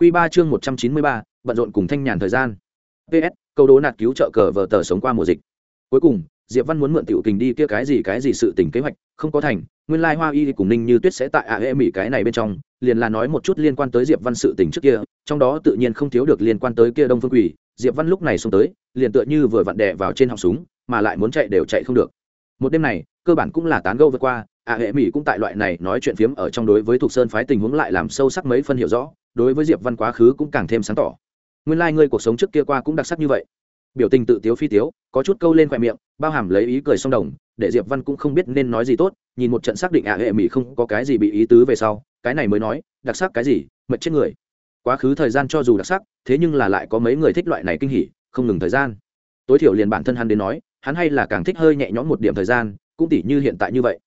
Quy 3 chương 193, bận rộn cùng thanh nhàn thời gian. PS, câu đố nạt cứu trợ cờ vở tờ sống qua mùa dịch. Cuối cùng, Diệp Văn muốn mượn tiểu kình đi kia cái gì cái gì sự tình kế hoạch, không có thành, nguyên lai Hoa Y cùng Ninh Như Tuyết sẽ tại AE Mỹ cái này bên trong, liền là nói một chút liên quan tới Diệp Văn sự tình trước kia, trong đó tự nhiên không thiếu được liên quan tới kia Đông Phương Quỷ, Diệp Văn lúc này xuống tới, liền tựa như vừa vặn đè vào trên họng súng, mà lại muốn chạy đều chạy không được. Một đêm này, cơ bản cũng là tán gẫu vượt qua, AE e Mỹ cũng tại loại này nói chuyện phiếm ở trong đối với thuộc sơn phái tình huống lại làm sâu sắc mấy phân hiểu rõ, đối với diệp văn quá khứ cũng càng thêm sáng tỏ. Nguyên lai、like、ngươi cuộc sống trước kia qua cũng đặc sắc như vậy. Biểu tình tự tiếu phi tiếu, có chút câu lên khoe miệng, bao hàm lấy ý cười song đồng, để diệp văn cũng không biết nên nói gì tốt, nhìn một trận xác định ạ hệ mỹ không có cái gì bị ý tứ về sau, cái này mới nói, đặc sắc cái gì mật chết người. Quá khứ thời gian cho dù đặc sắc, thế nhưng là lại có mấy người thích loại này kinh hỉ, không ngừng thời gian. Tối thiểu liền bản thân hắn đến nói, hắn hay là càng thích hơi nhẹ nhõm một điểm thời gian, cũng tỉ như hiện tại như vậy.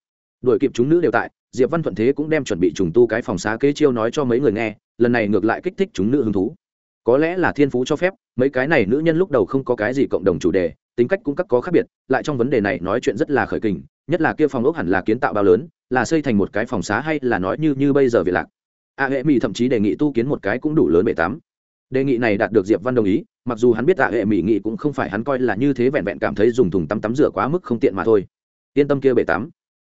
Đuổi kịp chúng nữ đều tại diệp văn thuận thế cũng đem chuẩn bị trùng tu cái phòng xá kế chiêu nói cho mấy người nghe, lần này ngược lại kích thích chúng nữ hứng thú. Có lẽ là thiên phú cho phép, mấy cái này nữ nhân lúc đầu không có cái gì cộng đồng chủ đề, tính cách cũng các có khác biệt, lại trong vấn đề này nói chuyện rất là khởi kình, nhất là kia phòng ốc hẳn là kiến tạo bao lớn, là xây thành một cái phòng xá hay là nói như như bây giờ việc lạc. A hệ mỹ thậm chí đề nghị tu kiến một cái cũng đủ lớn bể tám đề nghị này đạt được diệp văn đồng ý, mặc dù hắn biết a hệ mỹ nghị cũng không phải hắn coi là như thế vẹn vẹn cảm thấy dùng thùng tắm tắm rửa quá mức không tiện mà thôi. Yên tâm kia bể tắm,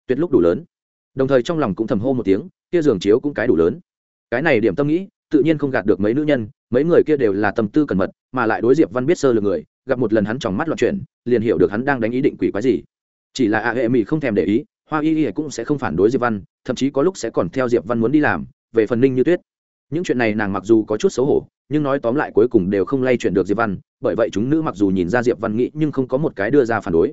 tuyệt lúc đủ lớn đồng thời trong lòng cũng thầm hô một tiếng, kia giường chiếu cũng cái đủ lớn. Cái này điểm tâm nghĩ, tự nhiên không gạt được mấy nữ nhân, mấy người kia đều là tâm tư cẩn mật, mà lại đối diệp văn biết sơ lược người, gặp một lần hắn tròng mắt loạn chuyển, liền hiểu được hắn đang đánh ý định quỷ quái gì. Chỉ là a hệ mỹ không thèm để ý, hoa y y cũng sẽ không phản đối diệp văn, thậm chí có lúc sẽ còn theo diệp văn muốn đi làm, về phần ninh như tuyết. Những chuyện này nàng mặc dù có chút xấu hổ, nhưng nói tóm lại cuối cùng đều không lay chuyển được diệp văn, bởi vậy chúng nữ mặc dù nhìn ra diệp văn nghĩ nhưng không có một cái đưa ra phản đối.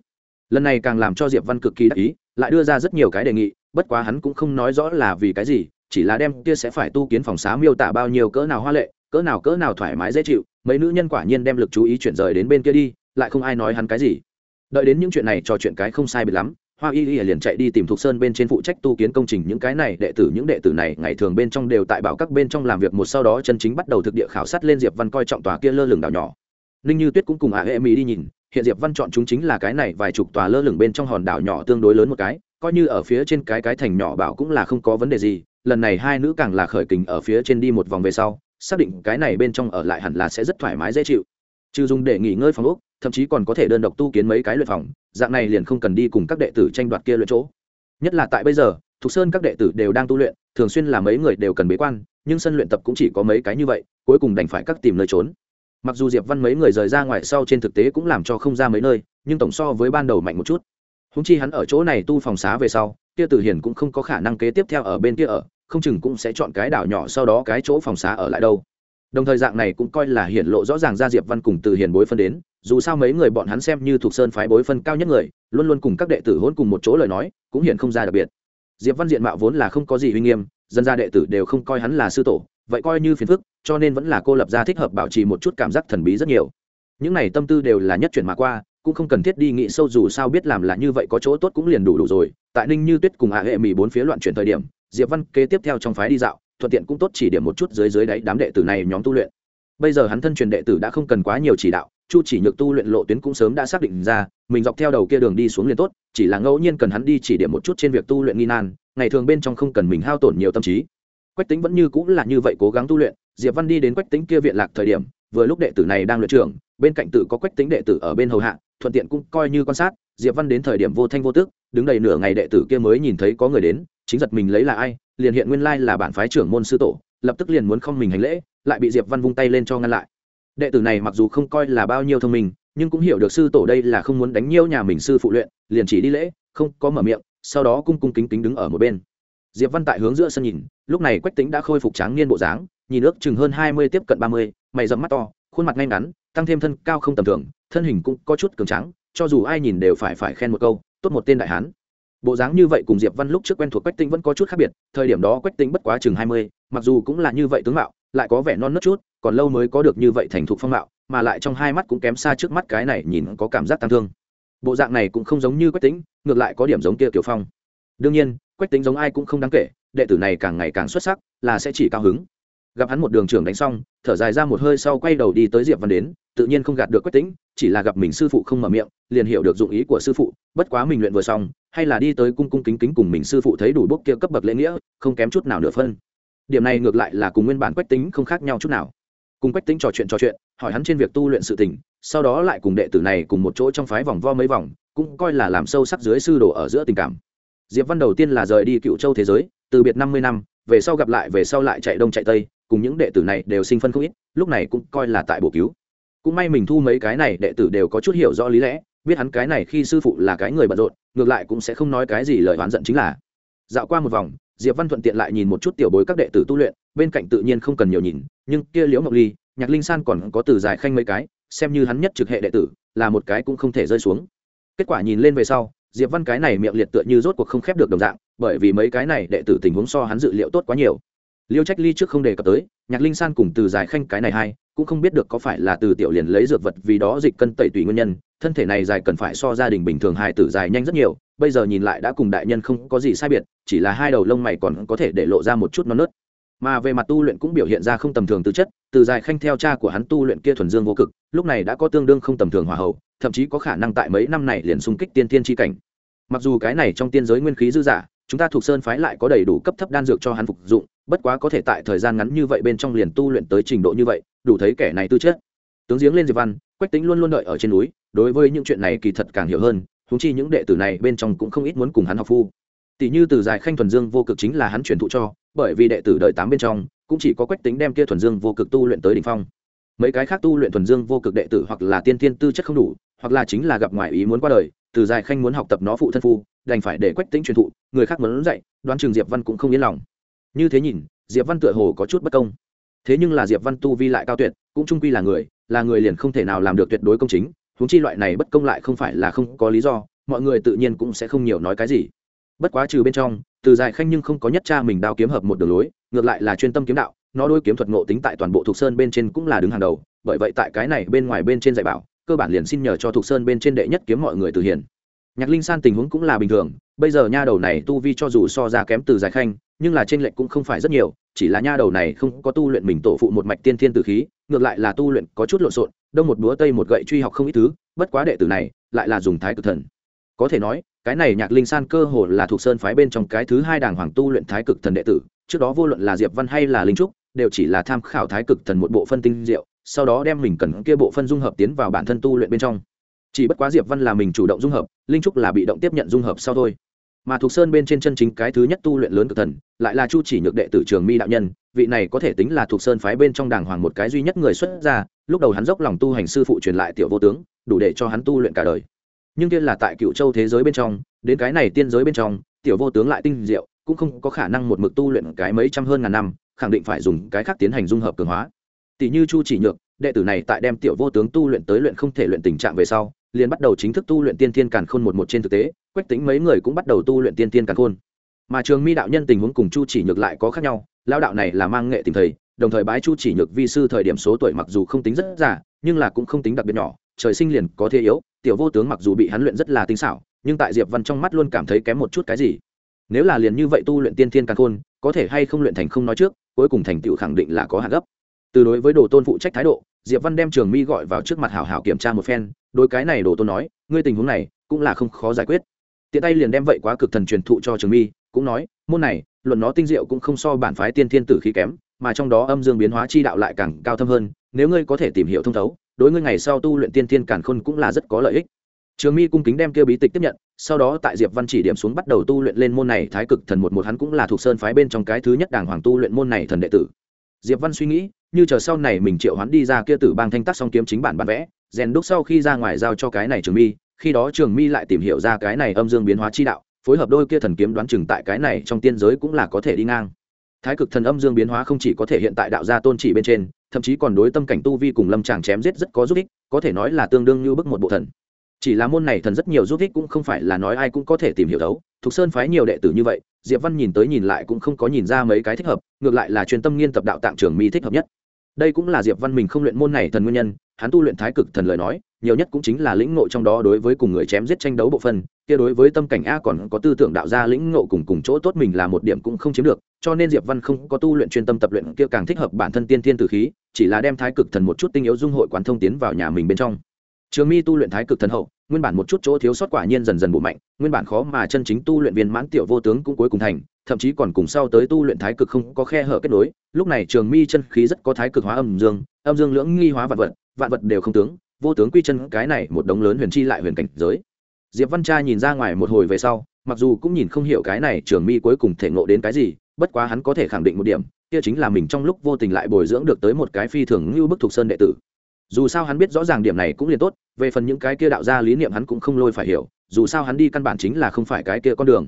Lần này càng làm cho diệp văn cực kỳ đắc ý, lại đưa ra rất nhiều cái đề nghị bất quá hắn cũng không nói rõ là vì cái gì, chỉ là đem kia sẽ phải tu kiến phòng xá miêu tả bao nhiêu cỡ nào hoa lệ, cỡ nào cỡ nào thoải mái dễ chịu, mấy nữ nhân quả nhiên đem lực chú ý chuyển rời đến bên kia đi, lại không ai nói hắn cái gì. Đợi đến những chuyện này trò chuyện cái không sai bị lắm, hoa y y liền chạy đi tìm thục sơn bên trên phụ trách tu kiến công trình, những cái này đệ tử, những đệ tử này ngày thường bên trong đều tại bảo các bên trong làm việc một sau đó chân chính bắt đầu thực địa khảo sát lên diệp văn coi trọng tòa kia lơ lửng đảo nhỏ. Ninh như tuyết cũng cùng ả hệ mỹ đi nhìn, hiện diệp văn chọn chúng chính là cái này vài chục tòa lơ lửng bên trong hòn đảo nhỏ tương đối lớn một cái coi như ở phía trên cái cái thành nhỏ bảo cũng là không có vấn đề gì, lần này hai nữ càng là khởi kình ở phía trên đi một vòng về sau, xác định cái này bên trong ở lại hẳn là sẽ rất thoải mái dễ chịu. Trừ dùng để nghỉ ngơi phòng úc thậm chí còn có thể đơn độc tu kiến mấy cái luyện phòng, dạng này liền không cần đi cùng các đệ tử tranh đoạt kia luyện chỗ. Nhất là tại bây giờ, thục sơn các đệ tử đều đang tu luyện, thường xuyên là mấy người đều cần bế quan, nhưng sân luyện tập cũng chỉ có mấy cái như vậy, cuối cùng đành phải các tìm nơi trốn. Mặc dù diệp văn mấy người rời ra ngoài sau trên thực tế cũng làm cho không ra mấy nơi, nhưng tổng so với ban đầu mạnh một chút húng chi hắn ở chỗ này tu phòng xá về sau, kia tử hiền cũng không có khả năng kế tiếp theo ở bên kia ở, không chừng cũng sẽ chọn cái đảo nhỏ sau đó cái chỗ phòng xá ở lại đâu. Đồng thời dạng này cũng coi là hiển lộ rõ ràng ra diệp văn cùng từ hiền bối phân đến, dù sao mấy người bọn hắn xem như thuộc sơn phái bối phân cao nhất người, luôn luôn cùng các đệ tử hôn cùng một chỗ lời nói, cũng hiện không ra đặc biệt. Diệp văn diện mạo vốn là không có gì uy nghiêm, dân gia đệ tử đều không coi hắn là sư tổ, vậy coi như phiền phức, cho nên vẫn là cô lập ra thích hợp bảo trì một chút cảm giác thần bí rất nhiều. Những này tâm tư đều là nhất chuyển mà qua cũng không cần thiết đi nghĩ sâu dù sao biết làm là như vậy có chỗ tốt cũng liền đủ đủ rồi. Tại ninh như tuyết cùng hạ hệ mỹ bốn phía loạn chuyển thời điểm, diệp văn kế tiếp theo trong phái đi dạo, thuận tiện cũng tốt chỉ điểm một chút dưới dưới đáy đám đệ tử này nhóm tu luyện. Bây giờ hắn thân truyền đệ tử đã không cần quá nhiều chỉ đạo, chu chỉ nhược tu luyện lộ tuyến cũng sớm đã xác định ra, mình dọc theo đầu kia đường đi xuống liền tốt, chỉ là ngẫu nhiên cần hắn đi chỉ điểm một chút trên việc tu luyện nghi nan, ngày thường bên trong không cần mình hao tổn nhiều tâm trí. Quách tính vẫn như cũng là như vậy cố gắng tu luyện, diệp văn đi đến quách tính kia viện lạc thời điểm, vừa lúc đệ tử này đang luyện trường bên cạnh tự có quách tính đệ tử ở bên hầu hạ, thuận tiện cũng coi như quan sát, diệp văn đến thời điểm vô thanh vô tức, đứng đầy nửa ngày đệ tử kia mới nhìn thấy có người đến, chính giật mình lấy là ai, liền hiện nguyên lai là bản phái trưởng môn sư tổ, lập tức liền muốn không mình hành lễ, lại bị diệp văn vung tay lên cho ngăn lại. Đệ tử này mặc dù không coi là bao nhiêu thông minh, nhưng cũng hiểu được sư tổ đây là không muốn đánh nhiêu nhà mình sư phụ luyện, liền chỉ đi lễ, không có mở miệng, sau đó cung cung kính kính đứng ở một bên. Diệp văn tại hướng giữa sân nhìn, lúc này quách tính đã khôi phục tráng niên bộ dáng, nhìn ước chừng hơn hai mươi, tiếp cận ba mươi, mày dẫm mắt to, khuôn mặt ngay ngắn tăng thêm thân cao không tầm thường, thân hình cũng có chút cường tráng, cho dù ai nhìn đều phải phải khen một câu, tốt một tên đại hán. Bộ dáng như vậy cùng diệp văn lúc trước quen thuộc quách Tinh vẫn có chút khác biệt, thời điểm đó quách Tinh bất quá chừng hai mươi, mặc dù cũng là như vậy tướng mạo, lại có vẻ non nớt chút, còn lâu mới có được như vậy thành thục phong mạo, mà lại trong hai mắt cũng kém xa trước mắt cái này nhìn có cảm giác tăng thương. Bộ dạng này cũng không giống như quách tính ngược lại có điểm giống kia tiểu phong. Đương nhiên, quách tính giống ai cũng không đáng kể, đệ tử này càng ngày càng xuất sắc, là sẽ chỉ cao hứng gặp hắn một đường trưởng đánh xong, thở dài ra một hơi sau quay đầu đi tới diệp văn đến, tự nhiên không gạt được quách tính chỉ là gặp mình sư phụ không mở miệng, liền hiểu được dụng ý của sư phụ, bất quá mình luyện vừa xong, hay là đi tới cung cung kính kính cùng mình sư phụ thấy đủ bốc kia cấp bậc lễ nghĩa, không kém chút nào nửa phân. Điểm này ngược lại là cùng nguyên bản quách tính không khác nhau chút nào. Cùng quách tính trò chuyện trò chuyện, hỏi hắn trên việc tu luyện sự tình, sau đó lại cùng đệ tử này cùng một chỗ trong phái vòng vo mấy vòng, cũng coi là làm sâu sắc dưới sư đồ ở giữa tình cảm. Diệp văn đầu tiên là rời đi cựu châu thế giới, từ biệt năm mươi năm, về sau gặp lại về sau lại chạy đông chạy tây cùng những đệ tử này đều sinh phân không ít, lúc này cũng coi là tại bổ cứu. Cũng may mình thu mấy cái này đệ tử đều có chút hiểu rõ lý lẽ, biết hắn cái này khi sư phụ là cái người bận rộn, ngược lại cũng sẽ không nói cái gì lời oán giận chính là. Dạo qua một vòng, diệp văn thuận tiện lại nhìn một chút tiểu bối các đệ tử tu luyện, bên cạnh tự nhiên không cần nhiều nhìn, nhưng kia liễu ngọc ly, nhạc linh san còn có từ dài khanh mấy cái, xem như hắn nhất trực hệ đệ tử, là một cái cũng không thể rơi xuống. Kết quả nhìn lên về sau, diệp văn cái này miệng liệt tựa như rốt cuộc không khép được đồng dạng, bởi vì mấy cái này đệ tử tình huống so hắn dự liệu tốt quá nhiều liêu trách ly trước không đề cập tới, nhạc linh san cùng từ dài khanh cái này hay cũng không biết được có phải là từ tiểu liền lấy dược vật vì đó dịch cân tẩy tùy nguyên nhân, thân thể này dài cần phải so gia đình bình thường hài tử dài nhanh rất nhiều, bây giờ nhìn lại đã cùng đại nhân không có gì sai biệt, chỉ là hai đầu lông mày còn có thể để lộ ra một chút non nớt. Mà về mặt tu luyện cũng biểu hiện ra không tầm thường tư chất, từ dài khanh theo cha của hắn tu luyện kia thuần dương vô cực, lúc này đã có tương đương không tầm thường hòa hậu, thậm chí có khả năng tại mấy năm này liền xung kích tiên tiên tri cảnh. Mặc dù cái này trong tiên giới nguyên khí dư giả chúng ta thuộc sơn phái lại có đầy đủ cấp thấp đan dược cho hắn phục dụng, bất quá có thể tại thời gian ngắn như vậy bên trong liền tu luyện tới trình độ như vậy, đủ thấy kẻ này tư chất. Tướng giếng lên diệp văn, quách tính luôn luôn đợi ở trên núi, đối với những chuyện này kỳ thật càng hiểu hơn húng chi những đệ tử này bên trong cũng không ít muốn cùng hắn học phu. Tỷ như từ dài khanh thuần dương vô cực chính là hắn truyền thụ cho, bởi vì đệ tử đợi tám bên trong, cũng chỉ có quách tính đem kia thuần dương vô cực tu luyện tới đỉnh phong. Mấy cái khác tu luyện thuần dương vô cực đệ tử hoặc là tiên tiên tư chất không đủ, hoặc là chính là gặp ngoại ý muốn qua đời, từ dài khanh muốn học tập nó phụ thân phu đành phải để quách tính truyền thụ, người khác muốn dạy đoán chừng diệp văn cũng không yên lòng. Như thế nhìn, diệp văn tựa hồ có chút bất công. Thế nhưng là diệp văn tu vi lại cao tuyệt, cũng trung quy là người là người liền không thể nào làm được tuyệt đối công chính, huống chi loại này bất công lại không phải là không có lý do, mọi người tự nhiên cũng sẽ không nhiều nói cái gì. Bất quá trừ bên trong, từ dài khanh nhưng không có nhất cha mình đao kiếm hợp một đường lối, ngược lại là chuyên tâm kiếm đạo, nó đôi kiếm thuật ngộ tính tại toàn bộ thục sơn bên trên cũng là đứng hàng đầu, bởi vậy tại cái này bên ngoài bên trên dạy bảo, cơ bản liền xin nhờ cho thục sơn bên trên đệ nhất kiếm mọi người từ hiền nhạc linh san tình huống cũng là bình thường, bây giờ nha đầu này tu vi cho dù so ra kém từ dài khanh, nhưng là trên lệnh cũng không phải rất nhiều, chỉ là nha đầu này không có tu luyện mình tổ phụ một mạch tiên thiên tử khí, ngược lại là tu luyện có chút lộn xộn, đông một búa, tây một gậy truy học không ít thứ, bất quá đệ tử này lại là dùng thái cực thần. Có thể nói, cái này nhạc linh san cơ hồ là thuộc sơn phái bên trong cái thứ hai đảng hoàng tu luyện thái cực thần đệ tử, trước đó vô luận là diệp văn hay là linh trúc, đều chỉ là tham khảo thái cực thần một bộ phân tinh diệu, sau đó đem mình cần kia bộ phân dung hợp tiến vào bản thân tu luyện bên trong chỉ bất quá diệp văn là mình chủ động dung hợp, linh trúc là bị động tiếp nhận dung hợp sau thôi. Mà thuộc sơn bên trên chân chính cái thứ nhất tu luyện lớn cực thần, lại là chu chỉ nhược đệ tử trường mi đạo nhân, vị này có thể tính là thuộc sơn phái bên trong đàng hoàng một cái duy nhất người xuất ra lúc đầu hắn dốc lòng tu hành sư phụ truyền lại tiểu vô tướng, đủ để cho hắn tu luyện cả đời. Nhưng tiên là tại cựu châu thế giới bên trong, đến cái này tiên giới bên trong, tiểu vô tướng lại tinh diệu, cũng không có khả năng một mực tu luyện cái mấy trăm hơn ngàn năm, khẳng định phải dùng cái khác tiến hành dung hợp cường hóa. Tỷ như chu chỉ nhược, đệ tử này tại đem tiểu vô tướng tu luyện tới luyện không thể luyện tình trạng về sau liền bắt đầu chính thức tu luyện tiên thiên càn khôn một một trên thực tế, quách tính mấy người cũng bắt đầu tu luyện tiên thiên càn khôn. Mà trường mi đạo nhân tình huống cùng chu chỉ nhược lại có khác nhau lao đạo này là mang nghệ tìm thầy, đồng thời bái chu chỉ nhược vi sư thời điểm số tuổi mặc dù không tính rất già, nhưng là cũng không tính đặc biệt nhỏ, trời sinh liền có thế yếu, tiểu vô tướng mặc dù bị hắn luyện rất là tinh xảo, nhưng tại diệp văn trong mắt luôn cảm thấy kém một chút cái gì. Nếu là liền như vậy tu luyện tiên thiên càn khôn, có thể hay không luyện thành không nói trước, cuối cùng thành tựu khẳng định là có hạ gấp từ đối với đồ tôn phụ trách thái độ, diệp văn đem trường mi gọi vào trước mặt hảo hảo kiểm tra một phen đôi cái này đồ tôn nói, ngươi tình huống này cũng là không khó giải quyết. Tiện tay liền đem vậy quá cực thần truyền thụ cho trường mi, cũng nói, môn này, luận nó tinh diệu cũng không so bản phái tiên thiên tử khí kém, mà trong đó âm dương biến hóa chi đạo lại càng cao thâm hơn, nếu ngươi có thể tìm hiểu thông thấu, đối ngươi ngày sau tu luyện tiên thiên càn khôn cũng là rất có lợi ích. Trường mi cung kính đem kêu bí tịch tiếp nhận, sau đó tại diệp văn chỉ điểm xuống bắt đầu tu luyện lên môn này thái cực thần một một, hắn cũng là thuộc sơn phái bên trong cái thứ nhất đàng hoàng tu luyện môn này thần đệ tử. Diệp văn suy nghĩ như chờ sau này mình triệu hoán đi ra kia tử bang thanh tác xong kiếm chính bản bản vẽ, rèn đúc sau khi ra ngoài giao cho cái này trường mi, khi đó trường mi lại tìm hiểu ra cái này âm dương biến hóa chi đạo, phối hợp đôi kia thần kiếm đoán chừng tại cái này trong tiên giới cũng là có thể đi ngang. Thái cực thần âm dương biến hóa không chỉ có thể hiện tại đạo gia tôn chỉ bên trên, thậm chí còn đối tâm cảnh tu vi cùng lâm tràng chém giết rất có giúp ích, có thể nói là tương đương như bức một bộ thần. Chỉ là môn này thần rất nhiều giúp ích cũng không phải là nói ai cũng có thể tìm hiểu thấu thục sơn phái nhiều đệ tử như vậy, diệp văn nhìn tới nhìn lại cũng không có nhìn ra mấy cái thích hợp, ngược lại là chuyên tâm nghiên tập đạo tạng trường mi thích hợp nhất đây cũng là diệp văn mình không luyện môn này thần nguyên nhân, hắn tu luyện thái cực thần lời nói, nhiều nhất cũng chính là lĩnh ngộ trong đó đối với cùng người chém giết tranh đấu bộ phân kia đối với tâm cảnh a còn có tư tưởng đạo gia lĩnh ngộ cùng cùng chỗ tốt mình là một điểm cũng không chiếm được, cho nên diệp văn không có tu luyện chuyên tâm tập luyện kia càng thích hợp bản thân tiên thiên tử khí, chỉ là đem thái cực thần một chút tinh yếu dung hội quán thông tiến vào nhà mình bên trong. Trường mi tu luyện thái cực thần hậu, nguyên bản một chút chỗ thiếu sót quả nhiên dần dần bù mạnh, nguyên bản khó mà chân chính tu luyện viên mãn tiểu vô tướng cũng cuối cùng thành thậm chí còn cùng sau tới tu luyện thái cực không có khe hở kết nối. Lúc này trường mi chân khí rất có thái cực hóa âm dương âm dương lưỡng nghi hóa vạn vật vạn vật đều không tướng, vô tướng quy chân, cái này một đống lớn huyền chi lại huyền cảnh giới. Diệp văn trai nhìn ra ngoài một hồi về sau, mặc dù cũng nhìn không hiểu cái này trường mi cuối cùng thể ngộ đến cái gì, bất quá hắn có thể khẳng định một điểm, kia chính là mình trong lúc vô tình lại bồi dưỡng được tới một cái phi thường như bức thuộc sơn đệ tử. Dù sao hắn biết rõ ràng điểm này cũng liền tốt, về phần những cái kia đạo ra lý niệm hắn cũng không lôi phải hiểu, dù sao hắn đi căn bản chính là không phải cái kia con đường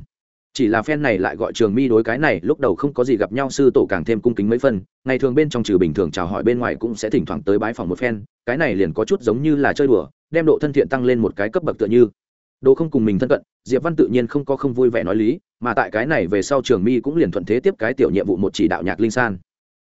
chỉ là phen này lại gọi trường mi đối cái này, lúc đầu không có gì gặp nhau, sư tổ càng thêm cung kính mấy phân ngày thường bên trong trừ bình thường chào hỏi bên ngoài cũng sẽ thỉnh thoảng tới bái phòng một phen cái này liền có chút giống như là chơi đùa, đem độ thân thiện tăng lên một cái cấp bậc tựa như. Đồ không cùng mình thân cận, diệp văn tự nhiên không có không vui vẻ nói lý, mà tại cái này về sau trường mi cũng liền thuận thế tiếp cái tiểu nhiệm vụ một chỉ đạo nhạc linh san.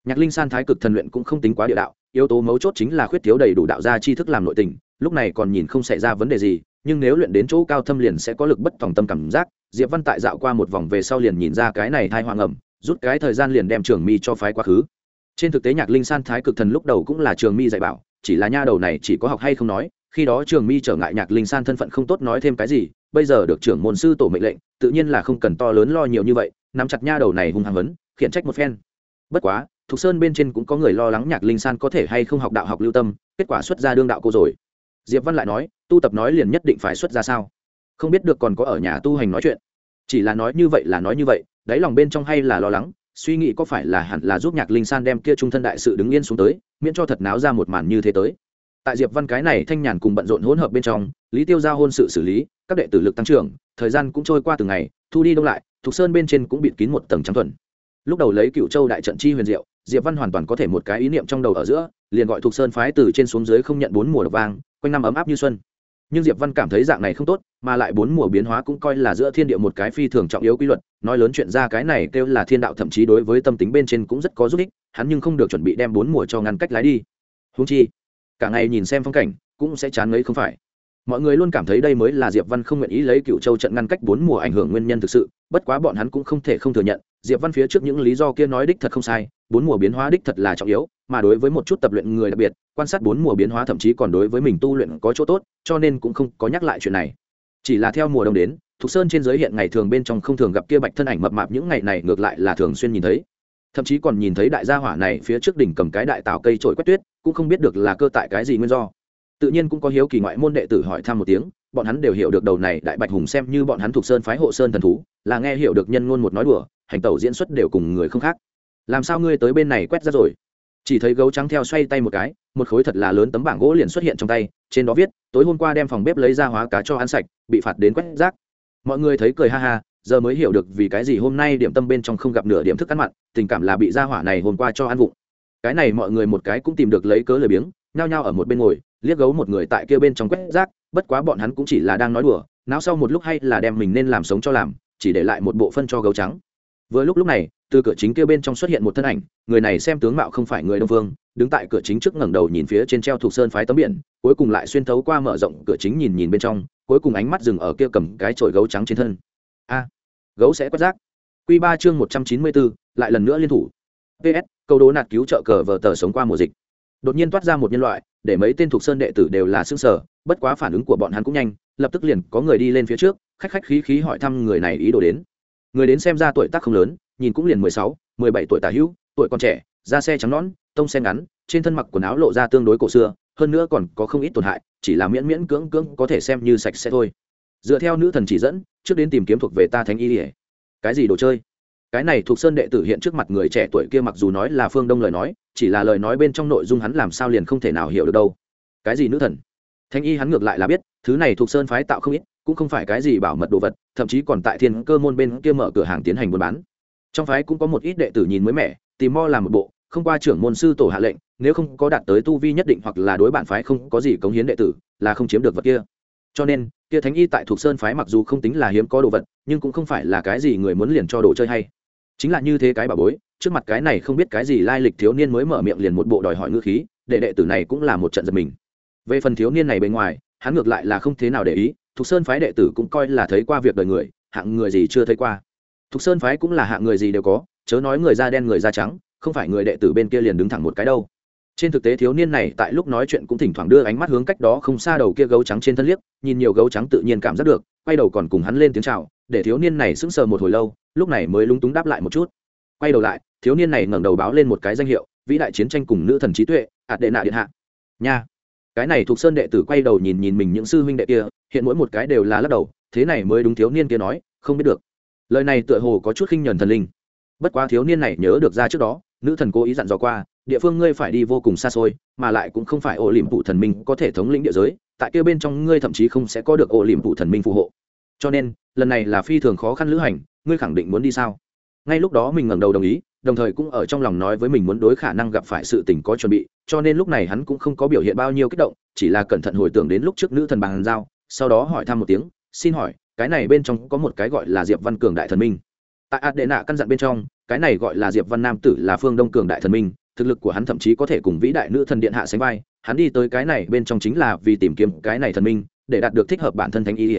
Nhạc linh san thái cực thần luyện cũng không tính quá địa đạo, yếu tố mấu chốt chính là khuyết thiếu đầy đủ đạo gia tri thức làm nội tình, lúc này còn nhìn không xảy ra vấn đề gì, nhưng nếu luyện đến chỗ cao thâm liền sẽ có lực bất tòng tâm cảm giác diệp văn tại dạo qua một vòng về sau liền nhìn ra cái này thai hoàng ẩm rút cái thời gian liền đem trường mi cho phái quá khứ. Trên thực tế nhạc linh san thái cực thần lúc đầu cũng là trường mi dạy bảo, chỉ là nha đầu này chỉ có học hay không nói, khi đó trường mi trở ngại nhạc linh san thân phận không tốt nói thêm cái gì, bây giờ được trưởng môn sư tổ mệnh lệnh, tự nhiên là không cần to lớn lo nhiều như vậy, nắm chặt nha đầu này hung hăng vấn khiển trách một phen. Bất quá, thục sơn bên trên cũng có người lo lắng nhạc linh san có thể hay không học đạo học lưu tâm, kết quả xuất ra đương đạo cô rồi. Diệp văn lại nói, tu tập nói liền nhất định phải xuất ra sao? Không biết được còn có ở nhà tu hành nói chuyện. Chỉ là nói như vậy là nói như vậy, đáy lòng bên trong hay là lo lắng, suy nghĩ có phải là hẳn là giúp nhạc linh san đem kia trung thân đại sự đứng yên xuống tới, miễn cho thật náo ra một màn như thế tới. Tại diệp văn cái này thanh nhàn cùng bận rộn hỗn hợp bên trong, lý tiêu giao hôn sự xử lý, các đệ tử lực tăng trưởng, thời gian cũng trôi qua từng ngày, thu đi đông lại, thục sơn bên trên cũng bịt kín một tầng trắng thuần. Lúc đầu lấy cựu châu đại trận chi huyền diệu, diệp văn hoàn toàn có thể một cái ý niệm trong đầu ở giữa, liền gọi thục sơn phái từ trên xuống dưới không nhận bốn mùa độc vang, quanh năm ấm áp như xuân nhưng diệp văn cảm thấy dạng này không tốt, mà lại bốn mùa biến hóa cũng coi là giữa thiên địa một cái phi thường trọng yếu quy luật, nói lớn chuyện ra cái này kêu là thiên đạo thậm chí đối với tâm tính bên trên cũng rất có giúp ích, hắn nhưng không được chuẩn bị đem bốn mùa cho ngăn cách lái đi. Húng chi, cả ngày nhìn xem phong cảnh, cũng sẽ chán ngấy không phải. Mọi người luôn cảm thấy đây mới là diệp văn không nguyện ý lấy cựu châu trận ngăn cách bốn mùa ảnh hưởng nguyên nhân thực sự, bất quá bọn hắn cũng không thể không thừa nhận, diệp văn phía trước những lý do kia nói đích thật không sai bốn mùa biến hóa đích thật là trọng yếu, mà đối với một chút tập luyện người đặc biệt, quan sát bốn mùa biến hóa thậm chí còn đối với mình tu luyện có chỗ tốt, cho nên cũng không có nhắc lại chuyện này. Chỉ là theo mùa đông đến, thục sơn trên giới hiện ngày thường bên trong không thường gặp kia bạch thân ảnh mập mạp những ngày này ngược lại là thường xuyên nhìn thấy. Thậm chí còn nhìn thấy đại gia hỏa này phía trước đỉnh cầm cái đại tảo cây trổi quét tuyết, cũng không biết được là cơ tại cái gì nguyên do. Tự nhiên cũng có hiếu kỳ ngoại môn đệ tử hỏi thăm một tiếng, bọn hắn đều hiểu được đầu này đại bạch hùng xem như bọn hắn thuộc sơn phái hộ sơn thần thú, là nghe hiểu được nhân ngôn một nói đùa, hành tẩu diễn xuất đều cùng người không khác làm sao ngươi tới bên này quét ra rồi? Chỉ thấy gấu trắng theo xoay tay một cái, một khối thật là lớn tấm bảng gỗ liền xuất hiện trong tay, trên đó viết, tối hôm qua đem phòng bếp lấy ra hóa cá cho ăn sạch, bị phạt đến quét rác. Mọi người thấy cười ha ha, giờ mới hiểu được vì cái gì hôm nay điểm tâm bên trong không gặp nửa điểm thức ăn mặn, tình cảm là bị gia hỏa này hôm qua cho ăn vụng. Cái này mọi người một cái cũng tìm được lấy cớ lời biếng, nhao nhao ở một bên ngồi, liếc gấu một người tại kia bên trong quét rác, bất quá bọn hắn cũng chỉ là đang nói đùa não sau một lúc hay là đem mình nên làm sống cho làm, chỉ để lại một bộ phân cho gấu trắng. Vừa lúc lúc này từ cửa chính kia bên trong xuất hiện một thân ảnh, người này xem tướng mạo không phải người đông phương đứng tại cửa chính trước ngẩng đầu nhìn phía trên treo thuộc sơn phái tấm biển, cuối cùng lại xuyên thấu qua mở rộng cửa chính nhìn nhìn bên trong, cuối cùng ánh mắt dừng ở kia cầm cái chổi gấu trắng trên thân. A, gấu sẽ quét rác. Q ba chương một trăm chín mươi bốn, lại lần nữa liên thủ. Ps câu đố nạt cứu trợ cờ vờ tờ sống qua mùa dịch. Đột nhiên toát ra một nhân loại, để mấy tên thuộc sơn đệ tử đều là xương sở bất quá phản ứng của bọn hắn cũng nhanh, lập tức liền có người đi lên phía trước, khách khách khí khí hỏi thăm người này ý đồ đến. Người đến xem ra tuổi tác không lớn nhìn cũng liền mười sáu, mười bảy tuổi tả hữu, tuổi còn trẻ, da xe trắng nõn, tông xe ngắn, trên thân mặc quần áo lộ ra tương đối cổ xưa, hơn nữa còn có không ít tổn hại, chỉ là miễn miễn cưỡng cưỡng có thể xem như sạch sẽ thôi. Dựa theo nữ thần chỉ dẫn, trước đến tìm kiếm thuộc về ta thánh y ỉa cái gì đồ chơi? Cái này thuộc sơn đệ tử hiện trước mặt người trẻ tuổi kia mặc dù nói là phương đông lời nói, chỉ là lời nói bên trong nội dung hắn làm sao liền không thể nào hiểu được đâu. Cái gì nữ thần? Thanh y hắn ngược lại là biết, thứ này thuộc sơn phái tạo không ít, cũng không phải cái gì bảo mật đồ vật, thậm chí còn tại thiên cơ môn bên kia mở cửa hàng tiến hành buôn bán trong phái cũng có một ít đệ tử nhìn mới mẻ tìm mo làm một bộ, không qua trưởng môn sư tổ hạ lệnh, nếu không có đạt tới tu vi nhất định hoặc là đối bản phái không có gì cống hiến đệ tử, là không chiếm được vật kia. Cho nên, kia thánh y tại thuộc sơn phái mặc dù không tính là hiếm có đồ vật, nhưng cũng không phải là cái gì người muốn liền cho đồ chơi hay. Chính là như thế cái bà bối, trước mặt cái này không biết cái gì lai lịch thiếu niên mới mở miệng liền một bộ đòi hỏi ngữ khí, để đệ tử này cũng là một trận giật mình. Về phần thiếu niên này bên ngoài, hắn ngược lại là không thế nào để ý, thuộc sơn phái đệ tử cũng coi là thấy qua việc đời người, hạng người gì chưa thấy qua thục sơn phái cũng là hạng người gì đều có, chớ nói người da đen người da trắng, không phải người đệ tử bên kia liền đứng thẳng một cái đâu. Trên thực tế thiếu niên này tại lúc nói chuyện cũng thỉnh thoảng đưa ánh mắt hướng cách đó không xa đầu kia gấu trắng trên thân liếc, nhìn nhiều gấu trắng tự nhiên cảm giác được, quay đầu còn cùng hắn lên tiếng chào, để thiếu niên này sững sờ một hồi lâu, lúc này mới lúng túng đáp lại một chút. Quay đầu lại, thiếu niên này ngẩng đầu báo lên một cái danh hiệu, vĩ đại chiến tranh cùng nữ thần trí tuệ, ạt đệ nạ điện hạ. Nha. Cái này thuộc sơn đệ tử quay đầu nhìn nhìn mình những sư huynh đệ kia, hiện mỗi một cái đều là lắc đầu, thế này mới đúng thiếu niên kia nói, không biết được lời này tựa hồ có chút khinh nhờn thần linh. Bất quá thiếu niên này nhớ được ra trước đó, nữ thần cố ý dặn dò qua, địa phương ngươi phải đi vô cùng xa xôi, mà lại cũng không phải ổ liềm phụ thần minh có thể thống lĩnh địa giới, tại kia bên trong ngươi thậm chí không sẽ có được ổ liềm phụ thần minh phù hộ. Cho nên, lần này là phi thường khó khăn lữ hành, ngươi khẳng định muốn đi sao? Ngay lúc đó mình ngẩng đầu đồng ý, đồng thời cũng ở trong lòng nói với mình muốn đối khả năng gặp phải sự tình có chuẩn bị, cho nên lúc này hắn cũng không có biểu hiện bao nhiêu kích động, chỉ là cẩn thận hồi tưởng đến lúc trước nữ thần bàn giao, sau đó hỏi thăm một tiếng, xin hỏi cái này bên trong có một cái gọi là diệp văn cường đại thần minh. Tại ạt đệ nạ căn dặn bên trong, cái này gọi là diệp văn nam tử là phương đông cường đại thần minh, thực lực của hắn thậm chí có thể cùng vĩ đại nữ thần điện hạ sánh vai, hắn đi tới cái này bên trong chính là vì tìm kiếm cái này thần minh, để đạt được thích hợp bản thân thánh y.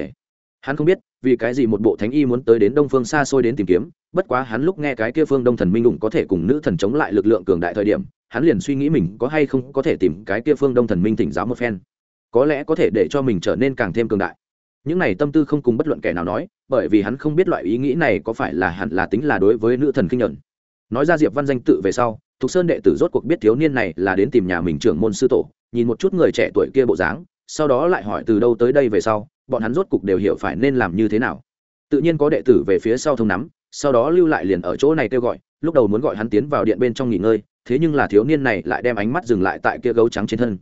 Hắn không biết, vì cái gì một bộ thánh y muốn tới đến đông phương xa xôi đến tìm kiếm, bất quá hắn lúc nghe cái kia phương đông thần minh đủng có thể cùng nữ thần chống lại lực lượng cường đại thời điểm, hắn liền suy nghĩ mình có hay không có thể tìm cái kia phương đông thần minh thỉnh giáo một phen. Có lẽ có thể để cho mình trở nên càng thêm cường đại những này tâm tư không cùng bất luận kẻ nào nói, bởi vì hắn không biết loại ý nghĩ này có phải là hẳn là tính là đối với nữ thần kinh nhuận. Nói ra diệp văn danh tự về sau, thục sơn đệ tử rốt cuộc biết thiếu niên này là đến tìm nhà mình trưởng môn sư tổ, nhìn một chút người trẻ tuổi kia bộ dáng, sau đó lại hỏi từ đâu tới đây về sau, bọn hắn rốt cuộc đều hiểu phải nên làm như thế nào. Tự nhiên có đệ tử về phía sau thông nắm, sau đó lưu lại liền ở chỗ này kêu gọi, lúc đầu muốn gọi hắn tiến vào điện bên trong nghỉ ngơi, thế nhưng là thiếu niên này lại đem ánh mắt dừng lại tại kia gấu trắng trên thân.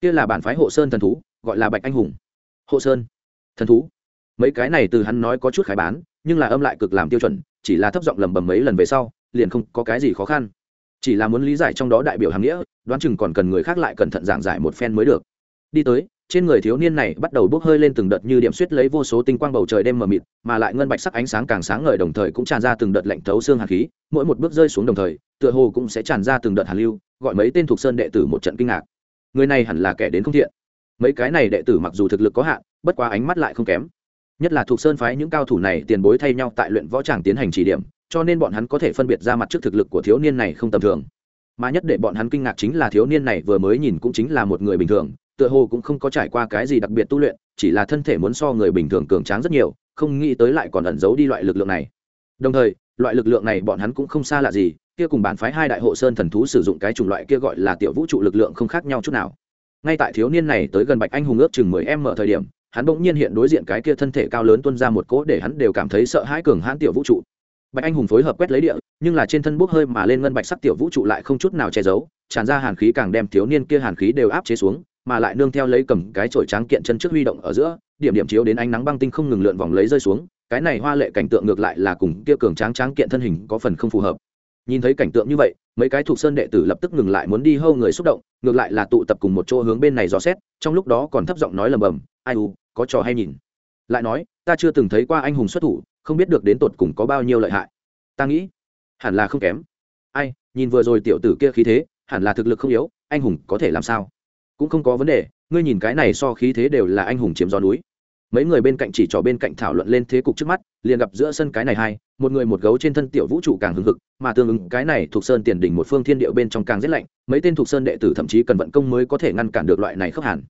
Kia là bản phái hộ sơn thần thú, gọi là bạch anh hùng. Hộ sơn thần thú. Mấy cái này từ hắn nói có chút khải bán, nhưng là âm lại cực làm tiêu chuẩn, chỉ là thấp giọng lầm bầm mấy lần về sau, liền không có cái gì khó khăn. Chỉ là muốn lý giải trong đó đại biểu hàm nghĩa, đoán chừng còn cần người khác lại cẩn thận giảng giải một phen mới được. Đi tới, trên người thiếu niên này bắt đầu bốc hơi lên từng đợt như điểm suýt lấy vô số tinh quang bầu trời đêm mờ mịt, mà lại ngân bạch sắc ánh sáng càng sáng ngời đồng thời cũng tràn ra từng đợt lạnh thấu xương hạt khí, mỗi một bước rơi xuống đồng thời, tựa hồ cũng sẽ tràn ra từng đợt hàn lưu, gọi mấy tên thuộc sơn đệ tử một trận kinh ngạc. Người này hẳn là kẻ đến không thiện mấy cái này đệ tử mặc dù thực lực có hạn, bất quá ánh mắt lại không kém. Nhất là thuộc sơn phái những cao thủ này tiền bối thay nhau tại luyện võ tràng tiến hành chỉ điểm, cho nên bọn hắn có thể phân biệt ra mặt trước thực lực của thiếu niên này không tầm thường. Mà nhất để bọn hắn kinh ngạc chính là thiếu niên này vừa mới nhìn cũng chính là một người bình thường, tựa hồ cũng không có trải qua cái gì đặc biệt tu luyện, chỉ là thân thể muốn so người bình thường cường tráng rất nhiều, không nghĩ tới lại còn ẩn giấu đi loại lực lượng này. Đồng thời, loại lực lượng này bọn hắn cũng không xa lạ gì, kia cùng bản phái hai đại hộ sơn thần thú sử dụng cái chủng loại kia gọi là tiểu vũ trụ lực lượng không khác nhau chút nào ngay tại thiếu niên này tới gần bạch anh hùng ước chừng mười em mở thời điểm, hắn bỗng nhiên hiện đối diện cái kia thân thể cao lớn tuân ra một cỗ để hắn đều cảm thấy sợ hãi cường hãn tiểu vũ trụ. Bạch anh hùng phối hợp quét lấy địa, nhưng là trên thân bốc hơi mà lên ngân bạch sắc tiểu vũ trụ lại không chút nào che giấu, tràn ra hàn khí càng đem thiếu niên kia hàn khí đều áp chế xuống, mà lại nương theo lấy cầm cái chổi tráng kiện chân trước huy động ở giữa, điểm điểm chiếu đến ánh nắng băng tinh không ngừng lượn vòng lấy rơi xuống, cái này hoa lệ cảnh tượng ngược lại là cùng kia cường tráng tráng kiện thân hình có phần không phù hợp nhìn thấy cảnh tượng như vậy, mấy cái thuộc sơn đệ tử lập tức ngừng lại muốn đi hâu người xúc động, ngược lại là tụ tập cùng một chỗ hướng bên này dò xét, trong lúc đó còn thấp giọng nói lầm bầm, ai u, có trò hay nhìn? Lại nói, ta chưa từng thấy qua anh hùng xuất thủ, không biết được đến tột cùng có bao nhiêu lợi hại. Ta nghĩ, hẳn là không kém. Ai, nhìn vừa rồi tiểu tử kia khí thế, hẳn là thực lực không yếu, anh hùng có thể làm sao? Cũng không có vấn đề, ngươi nhìn cái này so khí thế đều là anh hùng chiếm gió núi mấy người bên cạnh chỉ trò bên cạnh thảo luận lên thế cục trước mắt, liền gặp giữa sân cái này hai, một người một gấu trên thân tiểu vũ trụ càng hưng hực, mà tương ứng cái này thuộc sơn tiền đỉnh một phương thiên điệu bên trong càng rét lạnh, mấy tên thuộc sơn đệ tử thậm chí cần vận công mới có thể ngăn cản được loại này khớp hẳn.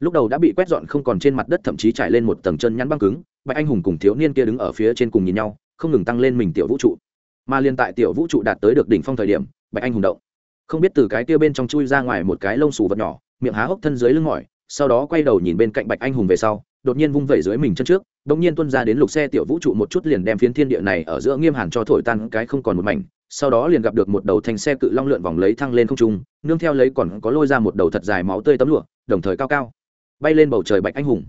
Lúc đầu đã bị quét dọn không còn trên mặt đất thậm chí trải lên một tầng chân nhăn băng cứng, bạch anh hùng cùng thiếu niên kia đứng ở phía trên cùng nhìn nhau, không ngừng tăng lên mình tiểu vũ trụ. Mà liên tại tiểu vũ trụ đạt tới được đỉnh phong thời điểm, bạch anh hùng động. Không biết từ cái kia bên trong chui ra ngoài một cái lông xù vật nhỏ, miệng há hốc thân dưới lưng mỏi, sau đó quay đầu nhìn bên cạnh bạch anh hùng về sau đột nhiên vung vẩy dưới mình chân trước bỗng nhiên tuôn ra đến lục xe tiểu vũ trụ một chút liền đem phiến thiên địa này ở giữa nghiêm hàn cho thổi tan cái không còn một mảnh, sau đó liền gặp được một đầu thành xe cự long lượn vòng lấy thăng lên không trung, nương theo lấy còn có lôi ra một đầu thật dài máu tươi tấm lụa, đồng thời cao cao, bay lên bầu trời bạch anh hùng.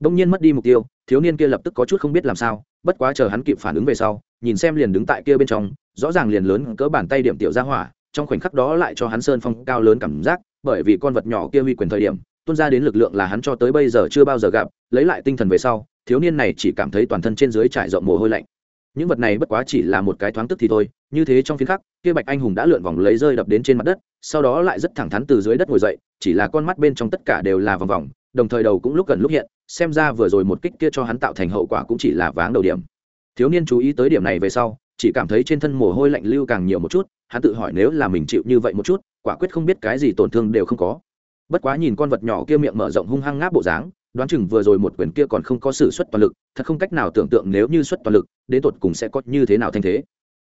Bỗng nhiên mất đi mục tiêu, thiếu niên kia lập tức có chút không biết làm sao, bất quá chờ hắn kịp phản ứng về sau, nhìn xem liền đứng tại kia bên trong, rõ ràng liền lớn cỡ bàn tay điểm tiểu ra hỏa, trong khoảnh khắc đó lại cho hắn sơn phong cao lớn cảm giác, bởi vì con vật nhỏ kia huy quyền thời điểm tuôn ra đến lực lượng là hắn cho tới bây giờ chưa bao giờ gặp, lấy lại tinh thần về sau, thiếu niên này chỉ cảm thấy toàn thân trên dưới trải rộng mồ hôi lạnh. Những vật này bất quá chỉ là một cái thoáng tức thì thôi, như thế trong phiến khắc, kia bạch anh hùng đã lượn vòng lấy rơi đập đến trên mặt đất, sau đó lại rất thẳng thắn từ dưới đất ngồi dậy, chỉ là con mắt bên trong tất cả đều là vòng vòng, đồng thời đầu cũng lúc gần lúc hiện, xem ra vừa rồi một kích kia cho hắn tạo thành hậu quả cũng chỉ là váng đầu điểm. Thiếu niên chú ý tới điểm này về sau, chỉ cảm thấy trên thân mồ hôi lạnh lưu càng nhiều một chút, hắn tự hỏi nếu là mình chịu như vậy một chút, quả quyết không biết cái gì tổn thương đều không có bất quá nhìn con vật nhỏ kia miệng mở rộng hung hăng ngáp bộ dáng, đoán chừng vừa rồi một quyền kia còn không có sự xuất toàn lực, thật không cách nào tưởng tượng nếu như xuất toàn lực, đến tột cùng sẽ có như thế nào thanh thế.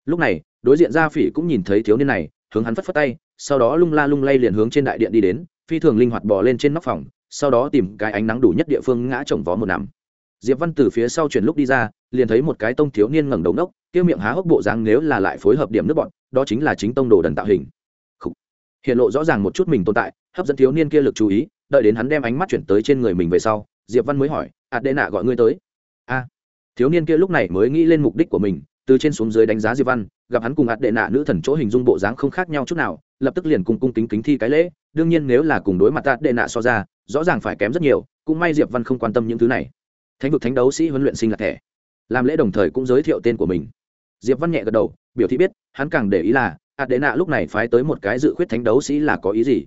Lúc này, đối diện gia phỉ cũng nhìn thấy thiếu niên này, hướng hắn phất phất tay, sau đó lung la lung lay liền hướng trên đại điện đi đến, phi thường linh hoạt bò lên trên nóc phòng, sau đó tìm cái ánh nắng đủ nhất địa phương ngã chồng vó một nằm. Diệp văn từ phía sau chuyển lúc đi ra, liền thấy một cái tông thiếu niên ngẩng đầu nốc kia miệng há hốc bộ dáng nếu là lại phối hợp điểm nước bọn, đó chính là chính tông đồ đần tạo hình. Hiện lộ rõ ràng một chút mình tồn tại hấp dẫn thiếu niên kia lực chú ý, đợi đến hắn đem ánh mắt chuyển tới trên người mình về sau, diệp văn mới hỏi ạt đệ nạ gọi ngươi tới? A. Thiếu niên kia lúc này mới nghĩ lên mục đích của mình, từ trên xuống dưới đánh giá diệp văn, gặp hắn cùng ạt đệ nạ nữ thần chỗ hình dung bộ dáng không khác nhau chút nào, lập tức liền cùng cung kính kính thi cái lễ, đương nhiên nếu là cùng đối mặt ạt đệ nạ so ra, rõ ràng phải kém rất nhiều, cũng may diệp văn không quan tâm những thứ này. Thánh vực thánh đấu sĩ huấn luyện sinh là thẻ. Làm lễ đồng thời cũng giới thiệu tên của mình. Diệp văn nhẹ gật đầu, biểu thị biết, hắn càng để ý là ạt đệ nạ lúc này phái tới một cái dự khuyết thánh đấu sĩ là có ý gì?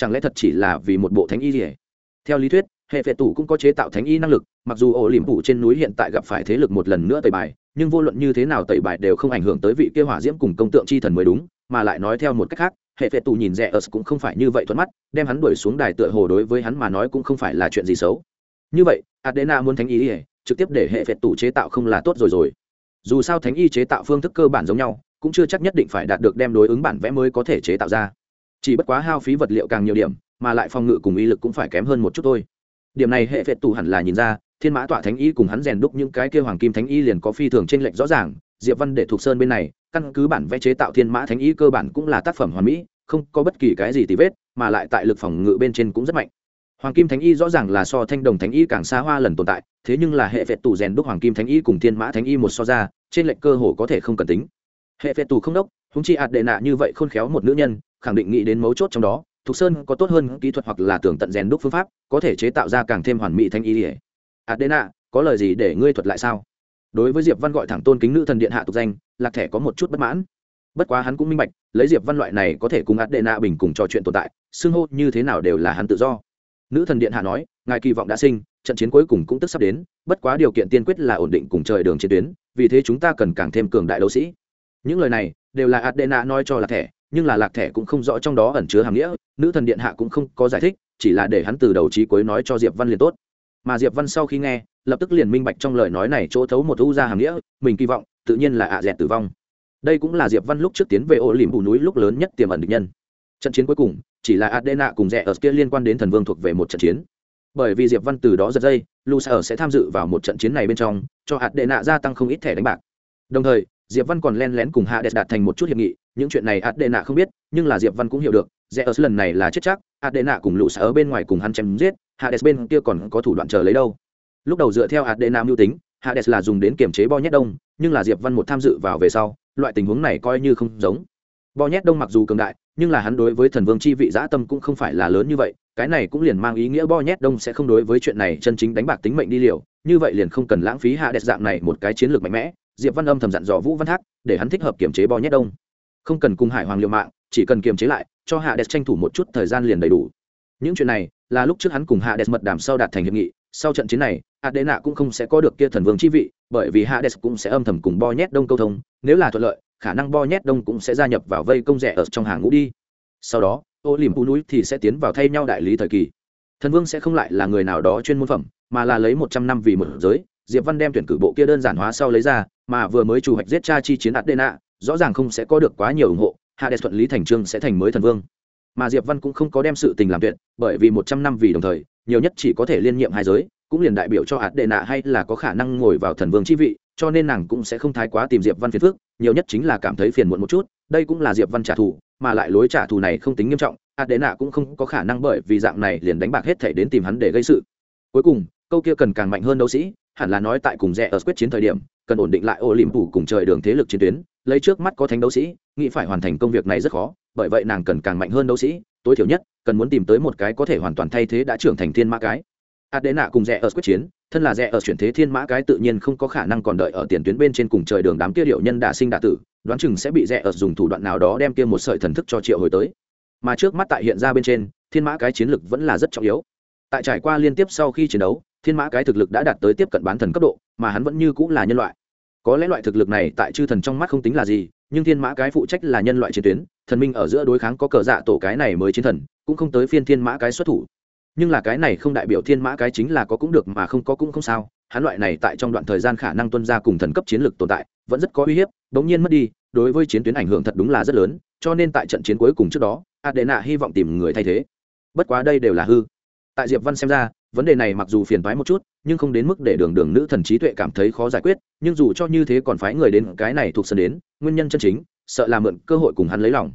Chẳng lẽ thật chỉ là vì một bộ thánh y gì? Theo lý thuyết, hệ vệ tủ cũng có chế tạo thánh y năng lực, mặc dù ổ liềm phủ trên núi hiện tại gặp phải thế lực một lần nữa tẩy bài, nhưng vô luận như thế nào tẩy bài đều không ảnh hưởng tới vị kia hỏa diễm cùng công tượng chi thần mới đúng, mà lại nói theo một cách khác, hệ vệ tù nhìn rẻ ớt cũng không phải như vậy thuận mắt, đem hắn đuổi xuống đài tựa hồ đối với hắn mà nói cũng không phải là chuyện gì xấu. Như vậy, adena muốn thánh y ỉa trực tiếp để hệ vệ tù chế tạo không là tốt rồi rồi. Dù sao thánh y chế tạo phương thức cơ bản giống nhau, cũng chưa chắc nhất định phải đạt được đem đối ứng bản vẽ mới có thể chế tạo ra chỉ bất quá hao phí vật liệu càng nhiều điểm, mà lại phòng ngự cùng y lực cũng phải kém hơn một chút thôi. Điểm này hệ phệ tù hẳn là nhìn ra, thiên mã tọa thánh y cùng hắn rèn đúc những cái kêu hoàng kim thánh y liền có phi thường trên lệch rõ ràng, diệp văn để thuộc sơn bên này, căn cứ bản vẽ chế tạo thiên mã thánh y cơ bản cũng là tác phẩm hoàn mỹ, không có bất kỳ cái gì tì vết, mà lại tại lực phòng ngự bên trên cũng rất mạnh. Hoàng kim thánh y rõ ràng là so thanh đồng thánh y càng xa hoa lần tồn tại, thế nhưng là hệ phệ tù rèn đúc hoàng kim thánh y cùng thiên mã thánh y một so ra trên lệnh cơ hồ có thể không cần tính. Hệ phệ tù không đốc húng chi ạt đệ nạ như vậy khôn khéo một nữ nhân khẳng định nghĩ đến mấu chốt trong đó thục sơn có tốt hơn kỹ thuật hoặc là tưởng tận rèn đúc phương pháp có thể chế tạo ra càng thêm hoàn mỹ thanh y ỉa Adena, có lời gì để ngươi thuật lại sao? Đối với diệp văn gọi thẳng tôn kính nữ thần điện hạ tục danh lạc thẻ có một chút bất mãn. Bất quá hắn cũng minh bạch lấy diệp văn loại này có thể cùng Adena bình cùng trò chuyện tồn tại xưng hô như thế nào đều là hắn tự do. Nữ thần điện hạ nói ngài kỳ vọng đã sinh trận chiến cuối cùng cũng tức sắp đến bất quá điều kiện tiên quyết là ổn định cùng trời đường chiến tuyến vì thế chúng ta cần càng thêm cường đại đấu sĩ. Những lời này đều là adena nói cho lạc thẻ nhưng là lạc thẻ cũng không rõ trong đó ẩn chứa hàm nghĩa, nữ thần điện hạ cũng không có giải thích, chỉ là để hắn từ đầu trí cuối nói cho diệp văn liền tốt. Mà diệp văn sau khi nghe, lập tức liền minh bạch trong lời nói này chỗ thấu một u ra hàm nghĩa, mình kỳ vọng, tự nhiên là ạ dẹt tử vong. Đây cũng là diệp văn lúc trước tiến về ô lìm bù núi lúc lớn nhất tiềm ẩn địch nhân. Trận chiến cuối cùng, chỉ là adena cùng rẽ ở kia liên quan đến thần vương thuộc về một trận chiến. Bởi vì diệp văn từ đó giật dây lu sẽ tham dự vào một trận chiến này bên trong, cho adena gia tăng không ít thẻ đánh bạc. Đồng thời diệp văn còn len lén cùng hạ đẹp đạt thành một chút hiệp nghị, những chuyện này Át Đệ Nạ không biết, nhưng là diệp văn cũng hiểu được, rẽ ở lần này là chết chắc, Át Đệ Nạ cùng lũ sở bên ngoài cùng hắn chém giết, hạ đẹp bên kia còn có thủ đoạn chờ lấy đâu. Lúc đầu dựa theo Át Đệ Nam mưu tính, hạ đẹp là dùng đến kiểm chế bo nhét đông, nhưng là diệp văn một tham dự vào về sau, loại tình huống này coi như không giống. Bo nhét đông mặc dù cường đại, nhưng là hắn đối với thần vương chi vị dã tâm cũng không phải là lớn như vậy, cái này cũng liền mang ý nghĩa bo nhét đông sẽ không đối với chuyện này chân chính đánh bạc tính mệnh đi liều, như vậy liền không cần lãng phí hạ đẹp dạng này một cái chiến lược mạnh mẽ diệp văn âm thầm dặn dò vũ văn thác để hắn thích hợp kiểm chế bo nhét đông. Không cần cùng hải hoàng liều mạng, chỉ cần kiềm chế lại, cho hạ đẹp tranh thủ một chút thời gian liền đầy đủ. Những chuyện này là lúc trước hắn cùng hạ đẹp mật đàm sau đạt thành hiệp nghị, sau trận chiến này adena cũng không sẽ có được kia thần vương chi vị, bởi vì hades cũng sẽ âm thầm cùng bo nhét đông câu thông, nếu là thuận lợi, khả năng bo nhét đông cũng sẽ gia nhập vào vây công rẻ ở trong hàng ngũ đi. Sau đó, ô liềm phú núi thì sẽ tiến vào thay nhau đại lý thời kỳ. Thần vương sẽ không lại là người nào đó chuyên môn phẩm, mà là lấy một trăm năm vì một giới, diệp văn đem tuyển cử bộ kia đơn giản hóa sau lấy ra mà vừa mới chủ hoạch giết cha chi chiến adena rõ ràng không sẽ có được quá nhiều ủng hộ, hades thuận lý thành trương sẽ thành mới thần vương. Mà diệp văn cũng không có đem sự tình làm tuyệt, bởi vì một trăm năm vì đồng thời, nhiều nhất chỉ có thể liên nhiệm hai giới, cũng liền đại biểu cho Adena hay là có khả năng ngồi vào thần vương chi vị, cho nên nàng cũng sẽ không thái quá tìm diệp văn phiền phức, nhiều nhất chính là cảm thấy phiền muộn một chút, đây cũng là diệp văn trả thù, mà lại lối trả thù này không tính nghiêm trọng Adena cũng không có khả năng bởi vì dạng này liền đánh bạc hết thể đến tìm hắn để gây sự. Cuối cùng, câu kia cần càng mạnh hơn đấu sĩ hẳn là nói tại cùng rẽ ở quyết chiến thời điểm, cần ổn định lại ô liềm phủ cùng trời đường thế lực chiến tuyến, lấy trước mắt có thánh đấu sĩ, nghĩ phải hoàn thành công việc này rất khó, bởi vậy nàng cần càng mạnh hơn đấu sĩ, tối thiểu nhất, cần muốn tìm tới một cái có thể hoàn toàn thay thế đã trưởng thành thiên mã cái. Adena cùng rẽ ở quyết chiến, thân là rẽ ở chuyển thế thiên mã cái tự nhiên không có khả năng còn đợi ở tiền tuyến bên trên cùng trời đường đám kia điệu nhân đả sinh đả tử, đoán chừng sẽ bị rẽ ở dùng thủ đoạn nào đó đem kia một sợi thần thức cho triệu hồi tới. Mà trước mắt tại hiện ra bên trên, thiên mã cái chiến lực vẫn là rất trọng yếu. Tại trải qua liên tiếp sau khi chiến đấu thiên mã cái thực lực đã đạt tới tiếp cận bán thần cấp độ, mà hắn vẫn như cũng là nhân loại. Có lẽ loại thực lực này tại chư thần trong mắt không tính là gì, nhưng thiên mã cái phụ trách là nhân loại chiến tuyến, thần minh ở giữa đối kháng có cờ dạ tổ cái này mới chiến thần, cũng không tới phiên thiên mã cái xuất thủ. Nhưng là cái này không đại biểu thiên mã cái chính là có cũng được mà không có cũng không sao, hắn loại này tại trong đoạn thời gian khả năng tuân ra cùng thần cấp chiến lược tồn tại, vẫn rất có uy hiếp bỗng nhiên mất đi, đối với chiến tuyến ảnh hưởng thật đúng là rất lớn, cho nên tại trận chiến cuối cùng trước đó, adena hy vọng tìm người thay thế. Bất quá đây đều là hư. Tại diệp văn xem ra vấn đề này mặc dù phiền toái một chút, nhưng không đến mức để đường đường nữ thần trí tuệ cảm thấy khó giải quyết, nhưng dù cho như thế còn phái người đến cái này thuộc sân đến, nguyên nhân chân chính, sợ là mượn cơ hội cùng hắn lấy lòng.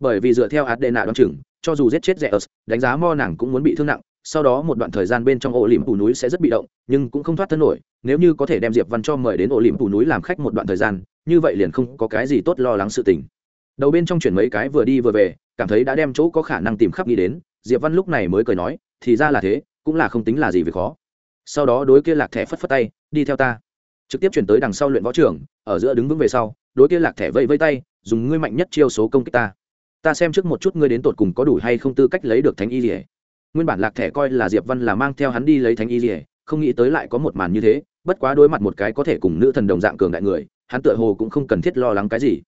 Bởi vì dựa theo adena đoán chừng, cho dù giết chết rẻ đánh giá mo nàng cũng muốn bị thương nặng, sau đó một đoạn thời gian bên trong ổ liềm phủ núi sẽ rất bị động, nhưng cũng không thoát thân nổi, nếu như có thể đem diệp văn cho mời đến ổ liềm phủ núi làm khách một đoạn thời gian, như vậy liền không có cái gì tốt lo lắng sự tình. Đầu bên trong chuyển mấy cái vừa đi vừa về, cảm thấy đã đem chỗ có khả năng tìm khắp nghĩ đến, diệp văn lúc này mới cười nói, thì ra là thế cũng là không tính là gì việc khó. Sau đó đối kia lạc thẻ phất phất tay, đi theo ta. Trực tiếp chuyển tới đằng sau luyện võ trưởng, ở giữa đứng vững về sau, đối kia lạc thẻ vây vây tay, dùng ngươi mạnh nhất chiêu số công kích ta. Ta xem trước một chút ngươi đến tột cùng có đủ hay không tư cách lấy được thánh y rỉa nguyên bản lạc thẻ coi là diệp văn là mang theo hắn đi lấy thánh y rỉa không nghĩ tới lại có một màn như thế, bất quá đối mặt một cái có thể cùng nữ thần đồng dạng cường đại người, hắn tựa hồ cũng không cần thiết lo lắng cái gì.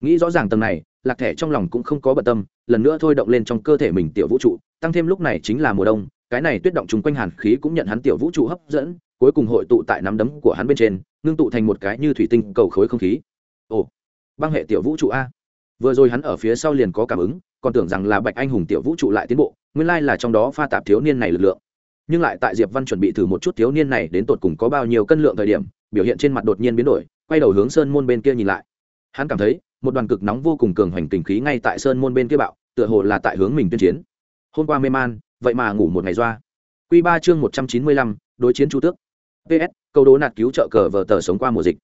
Nghĩ rõ ràng tầng này, lạc thẻ trong lòng cũng không có bận tâm, lần nữa thôi động lên trong cơ thể mình tiểu vũ trụ, tăng thêm lúc này chính là mùa đông cái này tuyết động chung quanh hàn khí cũng nhận hắn tiểu vũ trụ hấp dẫn, cuối cùng hội tụ tại nắm đấm của hắn bên trên, ngưng tụ thành một cái như thủy tinh cầu khối không khí. Ồ, băng hệ tiểu vũ trụ a. Vừa rồi hắn ở phía sau liền có cảm ứng, còn tưởng rằng là bạch anh hùng tiểu vũ trụ lại tiến bộ, nguyên lai là trong đó pha tạp thiếu niên này lực lượng. Nhưng lại tại diệp văn chuẩn bị thử một chút thiếu niên này đến tột cùng có bao nhiêu cân lượng thời điểm, biểu hiện trên mặt đột nhiên biến đổi, quay đầu hướng sơn môn bên kia nhìn lại. Hắn cảm thấy, một đoàn cực nóng vô cùng cường hoành tình khí ngay tại sơn môn bên kia bạo, tựa hồ là tại hướng mình tuyên chiến. Hôm qua mê man vậy mà ngủ một ngày doa. Q ba chương một trăm chín mươi lăm, đối chiến chu tước. Ps câu đố nạt cứu trợ cờ vờ tờ sống qua mùa dịch.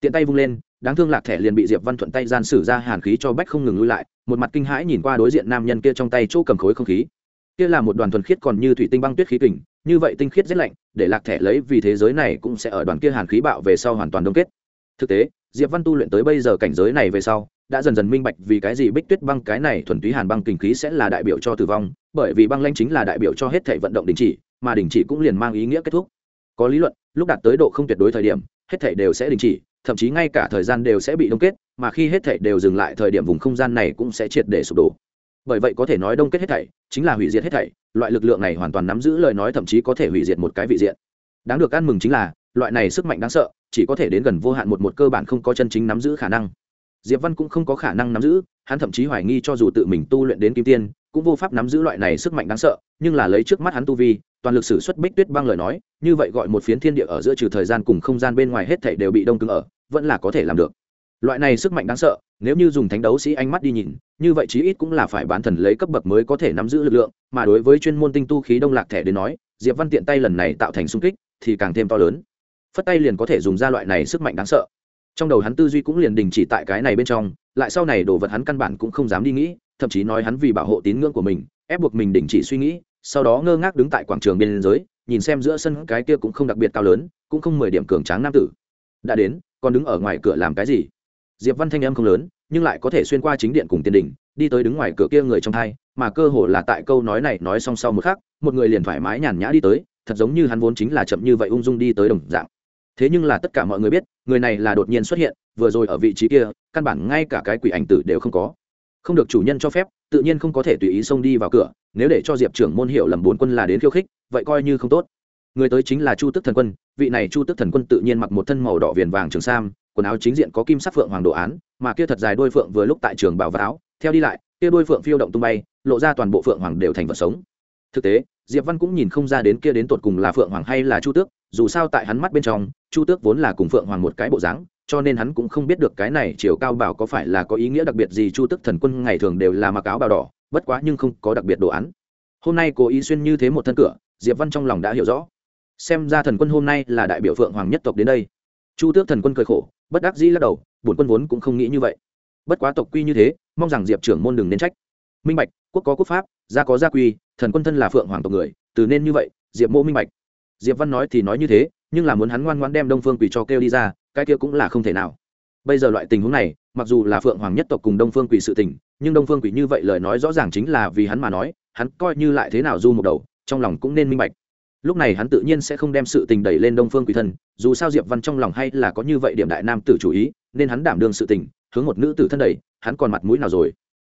Tiện tay vung lên, đáng thương lạc thẻ liền bị diệp văn thuận tay gian sử ra hàn khí cho bách không ngừng lui lại, một mặt kinh hãi nhìn qua đối diện nam nhân kia trong tay chỗ cầm khối không khí. Kia là một đoàn thuần khiết còn như thủy tinh băng tuyết khí kình, như vậy tinh khiết rất lạnh, để lạc thẻ lấy vì thế giới này cũng sẽ ở đoàn kia hàn khí bạo về sau hoàn toàn đông kết. Thực tế diệp văn tu luyện tới bây giờ cảnh giới này về sau, đã dần dần minh bạch vì cái gì bích tuyết băng cái này thuần túy hàn băng kinh khí sẽ là đại biểu cho tử vong, bởi vì băng lanh chính là đại biểu cho hết thể vận động đình chỉ, mà đình chỉ cũng liền mang ý nghĩa kết thúc. Có lý luận, lúc đạt tới độ không tuyệt đối thời điểm, hết thể đều sẽ đình chỉ, thậm chí ngay cả thời gian đều sẽ bị đông kết, mà khi hết thể đều dừng lại thời điểm vùng không gian này cũng sẽ triệt để sụp đổ. Bởi vậy có thể nói đông kết hết thảy chính là hủy diệt hết thảy, loại lực lượng này hoàn toàn nắm giữ lời nói thậm chí có thể hủy diệt một cái vị diện. Đáng được ăn mừng chính là, loại này sức mạnh đáng sợ chỉ có thể đến gần vô hạn một một cơ bản không có chân chính nắm giữ khả năng. Diệp văn cũng không có khả năng nắm giữ, hắn thậm chí hoài nghi cho dù tự mình tu luyện đến kim tiên, cũng vô pháp nắm giữ loại này sức mạnh đáng sợ, nhưng là lấy trước mắt hắn tu vi, toàn lực sử xuất bích tuyết băng lời nói, như vậy gọi một phiến thiên địa ở giữa trừ thời gian cùng không gian bên ngoài hết thảy đều bị đông cứng ở, vẫn là có thể làm được. Loại này sức mạnh đáng sợ, nếu như dùng thánh đấu sĩ ánh mắt đi nhìn, như vậy chí ít cũng là phải bán thần lấy cấp bậc mới có thể nắm giữ lực lượng, mà đối với chuyên môn tinh tu khí đông lạc thẻ đến nói, diệp văn tiện tay lần này tạo thành sung kích, thì càng thêm to lớn phất tay liền có thể dùng ra loại này sức mạnh đáng sợ. Trong đầu hắn tư duy cũng liền đình chỉ tại cái này bên trong, lại sau này đồ vật hắn căn bản cũng không dám đi nghĩ, thậm chí nói hắn vì bảo hộ tín ngưỡng của mình, ép buộc mình đình chỉ suy nghĩ, sau đó ngơ ngác đứng tại quảng trường biên giới, nhìn xem giữa sân cái kia cũng không đặc biệt cao lớn, cũng không mười điểm cường tráng nam tử. Đã đến, còn đứng ở ngoài cửa làm cái gì? Diệp văn thanh em không lớn, nhưng lại có thể xuyên qua chính điện cùng tiền đình đi tới đứng ngoài cửa kia người trong thai, mà cơ hồ là tại câu nói này nói xong sau một khắc, một người liền thoải mái nhàn nhã đi tới, thật giống như hắn vốn chính là chậm như vậy ung dung đi tới đồng dạng thế nhưng là tất cả mọi người biết, người này là đột nhiên xuất hiện, vừa rồi ở vị trí kia, căn bản ngay cả cái quỷ ảnh tử đều không có. Không được chủ nhân cho phép, tự nhiên không có thể tùy ý xông đi vào cửa, nếu để cho diệp trưởng môn hiệu lầm bốn quân là đến khiêu khích, vậy coi như không tốt. Người tới chính là chu tức thần quân, vị này chu tức thần quân tự nhiên mặc một thân màu đỏ viền vàng trường sam, quần áo chính diện có kim sắc phượng hoàng đồ án, mà kia thật dài đôi phượng vừa lúc tại trường bảo và áo theo đi lại, kia đôi phượng phiêu động tung bay, lộ ra toàn bộ phượng hoàng đều thành vật sống. Thực tế diệp văn cũng nhìn không ra đến kia đến tột cùng là phượng hoàng hay là chu tước, dù sao tại hắn mắt bên trong, chu tước vốn là cùng phượng hoàng một cái bộ dáng, cho nên hắn cũng không biết được cái này chiều cao bảo có phải là có ý nghĩa đặc biệt gì chu tước thần quân ngày thường đều là mặc áo bào đỏ, bất quá nhưng không có đặc biệt đồ án. Hôm nay cố ý xuyên như thế một thân cửa, diệp văn trong lòng đã hiểu rõ. Xem ra thần quân hôm nay là đại biểu phượng hoàng nhất tộc đến đây. Chu tước thần quân cười khổ, bất đắc dĩ lắc đầu, bổn quân vốn cũng không nghĩ như vậy. Bất quá tộc quy như thế, mong rằng diệp trưởng môn đừng nên trách. Minh bạch, quốc có quốc pháp, gia có gia quy thần quân thân là phượng hoàng tộc người, từ nên như vậy, diệp mô minh bạch. Diệp văn nói thì nói như thế, nhưng là muốn hắn ngoan ngoan đem đông phương quỷ cho kêu đi ra, cái kia cũng là không thể nào. Bây giờ loại tình huống này, mặc dù là phượng hoàng nhất tộc cùng đông phương quỷ sự tình, nhưng đông phương quỷ như vậy lời nói rõ ràng chính là vì hắn mà nói, hắn coi như lại thế nào du một đầu, trong lòng cũng nên minh bạch. Lúc này hắn tự nhiên sẽ không đem sự tình đẩy lên đông phương quỷ thân, dù sao diệp văn trong lòng hay là có như vậy điểm đại nam tử chủ ý, nên hắn đảm đương sự tình, hướng một nữ tử thân đẩy, hắn còn mặt mũi nào rồi?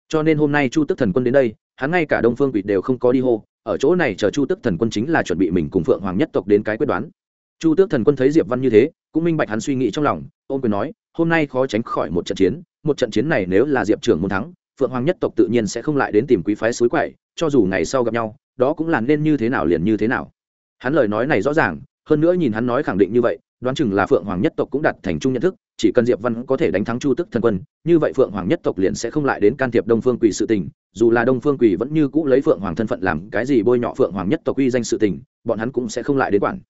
Cho nên hôm nay chu tức thần quân đến đây hắn ngay cả đông phương quỷ đều không có đi hô, ở chỗ này chờ chu tước thần quân chính là chuẩn bị mình cùng phượng hoàng nhất tộc đến cái quyết đoán. Chu tước thần quân thấy diệp văn như thế, cũng minh bạch hắn suy nghĩ trong lòng ôm quyền nói, hôm nay khó tránh khỏi một trận chiến, một trận chiến này nếu là diệp trưởng muốn thắng, phượng hoàng nhất tộc tự nhiên sẽ không lại đến tìm quý phái suối quậy, cho dù ngày sau gặp nhau, đó cũng là nên như thế nào liền như thế nào. Hắn lời nói này rõ ràng, hơn nữa nhìn hắn nói khẳng định như vậy, đoán chừng là phượng hoàng nhất tộc cũng đặt thành chung nhận thức chỉ cần diệp văn có thể đánh thắng chu tức thần quân, như vậy phượng hoàng nhất tộc liền sẽ không lại đến can thiệp đông phương quỷ sự tình, dù là đông phương quỷ vẫn như cũ lấy phượng hoàng thân phận làm cái gì bôi nhọ phượng hoàng nhất tộc uy danh sự tình, bọn hắn cũng sẽ không lại đến quản.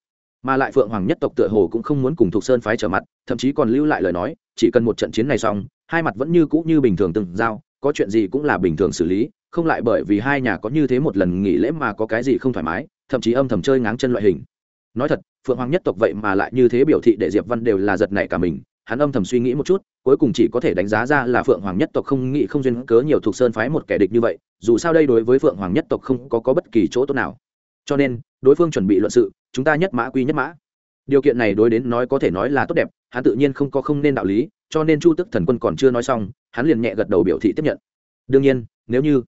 Mà lại phượng hoàng nhất tộc tựa hồ cũng không muốn cùng thuộc sơn phái trở mặt, thậm chí còn lưu lại lời nói, chỉ cần một trận chiến này xong, hai mặt vẫn như cũ như bình thường từng giao, có chuyện gì cũng là bình thường xử lý, không lại bởi vì hai nhà có như thế một lần nghỉ lễ mà có cái gì không thoải mái, thậm chí âm thầm chơi ngáng chân loại hình. Nói thật, phượng hoàng nhất tộc vậy mà lại như thế biểu thị để diệp văn đều là giật nảy cả mình hắn âm thầm suy nghĩ một chút cuối cùng chỉ có thể đánh giá ra là phượng hoàng nhất tộc không nghĩ không duyên cớ nhiều thuộc sơn phái một kẻ địch như vậy dù sao đây đối với phượng hoàng nhất tộc không có, có bất kỳ chỗ tốt nào. Cho nên đối phương chuẩn bị luận sự chúng ta nhất mã quy nhất mã. Điều kiện này đối đến nói có thể nói là tốt đẹp hắn tự nhiên không có không nên đạo lý cho nên chu tức thần quân còn chưa nói xong hắn liền nhẹ gật đầu biểu thị tiếp nhận. Đương nhiên nếu như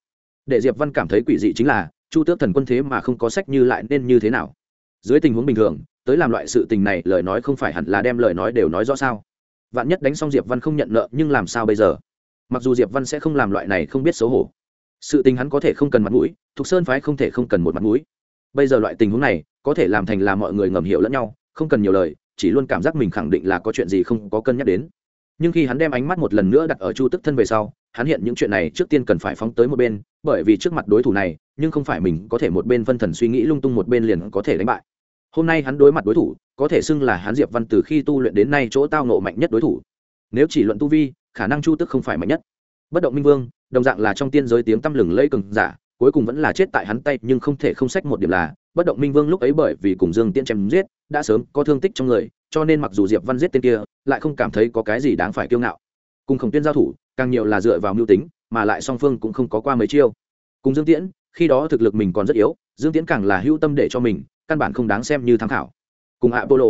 để diệp văn cảm thấy quỷ dị chính là chu tước thần quân thế mà không có sách như lại nên như thế nào? Dưới tình huống bình thường tới làm loại sự tình này lời nói không phải hẳn là đem lời nói đều nói rõ sao? Vạn nhất đánh xong diệp văn không nhận nợ, nhưng làm sao bây giờ? Mặc dù diệp văn sẽ không làm loại này không biết xấu hổ. Sự tình hắn có thể không cần mặt mũi, thục sơn phái không thể không cần một mặt mũi. Bây giờ loại tình huống này, có thể làm thành là mọi người ngầm hiểu lẫn nhau, không cần nhiều lời, chỉ luôn cảm giác mình khẳng định là có chuyện gì không có cân nhắc đến. Nhưng khi hắn đem ánh mắt một lần nữa đặt ở chu tức thân về sau, hắn hiện những chuyện này trước tiên cần phải phóng tới một bên, bởi vì trước mặt đối thủ này, nhưng không phải mình có thể một bên phân thần suy nghĩ lung tung một bên liền có thể đánh bại hôm nay hắn đối mặt đối thủ, có thể xưng là hắn diệp văn từ khi tu luyện đến nay chỗ tao nộ mạnh nhất đối thủ. Nếu chỉ luận tu vi, khả năng chu tức không phải mạnh nhất. Bất động minh vương, đồng dạng là trong tiên giới tiếng tăm lừng lây cường giả, cuối cùng vẫn là chết tại hắn tay, nhưng không thể không sách một điểm là, bất động minh vương lúc ấy bởi vì cùng dương tiễn chém giết, đã sớm có thương tích trong người, cho nên mặc dù diệp văn giết tên kia, lại không cảm thấy có cái gì đáng phải kiêu ngạo. Cùng khổng tiên giao thủ, càng nhiều là dựa vào mưu tính, mà lại song phương cũng không có qua mấy chiêu. Cùng dương tiễn, khi đó thực lực mình còn rất yếu, dương tiễn càng là hữu tâm để cho mình căn bản không đáng xem như tham khảo. Cùng apollo,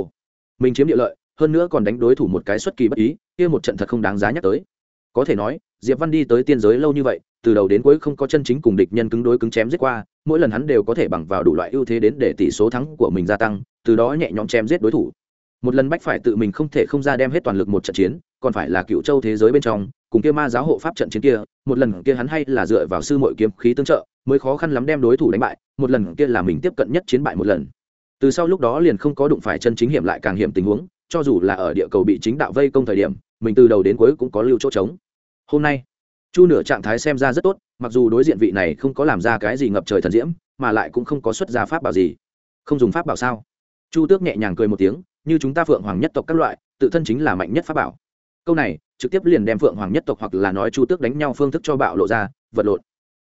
mình chiếm địa lợi, hơn nữa còn đánh đối thủ một cái xuất kỳ bất ý, kia một trận thật không đáng giá nhắc tới. Có thể nói, diệp văn đi tới tiên giới lâu như vậy, từ đầu đến cuối không có chân chính cùng địch nhân cứng đối cứng chém giết qua, mỗi lần hắn đều có thể bằng vào đủ loại ưu thế đến để tỷ số thắng của mình gia tăng, từ đó nhẹ nhõm chém giết đối thủ. Một lần bách phải tự mình không thể không ra đem hết toàn lực một trận chiến, còn phải là cựu châu thế giới bên trong, cùng kia ma giáo hộ pháp trận chiến kia, một lần kia hắn hay là dựa vào sư mội kiếm khí tương trợ mới khó khăn lắm đem đối thủ đánh bại, một lần kia là mình tiếp cận nhất chiến bại một lần. Từ sau lúc đó liền không có đụng phải chân chính hiểm lại càng hiểm tình huống, cho dù là ở địa cầu bị chính đạo vây công thời điểm, mình từ đầu đến cuối cũng có lưu chỗ trống. Hôm nay, chu nửa trạng thái xem ra rất tốt, mặc dù đối diện vị này không có làm ra cái gì ngập trời thần diễm, mà lại cũng không có xuất ra pháp bảo gì. Không dùng pháp bảo sao? Chu tước nhẹ nhàng cười một tiếng, như chúng ta phượng hoàng nhất tộc các loại, tự thân chính là mạnh nhất pháp bảo. Câu này, trực tiếp liền đem phượng hoàng nhất tộc hoặc là nói chu tước đánh nhau phương thức cho bạo lộ ra, vật lộn.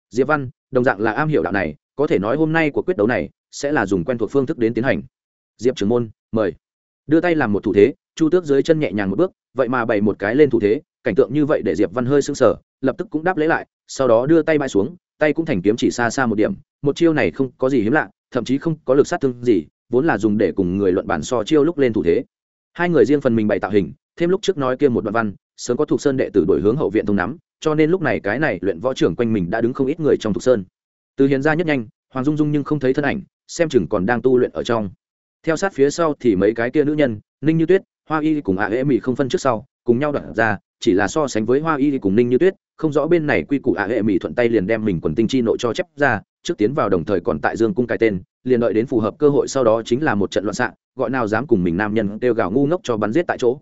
Diệp văn đồng dạng là am hiểu đạo này, có thể nói hôm nay của quyết đấu này sẽ là dùng quen thuộc phương thức đến tiến hành. Diệp trưởng môn, mời. Đưa tay làm một thủ thế, chu tước dưới chân nhẹ nhàng một bước, vậy mà bày một cái lên thủ thế, cảnh tượng như vậy để diệp văn hơi sưng sờ, lập tức cũng đáp lấy lại, sau đó đưa tay bãi xuống, tay cũng thành kiếm chỉ xa xa một điểm, một chiêu này không có gì hiếm lạ, thậm chí không có lực sát thương gì, vốn là dùng để cùng người luận bản so chiêu lúc lên thủ thế. Hai người riêng phần mình bày tạo hình, thêm lúc trước nói kia một đoạn văn, sớm có thuộc sơn đệ tử đổi hướng hậu viện thông nắm cho nên lúc này cái này luyện võ trưởng quanh mình đã đứng không ít người trong thục sơn. Từ hiền ra nhất nhanh, hoàng dung dung nhưng không thấy thân ảnh, xem chừng còn đang tu luyện ở trong. Theo sát phía sau thì mấy cái kia nữ nhân, ninh như tuyết, hoa y cùng ạ à ế mỹ không phân trước sau, cùng nhau đoạn ra, chỉ là so sánh với hoa y cùng ninh như tuyết, không rõ bên này quy củ ạ à hệ mỹ thuận tay liền đem mình quần tinh chi nội cho chép ra, trước tiến vào đồng thời còn tại dương cung cái tên, liền đợi đến phù hợp cơ hội sau đó chính là một trận loạn xạ, gọi nào dám cùng mình nam nhân kêu gào ngu ngốc cho bắn giết tại chỗ.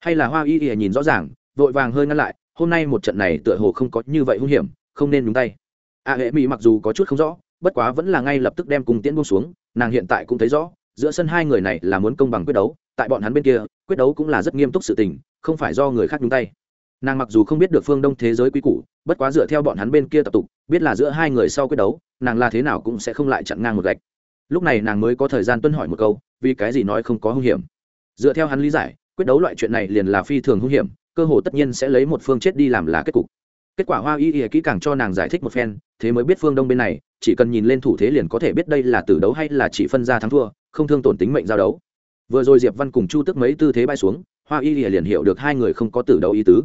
Hay là hoa y y nhìn rõ ràng, vội vàng hơi ngăn lại hôm nay một trận này tựa hồ không có như vậy hung hiểm, không nên nhúng tay. A hệ mỹ mặc dù có chút không rõ, bất quá vẫn là ngay lập tức đem cùng tiễn buông xuống, nàng hiện tại cũng thấy rõ, giữa sân hai người này là muốn công bằng quyết đấu, tại bọn hắn bên kia, quyết đấu cũng là rất nghiêm túc sự tình, không phải do người khác nhúng tay. Nàng mặc dù không biết được phương đông thế giới quy củ, bất quá dựa theo bọn hắn bên kia tập tục, biết là giữa hai người sau quyết đấu, nàng là thế nào cũng sẽ không lại chặn ngang một gạch. Lúc này nàng mới có thời gian tuân hỏi một câu, vì cái gì nói không có hung hiểm? Dựa theo hắn lý giải, quyết đấu loại chuyện này liền là phi thường hung hiểm cơ hồ tất nhiên sẽ lấy một phương chết đi làm là kết cục. Kết quả hoa y ỉa kỹ càng cho nàng giải thích một phen, thế mới biết phương đông bên này, chỉ cần nhìn lên thủ thế liền có thể biết đây là tử đấu hay là chỉ phân ra thắng thua, không thương tổn tính mệnh giao đấu. Vừa rồi diệp văn cùng chu tức mấy tư thế bay xuống, hoa y ỉa liền hiểu được hai người không có tử đấu ý tứ.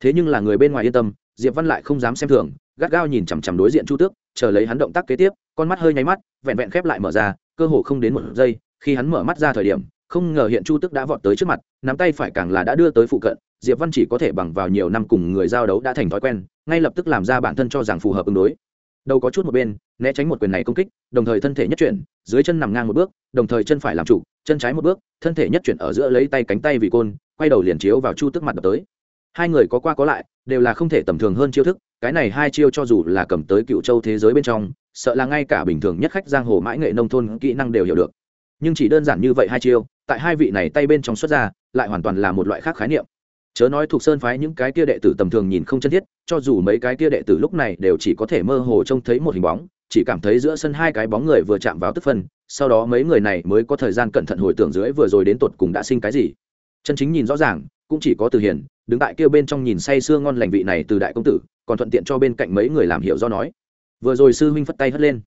Thế nhưng là người bên ngoài yên tâm, diệp văn lại không dám xem thường, gắt gao nhìn chằm chằm đối diện chu tước, chờ lấy hắn động tác kế tiếp, con mắt hơi nháy mắt, vẹn vẹn khép lại mở ra, cơ hồ không đến một giây, khi hắn mở mắt ra thời điểm, không ngờ hiện chu tước đã vọt tới trước mặt, nắm tay phải càng là đã đưa tới phụ cận diệp văn chỉ có thể bằng vào nhiều năm cùng người giao đấu đã thành thói quen, ngay lập tức làm ra bản thân cho rằng phù hợp ứng đối. Đầu có chút một bên, né tránh một quyền này công kích, đồng thời thân thể nhất chuyển, dưới chân nằm ngang một bước, đồng thời chân phải làm chủ, chân trái một bước, thân thể nhất chuyển ở giữa lấy tay cánh tay vì côn, quay đầu liền chiếu vào chu tức mặt đập tới. Hai người có qua có lại, đều là không thể tầm thường hơn chiêu thức, cái này hai chiêu cho dù là cầm tới cựu châu thế giới bên trong, sợ là ngay cả bình thường nhất khách giang hồ mãi nghệ nông thôn kỹ năng đều hiểu được. Nhưng chỉ đơn giản như vậy hai chiêu, tại hai vị này tay bên trong xuất ra, lại hoàn toàn là một loại khác khái niệm chớ nói thuộc sơn phái những cái kia đệ tử tầm thường nhìn không chân thiết, cho dù mấy cái kia đệ tử lúc này đều chỉ có thể mơ hồ trông thấy một hình bóng, chỉ cảm thấy giữa sân hai cái bóng người vừa chạm vào tức phân, sau đó mấy người này mới có thời gian cẩn thận hồi tưởng dưới vừa rồi đến tột cùng đã sinh cái gì. Chân chính nhìn rõ ràng, cũng chỉ có từ hiền, đứng tại kia bên trong nhìn say sưa ngon lành vị này từ đại công tử, còn thuận tiện cho bên cạnh mấy người làm hiểu do nói. Vừa rồi sư huynh phất tay hất lên.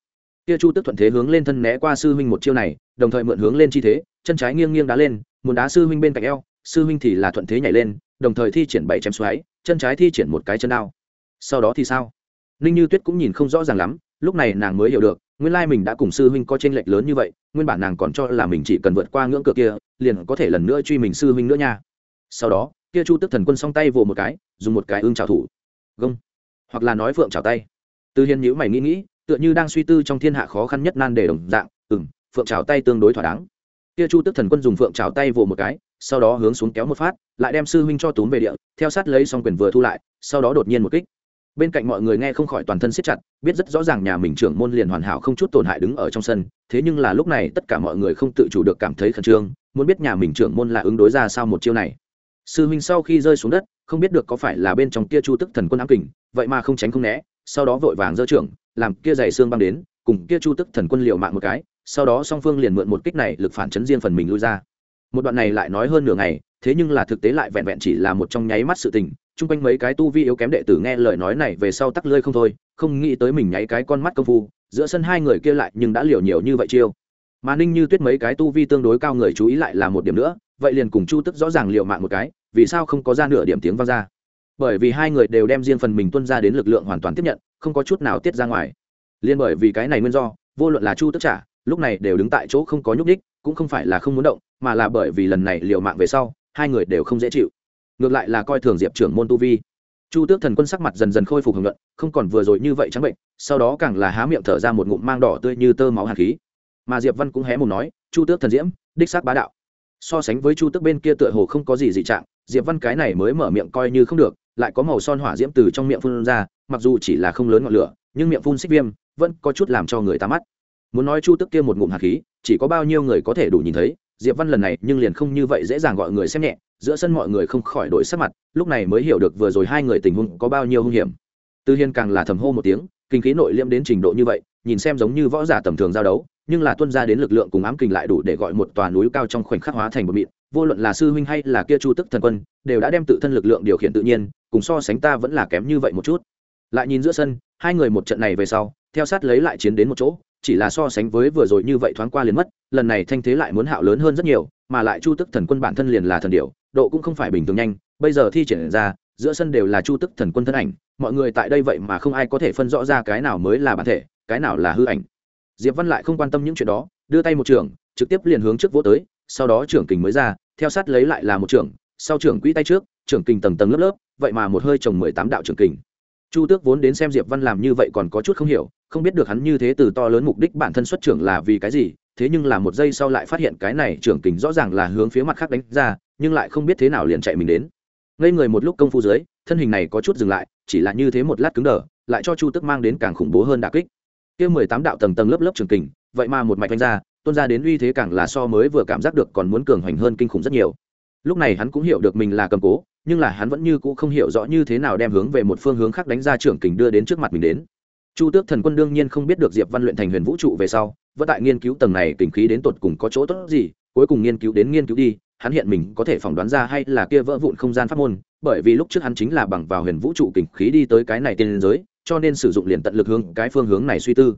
Kia chu tức thuận thế hướng lên thân né qua sư huynh một chiêu này, đồng thời mượn hướng lên chi thế, chân trái nghiêng nghiêng đá lên, muốn đá sư huynh bên cạnh eo, sư huynh thì là thuận thế nhảy lên đồng thời thi triển bảy chém xoáy chân trái thi triển một cái chân đao. Sau đó thì sao? Ninh như tuyết cũng nhìn không rõ ràng lắm lúc này nàng mới hiểu được nguyên lai mình đã cùng sư huynh có tranh lệch lớn như vậy nguyên bản nàng còn cho là mình chỉ cần vượt qua ngưỡng cửa kia liền có thể lần nữa truy mình sư huynh nữa nha. Sau đó kia chu tức thần quân song tay vồ một cái dùng một cái ương trào thủ. Gông. Hoặc là nói phượng trào tay. Tư Hiên nhữ mày nghĩ nghĩ tựa như đang suy tư trong thiên hạ khó khăn nhất nan đề đồng dạng ừm, phượng trào tay tương đối thỏa đáng. Kia chu tức thần quân dùng phượng trào tay vồ một cái sau đó hướng xuống kéo một phát, lại đem sư huynh cho túm về địa, theo sát lấy xong quyền vừa thu lại, sau đó đột nhiên một kích. Bên cạnh mọi người nghe không khỏi toàn thân siết chặt, biết rất rõ ràng nhà mình trưởng môn liền hoàn hảo không chút tổn hại đứng ở trong sân, thế nhưng là lúc này tất cả mọi người không tự chủ được cảm thấy khẩn trương, muốn biết nhà mình trưởng môn là ứng đối ra sao một chiêu này. Sư huynh sau khi rơi xuống đất, không biết được có phải là bên trong kia chu tức thần quân ám kình, vậy mà không tránh không né, sau đó vội vàng giơ trưởng, làm kia giày xương băng đến, cùng kia chu tức thần quân liều mạng một cái, sau đó song phương liền mượn một kích này lực phản chấn riêng phần mình lui ra một đoạn này lại nói hơn nửa ngày, thế nhưng là thực tế lại vẹn vẹn chỉ là một trong nháy mắt sự tình, chung quanh mấy cái tu vi yếu kém đệ tử nghe lời nói này về sau tắc lơi không thôi, không nghĩ tới mình nháy cái con mắt công phu, giữa sân hai người kia lại nhưng đã liều nhiều như vậy chiêu. Mà ninh như tuyết mấy cái tu vi tương đối cao người chú ý lại là một điểm nữa, vậy liền cùng chu tức rõ ràng liều mạng một cái, vì sao không có ra nửa điểm tiếng vang ra. Bởi vì hai người đều đem riêng phần mình tuân ra đến lực lượng hoàn toàn tiếp nhận, không có chút nào tiết ra ngoài. Liên bởi vì cái này nguyên do, vô luận là chu tức trả, lúc này đều đứng tại chỗ không có nhúc đích cũng không phải là không muốn động, mà là bởi vì lần này liều mạng về sau, hai người đều không dễ chịu. Ngược lại là coi thường diệp trưởng môn tu vi. Chu tước thần quân sắc mặt dần dần khôi phục hưởng luận, không còn vừa rồi như vậy trắng bệnh, sau đó càng là há miệng thở ra một ngụm mang đỏ tươi như tơ máu hạt khí. Mà diệp văn cũng hé mồm nói, chu tước thần diễm, đích xác bá đạo. So sánh với chu tước bên kia tựa hồ không có gì dị trạng, diệp văn cái này mới mở miệng coi như không được, lại có màu son hỏa diễm từ trong miệng phun ra, mặc dù chỉ là không lớn ngọn lửa, nhưng miệng phun xích viêm, vẫn có chút làm cho người ta mắt. Muốn nói chu tước kia một ngụm hạt khí chỉ có bao nhiêu người có thể đủ nhìn thấy, diệp văn lần này nhưng liền không như vậy dễ dàng gọi người xem nhẹ, giữa sân mọi người không khỏi đổi sắc mặt, lúc này mới hiểu được vừa rồi hai người tình huống có bao nhiêu hung hiểm. Tư hiên càng là thầm hô một tiếng, kinh khí nội liêm đến trình độ như vậy, nhìn xem giống như võ giả tầm thường giao đấu, nhưng là tuân ra đến lực lượng cùng ám kình lại đủ để gọi một tòa núi cao trong khoảnh khắc hóa thành một mịn, vô luận là sư huynh hay là kia chu tức thần quân, đều đã đem tự thân lực lượng điều khiển tự nhiên, cùng so sánh ta vẫn là kém như vậy một chút. Lại nhìn giữa sân, hai người một trận này về sau, theo sát lấy lại chiến đến một chỗ chỉ là so sánh với vừa rồi như vậy thoáng qua liền mất, lần này thanh thế lại muốn hạo lớn hơn rất nhiều, mà lại chu tức thần quân bản thân liền là thần điệu độ cũng không phải bình thường nhanh, bây giờ thi triển ra, giữa sân đều là chu tức thần quân thân ảnh, mọi người tại đây vậy mà không ai có thể phân rõ ra cái nào mới là bản thể, cái nào là hư ảnh. Diệp văn lại không quan tâm những chuyện đó, đưa tay một trường trực tiếp liền hướng trước vỗ tới, sau đó trưởng kình mới ra, theo sát lấy lại là một trưởng, sau trưởng quỹ tay trước, trưởng kình tầng tầng lớp lớp, vậy mà một hơi trồng mười tám đạo trưởng kình. Chu tước vốn đến xem diệp văn làm như vậy còn có chút không hiểu không biết được hắn như thế từ to lớn mục đích bản thân xuất trưởng là vì cái gì, thế nhưng là một giây sau lại phát hiện cái này trưởng kình rõ ràng là hướng phía mặt khác đánh ra, nhưng lại không biết thế nào liền chạy mình đến. Ngây người một lúc công phu dưới, thân hình này có chút dừng lại, chỉ là như thế một lát cứng đờ, lại cho chu tức mang đến càng khủng bố hơn đà kích. Kia mười tám đạo tầng tầng lớp lớp trường kình, vậy mà một mạch đánh ra tôn ra đến uy thế càng là so mới vừa cảm giác được còn muốn cường hoành hơn kinh khủng rất nhiều. Lúc này hắn cũng hiểu được mình là cầm cố, nhưng là hắn vẫn như cũ không hiểu rõ như thế nào đem hướng về một phương hướng khác đánh ra trưởng kình đưa đến trước mặt mình đến chu tước thần quân đương nhiên không biết được diệp văn luyện thành huyền vũ trụ về sau, vẫn tại nghiên cứu tầng này kình khí đến tột cùng có chỗ tốt gì, cuối cùng nghiên cứu đến nghiên cứu đi, hắn hiện mình có thể phỏng đoán ra hay là kia vỡ vụn không gian pháp môn, bởi vì lúc trước hắn chính là bằng vào huyền vũ trụ kình khí đi tới cái này tiên giới, cho nên sử dụng liền tận lực hướng cái phương hướng này suy tư.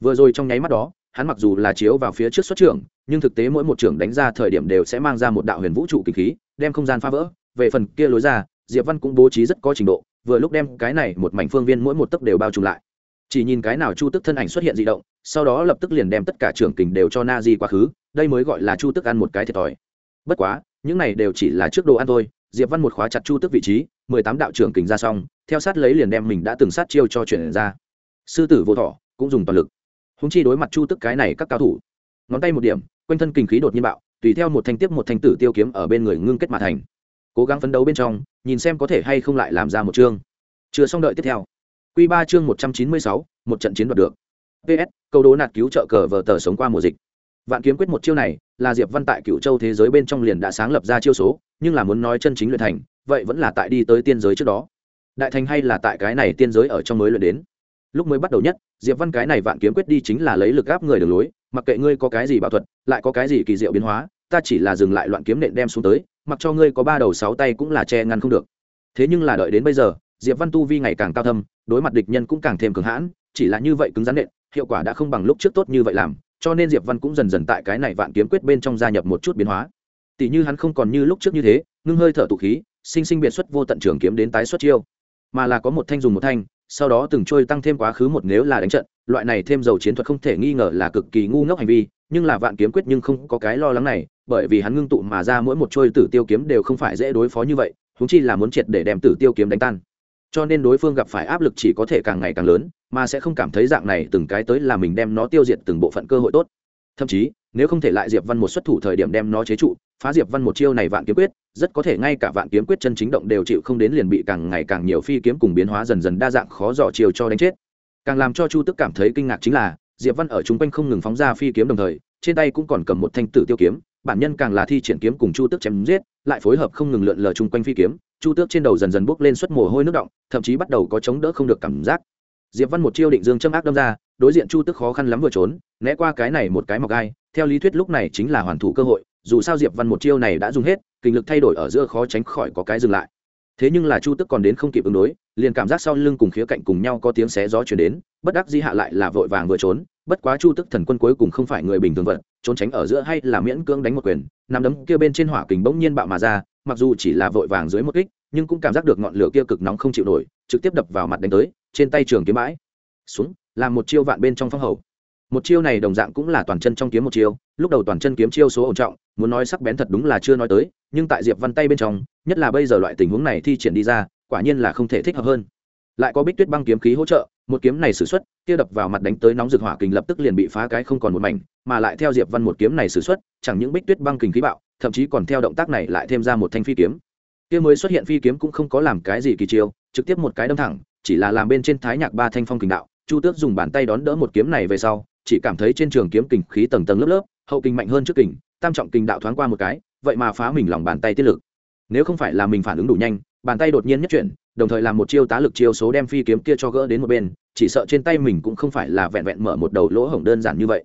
Vừa rồi trong nháy mắt đó, hắn mặc dù là chiếu vào phía trước xuất trưởng, nhưng thực tế mỗi một trưởng đánh ra thời điểm đều sẽ mang ra một đạo huyền vũ trụ kình khí, đem không gian phá vỡ. Về phần kia lối ra, diệp văn cũng bố trí rất có trình độ, vừa lúc đem cái này một mảnh phương viên mỗi một tấc đều bao trùm lại chỉ nhìn cái nào chu tức thân ảnh xuất hiện di động, sau đó lập tức liền đem tất cả trưởng kình đều cho na di quá khứ, đây mới gọi là chu tức ăn một cái thiệt thòi. Bất quá, những này đều chỉ là trước đồ ăn thôi, diệp văn một khóa chặt chu tức vị trí, mười tám đạo trưởng kình ra xong, theo sát lấy liền đem mình đã từng sát chiêu cho chuyển ra. Sư tử vô thọ cũng dùng toàn lực. Húng chi đối mặt chu tức cái này các cao thủ. Ngón tay một điểm, quanh thân kinh khí đột nhiên bạo, tùy theo một thanh tiếp một thanh tử tiêu kiếm ở bên người ngưng kết mà thành. Cố gắng phấn đấu bên trong, nhìn xem có thể hay không lại làm ra một chương. Chưa xong đợi tiếp theo q ba chương một trăm chín mươi sáu, một trận chiến đoạt được. Ps câu đố nạt cứu trợ cờ vở tờ sống qua mùa dịch. Vạn kiếm quyết một chiêu này, là diệp văn tại cửu châu thế giới bên trong liền đã sáng lập ra chiêu số, nhưng là muốn nói chân chính luyện thành, vậy vẫn là tại đi tới tiên giới trước đó. Đại thành hay là tại cái này tiên giới ở trong mới luyện đến? Lúc mới bắt đầu nhất, diệp văn cái này vạn kiếm quyết đi chính là lấy lực áp người đường lối, mặc kệ ngươi có cái gì bảo thuật, lại có cái gì kỳ diệu biến hóa, ta chỉ là dừng lại loạn kiếm nện đem xuống tới, mặc cho ngươi có ba đầu sáu tay cũng là che ngăn không được. Thế nhưng là đợi đến bây giờ, diệp văn tu vi ngày càng cao thâm đối mặt địch nhân cũng càng thêm cường hãn, chỉ là như vậy cứng rắn nện, hiệu quả đã không bằng lúc trước tốt như vậy làm, cho nên diệp văn cũng dần dần tại cái này vạn kiếm quyết bên trong gia nhập một chút biến hóa. Tỷ như hắn không còn như lúc trước như thế, ngưng hơi thở tụ khí, sinh sinh biệt xuất vô tận trường kiếm đến tái xuất chiêu. Mà là có một thanh dùng một thanh, sau đó từng trôi tăng thêm quá khứ một nếu là đánh trận, loại này thêm dầu chiến thuật không thể nghi ngờ là cực kỳ ngu ngốc hành vi, nhưng là vạn kiếm quyết nhưng không có cái lo lắng này, bởi vì hắn ngưng tụ mà ra mỗi một trôi tử tiêu kiếm đều không phải dễ đối phó như vậy húng chi là muốn triệt để đem tử tiêu kiếm đánh tan cho nên đối phương gặp phải áp lực chỉ có thể càng ngày càng lớn, mà sẽ không cảm thấy dạng này từng cái tới là mình đem nó tiêu diệt từng bộ phận cơ hội tốt. Thậm chí, nếu không thể lại diệp văn một xuất thủ thời điểm đem nó chế trụ, phá diệp văn một chiêu này vạn kiếm quyết, rất có thể ngay cả vạn kiếm quyết chân chính động đều chịu không đến liền bị càng ngày càng nhiều phi kiếm cùng biến hóa dần dần đa dạng khó dò chiều cho đánh chết. Càng làm cho chu tức cảm thấy kinh ngạc chính là, diệp văn ở chung quanh không ngừng phóng ra phi kiếm đồng thời, trên tay cũng còn cầm một thanh tử tiêu kiếm, bản nhân càng là thi triển kiếm cùng chu Tức chém giết, lại phối hợp không ngừng lượn lờ chung quanh phi kiếm chu tước trên đầu dần dần bốc lên suất mồ hôi nước động, thậm chí bắt đầu có chống đỡ không được cảm giác. Diệp văn một chiêu định dương châm ác đâm ra, đối diện chu tước khó khăn lắm vừa trốn, né qua cái này một cái mọc gai, theo lý thuyết lúc này chính là hoàn thủ cơ hội, dù sao diệp văn một chiêu này đã dùng hết, kinh lực thay đổi ở giữa khó tránh khỏi có cái dừng lại. Thế nhưng là chu tức còn đến không kịp ứng đối, liền cảm giác sau lưng cùng khía cạnh cùng nhau có tiếng xé gió chuyển đến, bất đắc di hạ lại là vội vàng vừa trốn bất quá chu tức thần quân cuối cùng không phải người bình thường vật, trốn tránh ở giữa hay là miễn cưỡng đánh một quyền nằm đấm kia bên trên hỏa kình bỗng nhiên bạo mà ra, mặc dù chỉ là vội vàng dưới một kích, nhưng cũng cảm giác được ngọn lửa kia cực nóng không chịu nổi, trực tiếp đập vào mặt đánh tới, trên tay trường kiếm bãi. Xuống làm một chiêu vạn bên trong phong hầu. Một chiêu này đồng dạng cũng là toàn chân trong kiếm một chiêu, lúc đầu toàn chân kiếm chiêu số ổn trọng, muốn nói sắc bén thật đúng là chưa nói tới, nhưng tại diệp văn tay bên trong, nhất là bây giờ loại tình huống này thi triển đi ra, quả nhiên là không thể thích hợp hơn lại có bích tuyết băng kiếm khí hỗ trợ, một kiếm này sử xuất, kia đập vào mặt đánh tới nóng rực hỏa kình lập tức liền bị phá cái không còn một mảnh, mà lại theo diệp văn một kiếm này sử xuất, chẳng những bích tuyết băng kình khí bạo, thậm chí còn theo động tác này lại thêm ra một thanh phi kiếm. Kia mới xuất hiện phi kiếm cũng không có làm cái gì kỳ chiêu, trực tiếp một cái đâm thẳng, chỉ là làm bên trên thái nhạc ba thanh phong kình đạo, chu tước dùng bàn tay đón đỡ một kiếm này về sau, chỉ cảm thấy trên trường kiếm kình khí tầng tầng lớp lớp, hậu kình mạnh hơn trước kình, tam trọng kình đạo thoáng qua một cái, vậy mà phá mình lòng bàn tay tiết lực. Nếu không phải là mình phản ứng đủ nhanh, bàn tay đột nhiên nhất chuyển đồng thời làm một chiêu tá lực chiêu số đem phi kiếm kia cho gỡ đến một bên, chỉ sợ trên tay mình cũng không phải là vẹn vẹn mở một đầu lỗ hổng đơn giản như vậy.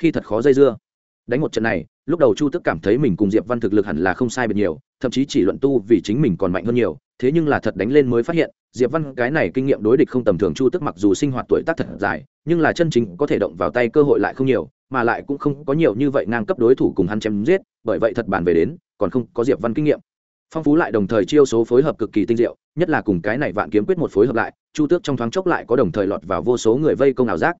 Khi thật khó dây dưa. Đánh một trận này, lúc đầu chu tức cảm thấy mình cùng diệp văn thực lực hẳn là không sai biệt nhiều, thậm chí chỉ luận tu vì chính mình còn mạnh hơn nhiều, thế nhưng là thật đánh lên mới phát hiện, diệp văn cái này kinh nghiệm đối địch không tầm thường chu tức mặc dù sinh hoạt tuổi tác thật dài, nhưng là chân chính có thể động vào tay cơ hội lại không nhiều, mà lại cũng không có nhiều như vậy ngang cấp đối thủ cùng hắn chém giết, bởi vậy thật bàn về đến, còn không có diệp văn kinh nghiệm phong phú lại đồng thời chiêu số phối hợp cực kỳ tinh diệu, nhất là cùng cái này vạn kiếm quyết một phối hợp lại, chu tước trong thoáng chốc lại có đồng thời lọt vào vô số người vây công ảo giác.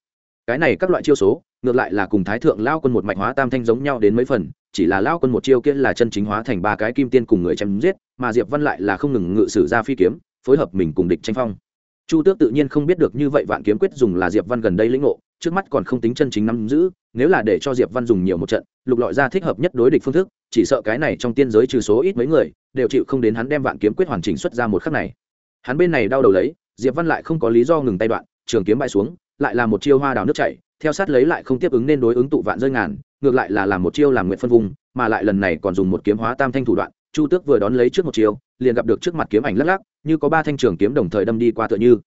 Cái này các loại chiêu số, ngược lại là cùng thái thượng lao quân một mạch hóa tam thanh giống nhau đến mấy phần, chỉ là lao quân một chiêu kia là chân chính hóa thành ba cái kim tiên cùng người chém giết, mà diệp văn lại là không ngừng ngự sử ra phi kiếm, phối hợp mình cùng địch tranh phong. Chu tước tự nhiên không biết được như vậy vạn kiếm quyết dùng là diệp văn gần đây lĩnh ngộ, trước mắt còn không tính chân chính nắm giữ, nếu là để cho diệp văn dùng nhiều một trận, lục lọi ra thích hợp nhất đối địch phương thức, chỉ sợ cái này trong tiên giới trừ số ít mấy người đều chịu không đến hắn đem vạn kiếm quyết hoàn chỉnh xuất ra một khắc này. Hắn bên này đau đầu lấy, diệp văn lại không có lý do ngừng tay đoạn, trường kiếm bay xuống, lại là một chiêu hoa đào nước chảy, theo sát lấy lại không tiếp ứng nên đối ứng tụ vạn rơi ngàn, ngược lại là làm một chiêu làm nguyện phân vùng, mà lại lần này còn dùng một kiếm hóa tam thanh thủ đoạn, chu tước vừa đón lấy trước một chiêu, liền gặp được trước mặt kiếm ảnh lắc lắc, như có ba thanh trường kiếm đồng thời đâm đi qua tựa như.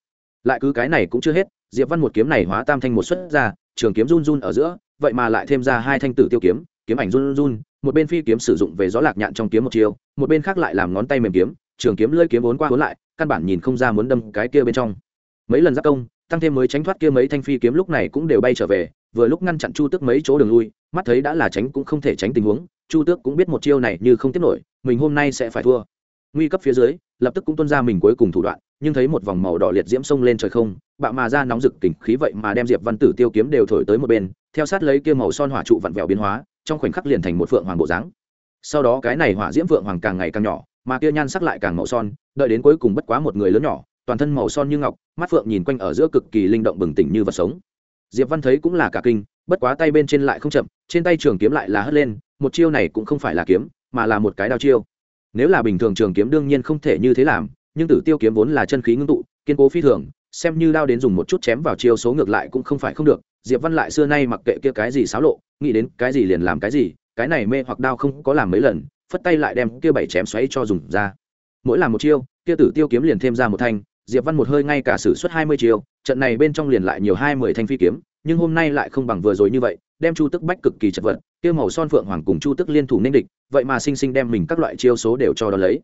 Lại cứ cái này cũng chưa hết, diệp văn một kiếm này hóa tam thanh một xuất ra, trường kiếm run run ở giữa, vậy mà lại thêm ra hai thanh tử tiêu kiếm kiếm ảnh run run một bên phi kiếm sử dụng về gió lạc nhạn trong kiếm một chiêu, một bên khác lại làm ngón tay mềm kiếm, trường kiếm lơi kiếm vốn qua vốn lại, căn bản nhìn không ra muốn đâm cái kia bên trong. Mấy lần giáp công, tăng thêm mới tránh thoát kia mấy thanh phi kiếm lúc này cũng đều bay trở về, vừa lúc ngăn chặn chu tước mấy chỗ đường lui, mắt thấy đã là tránh cũng không thể tránh tình huống, chu tước cũng biết một chiêu này như không tiếp nổi, mình hôm nay sẽ phải thua. Nguy cấp phía dưới, lập tức cũng tuân ra mình cuối cùng thủ đoạn, nhưng thấy một vòng màu đỏ liệt diễm sông lên trời không, bạo mà ra nóng rực kình khí vậy mà đem diệp văn tử tiêu kiếm đều thổi tới một bên, theo sát lấy kia màu son hỏa trụ vặn vẹo biến hóa trong khoảnh khắc liền thành một phượng hoàng bộ dáng. Sau đó cái này hỏa diễm phượng hoàng càng ngày càng nhỏ, mà kia nhan sắc lại càng màu son, đợi đến cuối cùng bất quá một người lớn nhỏ, toàn thân màu son như ngọc, mắt phượng nhìn quanh ở giữa cực kỳ linh động bừng tỉnh như vật sống. Diệp văn thấy cũng là cả kinh, bất quá tay bên trên lại không chậm, trên tay trường kiếm lại là hất lên, một chiêu này cũng không phải là kiếm, mà là một cái đao chiêu. Nếu là bình thường trường kiếm đương nhiên không thể như thế làm, nhưng tử tiêu kiếm vốn là chân khí ngưng tụ, kiên cố phi thường, xem như đao đến dùng một chút chém vào chiêu số ngược lại cũng không phải không được diệp văn lại xưa nay mặc kệ kia cái gì xáo lộ, nghĩ đến cái gì liền làm cái gì, cái này mê hoặc đao không có làm mấy lần, phất tay lại đem kia bảy chém xoáy cho dùng ra. Mỗi làm một chiêu, kia tử tiêu kiếm liền thêm ra một thanh, diệp văn một hơi ngay cả sử suất hai mươi chiêu, trận này bên trong liền lại nhiều hai mươi thanh phi kiếm, nhưng hôm nay lại không bằng vừa rồi như vậy, đem chu tức bách cực kỳ chật vật, kia màu son phượng hoàng cùng chu tức liên thủ ninh địch, vậy mà sinh sinh đem mình các loại chiêu số đều cho đó lấy.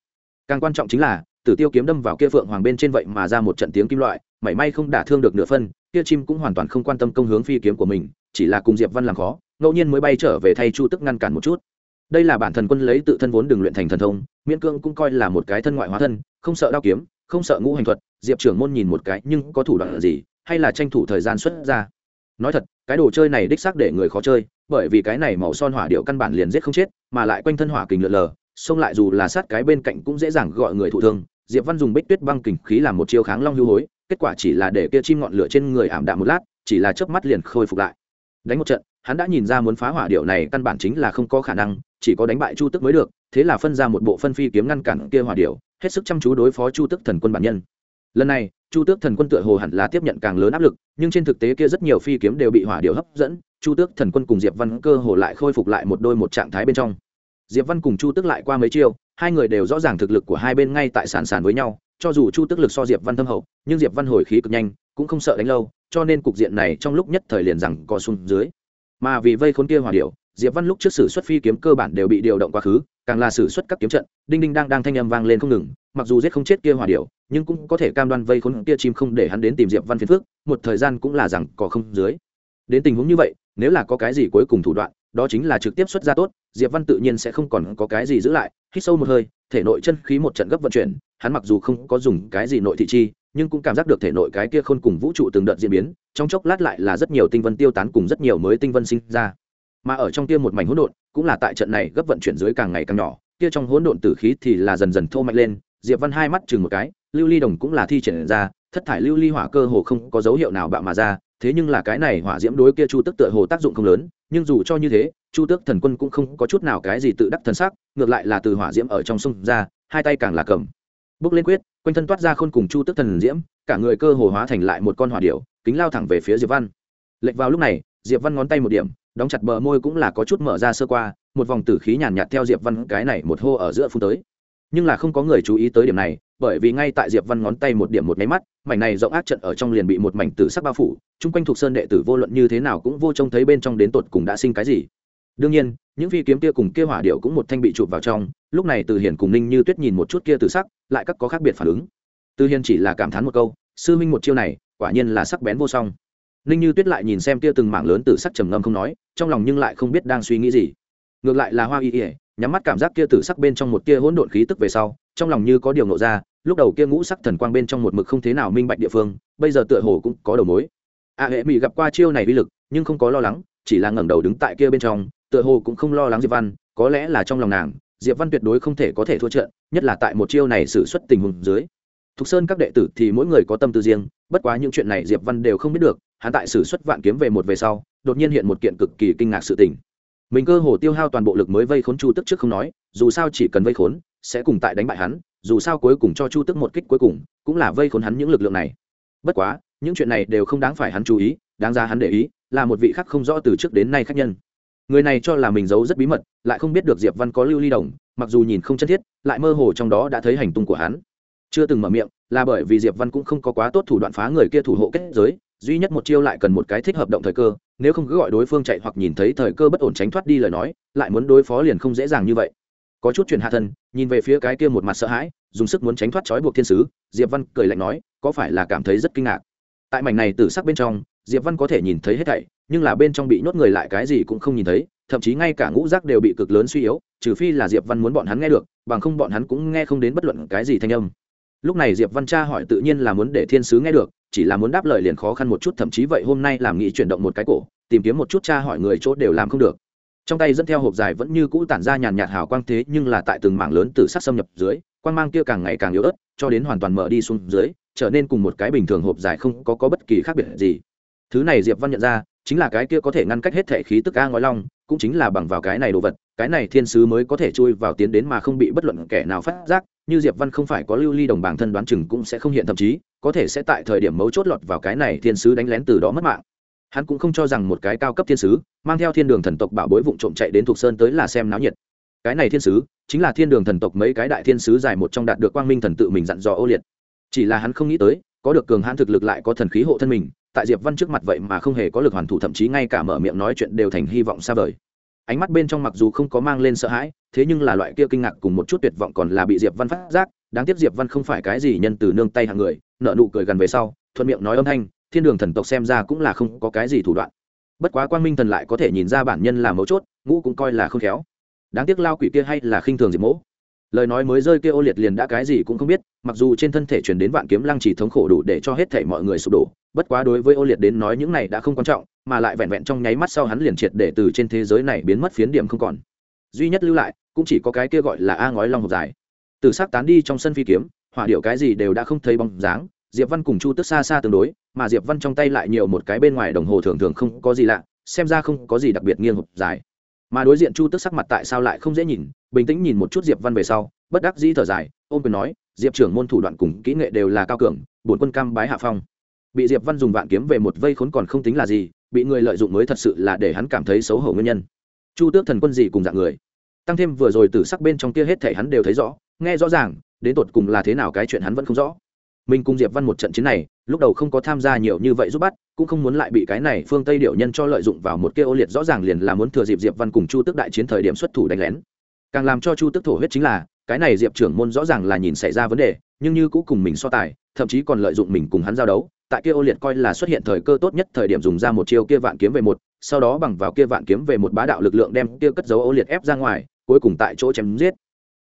Càng quan trọng chính là, tử tiêu kiếm đâm vào kia phượng hoàng bên trên vậy mà ra một trận tiếng kim loại, mảy may không đả thương được nửa phân kia chim cũng hoàn toàn không quan tâm công hướng phi kiếm của mình, chỉ là cùng diệp văn làm khó, ngẫu nhiên mới bay trở về thay chu tức ngăn cản một chút. Đây là bản thần quân lấy tự thân vốn đường luyện thành thần thông, miễn cương cũng coi là một cái thân ngoại hóa thân, không sợ đao kiếm, không sợ ngũ hành thuật, diệp trưởng môn nhìn một cái nhưng có thủ đoạn gì, hay là tranh thủ thời gian xuất ra. Nói thật, cái đồ chơi này đích xác để người khó chơi, bởi vì cái này màu son hỏa điệu căn bản liền giết không chết, mà lại quanh thân hỏa kình lượn lờ, xông lại dù là sát cái bên cạnh cũng dễ dàng gọi người thụ thương. Diệp văn dùng bích tuyết băng kình khí làm một chiêu kháng long hưu hối kết quả chỉ là để kia chim ngọn lửa trên người ảm đạm một lát, chỉ là chớp mắt liền khôi phục lại. Đánh một trận, hắn đã nhìn ra muốn phá hỏa điệu này căn bản chính là không có khả năng, chỉ có đánh bại chu tức mới được, thế là phân ra một bộ phân phi kiếm ngăn cản kia hỏa điệu, hết sức chăm chú đối phó chu tức thần quân bản nhân. Lần này, chu tước thần quân tựa hồ hẳn là tiếp nhận càng lớn áp lực, nhưng trên thực tế kia rất nhiều phi kiếm đều bị hỏa điệu hấp dẫn, chu tước thần quân cùng diệp văn cơ hồ lại khôi phục lại một đôi một trạng thái bên trong. Diệp văn cùng chu tước lại qua mấy chiêu, hai người đều rõ ràng thực lực của hai bên ngay tại sàn sàn với nhau cho dù chu tước lực so diệp văn thâm hậu, nhưng diệp văn hồi khí cực nhanh, cũng không sợ đánh lâu, cho nên cục diện này trong lúc nhất thời liền rằng có xuống dưới. Mà vì vây khốn kia hòa điệu diệp văn lúc trước sử xuất phi kiếm cơ bản đều bị điều động quá khứ, càng là sử xuất các kiếm trận, đinh đinh đang đang thanh âm vang lên không ngừng, mặc dù giết không chết kia hòa điệu nhưng cũng có thể cam đoan vây khốn kia chim không để hắn đến tìm diệp văn phiền phước một thời gian cũng là rằng có không dưới. Đến tình huống như vậy, nếu là có cái gì cuối cùng thủ đoạn, đó chính là trực tiếp xuất ra tốt, diệp văn tự nhiên sẽ không còn có cái gì giữ lại, hít sâu một hơi, thể nội chân khí một trận gấp vận chuyển hắn mặc dù không có dùng cái gì nội thị chi, nhưng cũng cảm giác được thể nội cái kia khôn cùng vũ trụ từng đợt diễn biến, trong chốc lát lại là rất nhiều tinh vân tiêu tán cùng rất nhiều mới tinh vân sinh ra. Mà ở trong kia một mảnh hỗn độn, cũng là tại trận này gấp vận chuyển dưới càng ngày càng nhỏ, kia trong hỗn độn tử khí thì là dần dần thô mạnh lên, diệp văn hai mắt chừng một cái, lưu ly đồng cũng là thi triển ra, thất thải lưu ly hỏa cơ hồ không có dấu hiệu nào bạo mà ra, thế nhưng là cái này hỏa diễm đối kia chu tức tựa hồ tác dụng không lớn, nhưng dù cho như thế, chu tước thần quân cũng không có chút nào cái gì tự đắc thần sắc ngược lại là từ hỏa diễm ở trong sông ra, hai tay càng là cầm bước lên quyết, quanh thân toát ra khôn cùng chu tước thần diễm, cả người cơ hồ hóa thành lại một con hỏa điệu kính lao thẳng về phía diệp văn. Lệch vào lúc này, diệp văn ngón tay một điểm, đóng chặt bờ môi cũng là có chút mở ra sơ qua, một vòng tử khí nhàn nhạt theo diệp văn cái này một hô ở giữa phun tới. Nhưng là không có người chú ý tới điểm này, bởi vì ngay tại diệp văn ngón tay một điểm một máy mắt, mảnh này rộng ác trận ở trong liền bị một mảnh tử sắc bao phủ, chung quanh thuộc sơn đệ tử vô luận như thế nào cũng vô trông thấy bên trong đến tột cùng đã sinh cái gì. Đương nhiên, những phi kiếm kia cùng kia hỏa điệu cũng một thanh bị chụp vào trong lúc này từ hiền cùng ninh như tuyết nhìn một chút kia tử sắc, lại các có khác biệt phản ứng. Từ hiền chỉ là cảm thán một câu, sư minh một chiêu này, quả nhiên là sắc bén vô song. Ninh như tuyết lại nhìn xem kia từng mảng lớn tử sắc trầm ngâm không nói, trong lòng nhưng lại không biết đang suy nghĩ gì. Ngược lại là hoa y ỉa nhắm mắt cảm giác kia tử sắc bên trong một kia hỗn độn khí tức về sau, trong lòng như có điều nộ ra, lúc đầu kia ngũ sắc thần quang bên trong một mực không thế nào minh bạch địa phương, bây giờ tựa hồ cũng có đầu mối. A hệ mỹ gặp qua chiêu này uy lực, nhưng không có lo lắng, chỉ là ngẩng đầu đứng tại kia bên trong, tựa hồ cũng không lo lắng diệp văn, có lẽ là trong lòng nàng diệp văn tuyệt đối không thể có thể thua trận, nhất là tại một chiêu này xử xuất tình huống dưới. Thục sơn các đệ tử thì mỗi người có tâm tư riêng, bất quá những chuyện này diệp văn đều không biết được, hắn tại xử xuất vạn kiếm về một về sau, đột nhiên hiện một kiện cực kỳ kinh ngạc sự tình. Mình cơ hồ tiêu hao toàn bộ lực mới vây khốn chu tức trước không nói, dù sao chỉ cần vây khốn, sẽ cùng tại đánh bại hắn, dù sao cuối cùng cho chu tức một kích cuối cùng, cũng là vây khốn hắn những lực lượng này. Bất quá, những chuyện này đều không đáng phải hắn chú ý, đáng ra hắn để ý, là một vị khác không rõ từ trước đến nay khác nhân người này cho là mình giấu rất bí mật, lại không biết được diệp văn có lưu ly đồng, mặc dù nhìn không chân thiết, lại mơ hồ trong đó đã thấy hành tung của hắn. Chưa từng mở miệng, là bởi vì diệp văn cũng không có quá tốt thủ đoạn phá người kia thủ hộ kết giới, duy nhất một chiêu lại cần một cái thích hợp động thời cơ, nếu không cứ gọi đối phương chạy hoặc nhìn thấy thời cơ bất ổn tránh thoát đi lời nói, lại muốn đối phó liền không dễ dàng như vậy. Có chút chuyển hạ thân, nhìn về phía cái kia một mặt sợ hãi, dùng sức muốn tránh thoát trói buộc thiên sứ, diệp văn cười lạnh nói, có phải là cảm thấy rất kinh ngạc. Tại mảnh này từ sắc bên trong, diệp văn có thể nhìn thấy hết thảy nhưng là bên trong bị nhốt người lại cái gì cũng không nhìn thấy thậm chí ngay cả ngũ giác đều bị cực lớn suy yếu trừ phi là diệp văn muốn bọn hắn nghe được bằng không bọn hắn cũng nghe không đến bất luận cái gì thanh âm. Lúc này diệp văn cha hỏi tự nhiên là muốn để thiên sứ nghe được chỉ là muốn đáp lời liền khó khăn một chút thậm chí vậy hôm nay làm nghĩ chuyển động một cái cổ tìm kiếm một chút cha hỏi người chỗ đều làm không được. Trong tay dẫn theo hộp dài vẫn như cũ tản ra nhàn nhạt hào quang thế nhưng là tại từng mảng lớn từ sắc xâm nhập dưới quang mang kia càng ngày càng yếu ớt cho đến hoàn toàn mở đi xuống dưới trở nên cùng một cái bình thường hộp dài không có, có bất kỳ khác biệt gì. Thứ này diệp văn nhận ra chính là cái kia có thể ngăn cách hết thể khí tức a ngói long, cũng chính là bằng vào cái này đồ vật, cái này thiên sứ mới có thể chui vào tiến đến mà không bị bất luận kẻ nào phát giác, như diệp văn không phải có lưu ly đồng bảng thân đoán chừng cũng sẽ không hiện thậm chí, có thể sẽ tại thời điểm mấu chốt lọt vào cái này thiên sứ đánh lén từ đó mất mạng. Hắn cũng không cho rằng một cái cao cấp thiên sứ, mang theo thiên đường thần tộc bảo bối vụng trộm chạy đến thuộc sơn tới là xem náo nhiệt. Cái này thiên sứ, chính là thiên đường thần tộc mấy cái đại thiên sứ dài một trong đạt được quang minh thần tự mình dặn dò ô liệt. Chỉ là hắn không nghĩ tới, có được cường hãn thực lực lại có thần khí hộ thân mình tại diệp văn trước mặt vậy mà không hề có lực hoàn thủ, thậm chí ngay cả mở miệng nói chuyện đều thành hy vọng xa vời. Ánh mắt bên trong mặc dù không có mang lên sợ hãi, thế nhưng là loại kia kinh ngạc cùng một chút tuyệt vọng còn là bị diệp văn phát giác. Đáng tiếc diệp văn không phải cái gì nhân từ nương tay hàng người nợ nụ cười gần về sau, thuận miệng nói âm thanh, thiên đường thần tộc xem ra cũng là không có cái gì thủ đoạn. Bất quá quang minh thần lại có thể nhìn ra bản nhân là mấu chốt, ngũ cũng coi là không khéo. Đáng tiếc lao quỷ kia hay là khinh thường diệp mỗ. Lời nói mới rơi kia ô liệt liền đã cái gì cũng không biết, mặc dù trên thân thể truyền đến vạn kiếm lăng chỉ thống khổ đủ để cho hết thể mọi người sụp đổ bất quá đối với ô liệt đến nói những này đã không quan trọng, mà lại vẹn vẹn trong nháy mắt sau hắn liền triệt để từ trên thế giới này biến mất phiến điểm không còn. Duy nhất lưu lại, cũng chỉ có cái kia gọi là a ngói long hộp dài. Từ s c tán đi trong sân phi kiếm, hỏa điệu cái gì đều đã không thấy bóng dáng, diệp văn cùng chu tức xa xa tương đối, mà diệp văn trong tay lại nhiều một cái bên ngoài đồng hồ thường thường không có gì lạ, xem ra không có gì đặc biệt nghiêng hộp dài. Mà đối diện chu tức sắc mặt tại sao lại không dễ nhìn, bình tĩnh nhìn một chút diệp văn về sau, bất đắc dĩ thở dài ôm quyền nói, diệp trưởng môn thủ đoạn cùng kỹ nghệ đều là cao cường, bổn quân cam bái hạ phong bị diệp văn dùng vạn kiếm về một vây khốn còn không tính là gì, bị người lợi dụng mới thật sự là để hắn cảm thấy xấu hổ nguyên nhân. Chu tước thần quân gì cùng dạng người. Tăng thêm vừa rồi từ sắc bên trong kia hết thể hắn đều thấy rõ, nghe rõ ràng, đến tột cùng là thế nào cái chuyện hắn vẫn không rõ. Mình cùng diệp văn một trận chiến này, lúc đầu không có tham gia nhiều như vậy giúp bắt, cũng không muốn lại bị cái này phương tây điệu nhân cho lợi dụng vào một kia ô liệt rõ ràng liền là muốn thừa dịp diệp văn cùng chu tước đại chiến thời điểm xuất thủ đánh lén. Càng làm cho chu tước thổ huyết chính là, cái này diệp trưởng môn rõ ràng là nhìn xảy ra vấn đề nhưng như cũ cùng mình so tài, thậm chí còn lợi dụng mình cùng hắn giao đấu, tại kia ô liệt coi là xuất hiện thời cơ tốt nhất thời điểm dùng ra một chiêu kia vạn kiếm về một, sau đó bằng vào kia vạn kiếm về một bá đạo lực lượng đem kia cất dấu ô liệt ép ra ngoài, cuối cùng tại chỗ chém giết.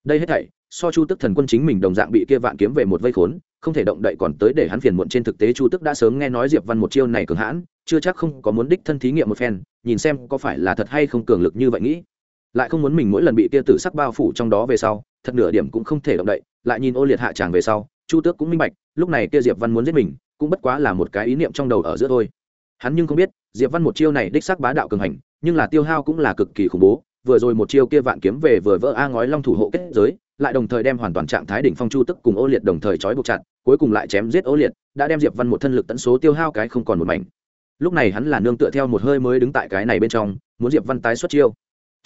Đây hết thảy, so chu tức thần quân chính mình đồng dạng bị kia vạn kiếm về một vây khốn, không thể động đậy còn tới để hắn phiền muộn trên thực tế chu tức đã sớm nghe nói diệp văn một chiêu này cường hãn, chưa chắc không có muốn đích thân thí nghiệm một phen, nhìn xem có phải là thật hay không cường lực như vậy nghĩ lại không muốn mình mỗi lần bị tia tử sắc bao phủ trong đó về sau, thật nửa điểm cũng không thể động đậy, lại nhìn ô liệt hạ tràng về sau, chu tước cũng minh bạch, lúc này kia diệp văn muốn giết mình, cũng bất quá là một cái ý niệm trong đầu ở giữa thôi. Hắn nhưng không biết, diệp văn một chiêu này đích sắc bá đạo cường hành, nhưng là tiêu hao cũng là cực kỳ khủng bố, vừa rồi một chiêu kia vạn kiếm về vừa vỡ a ngói long thủ hộ kết giới, lại đồng thời đem hoàn toàn trạng thái đỉnh phong chu tức cùng ô liệt đồng thời trói buộc chặt, cuối cùng lại chém giết ô liệt, đã đem diệp văn một thân lực tận số tiêu hao cái không còn một mảnh. Lúc này hắn là nương tựa theo một hơi mới đứng tại cái này bên trong, muốn diệp văn tái xuất chiêu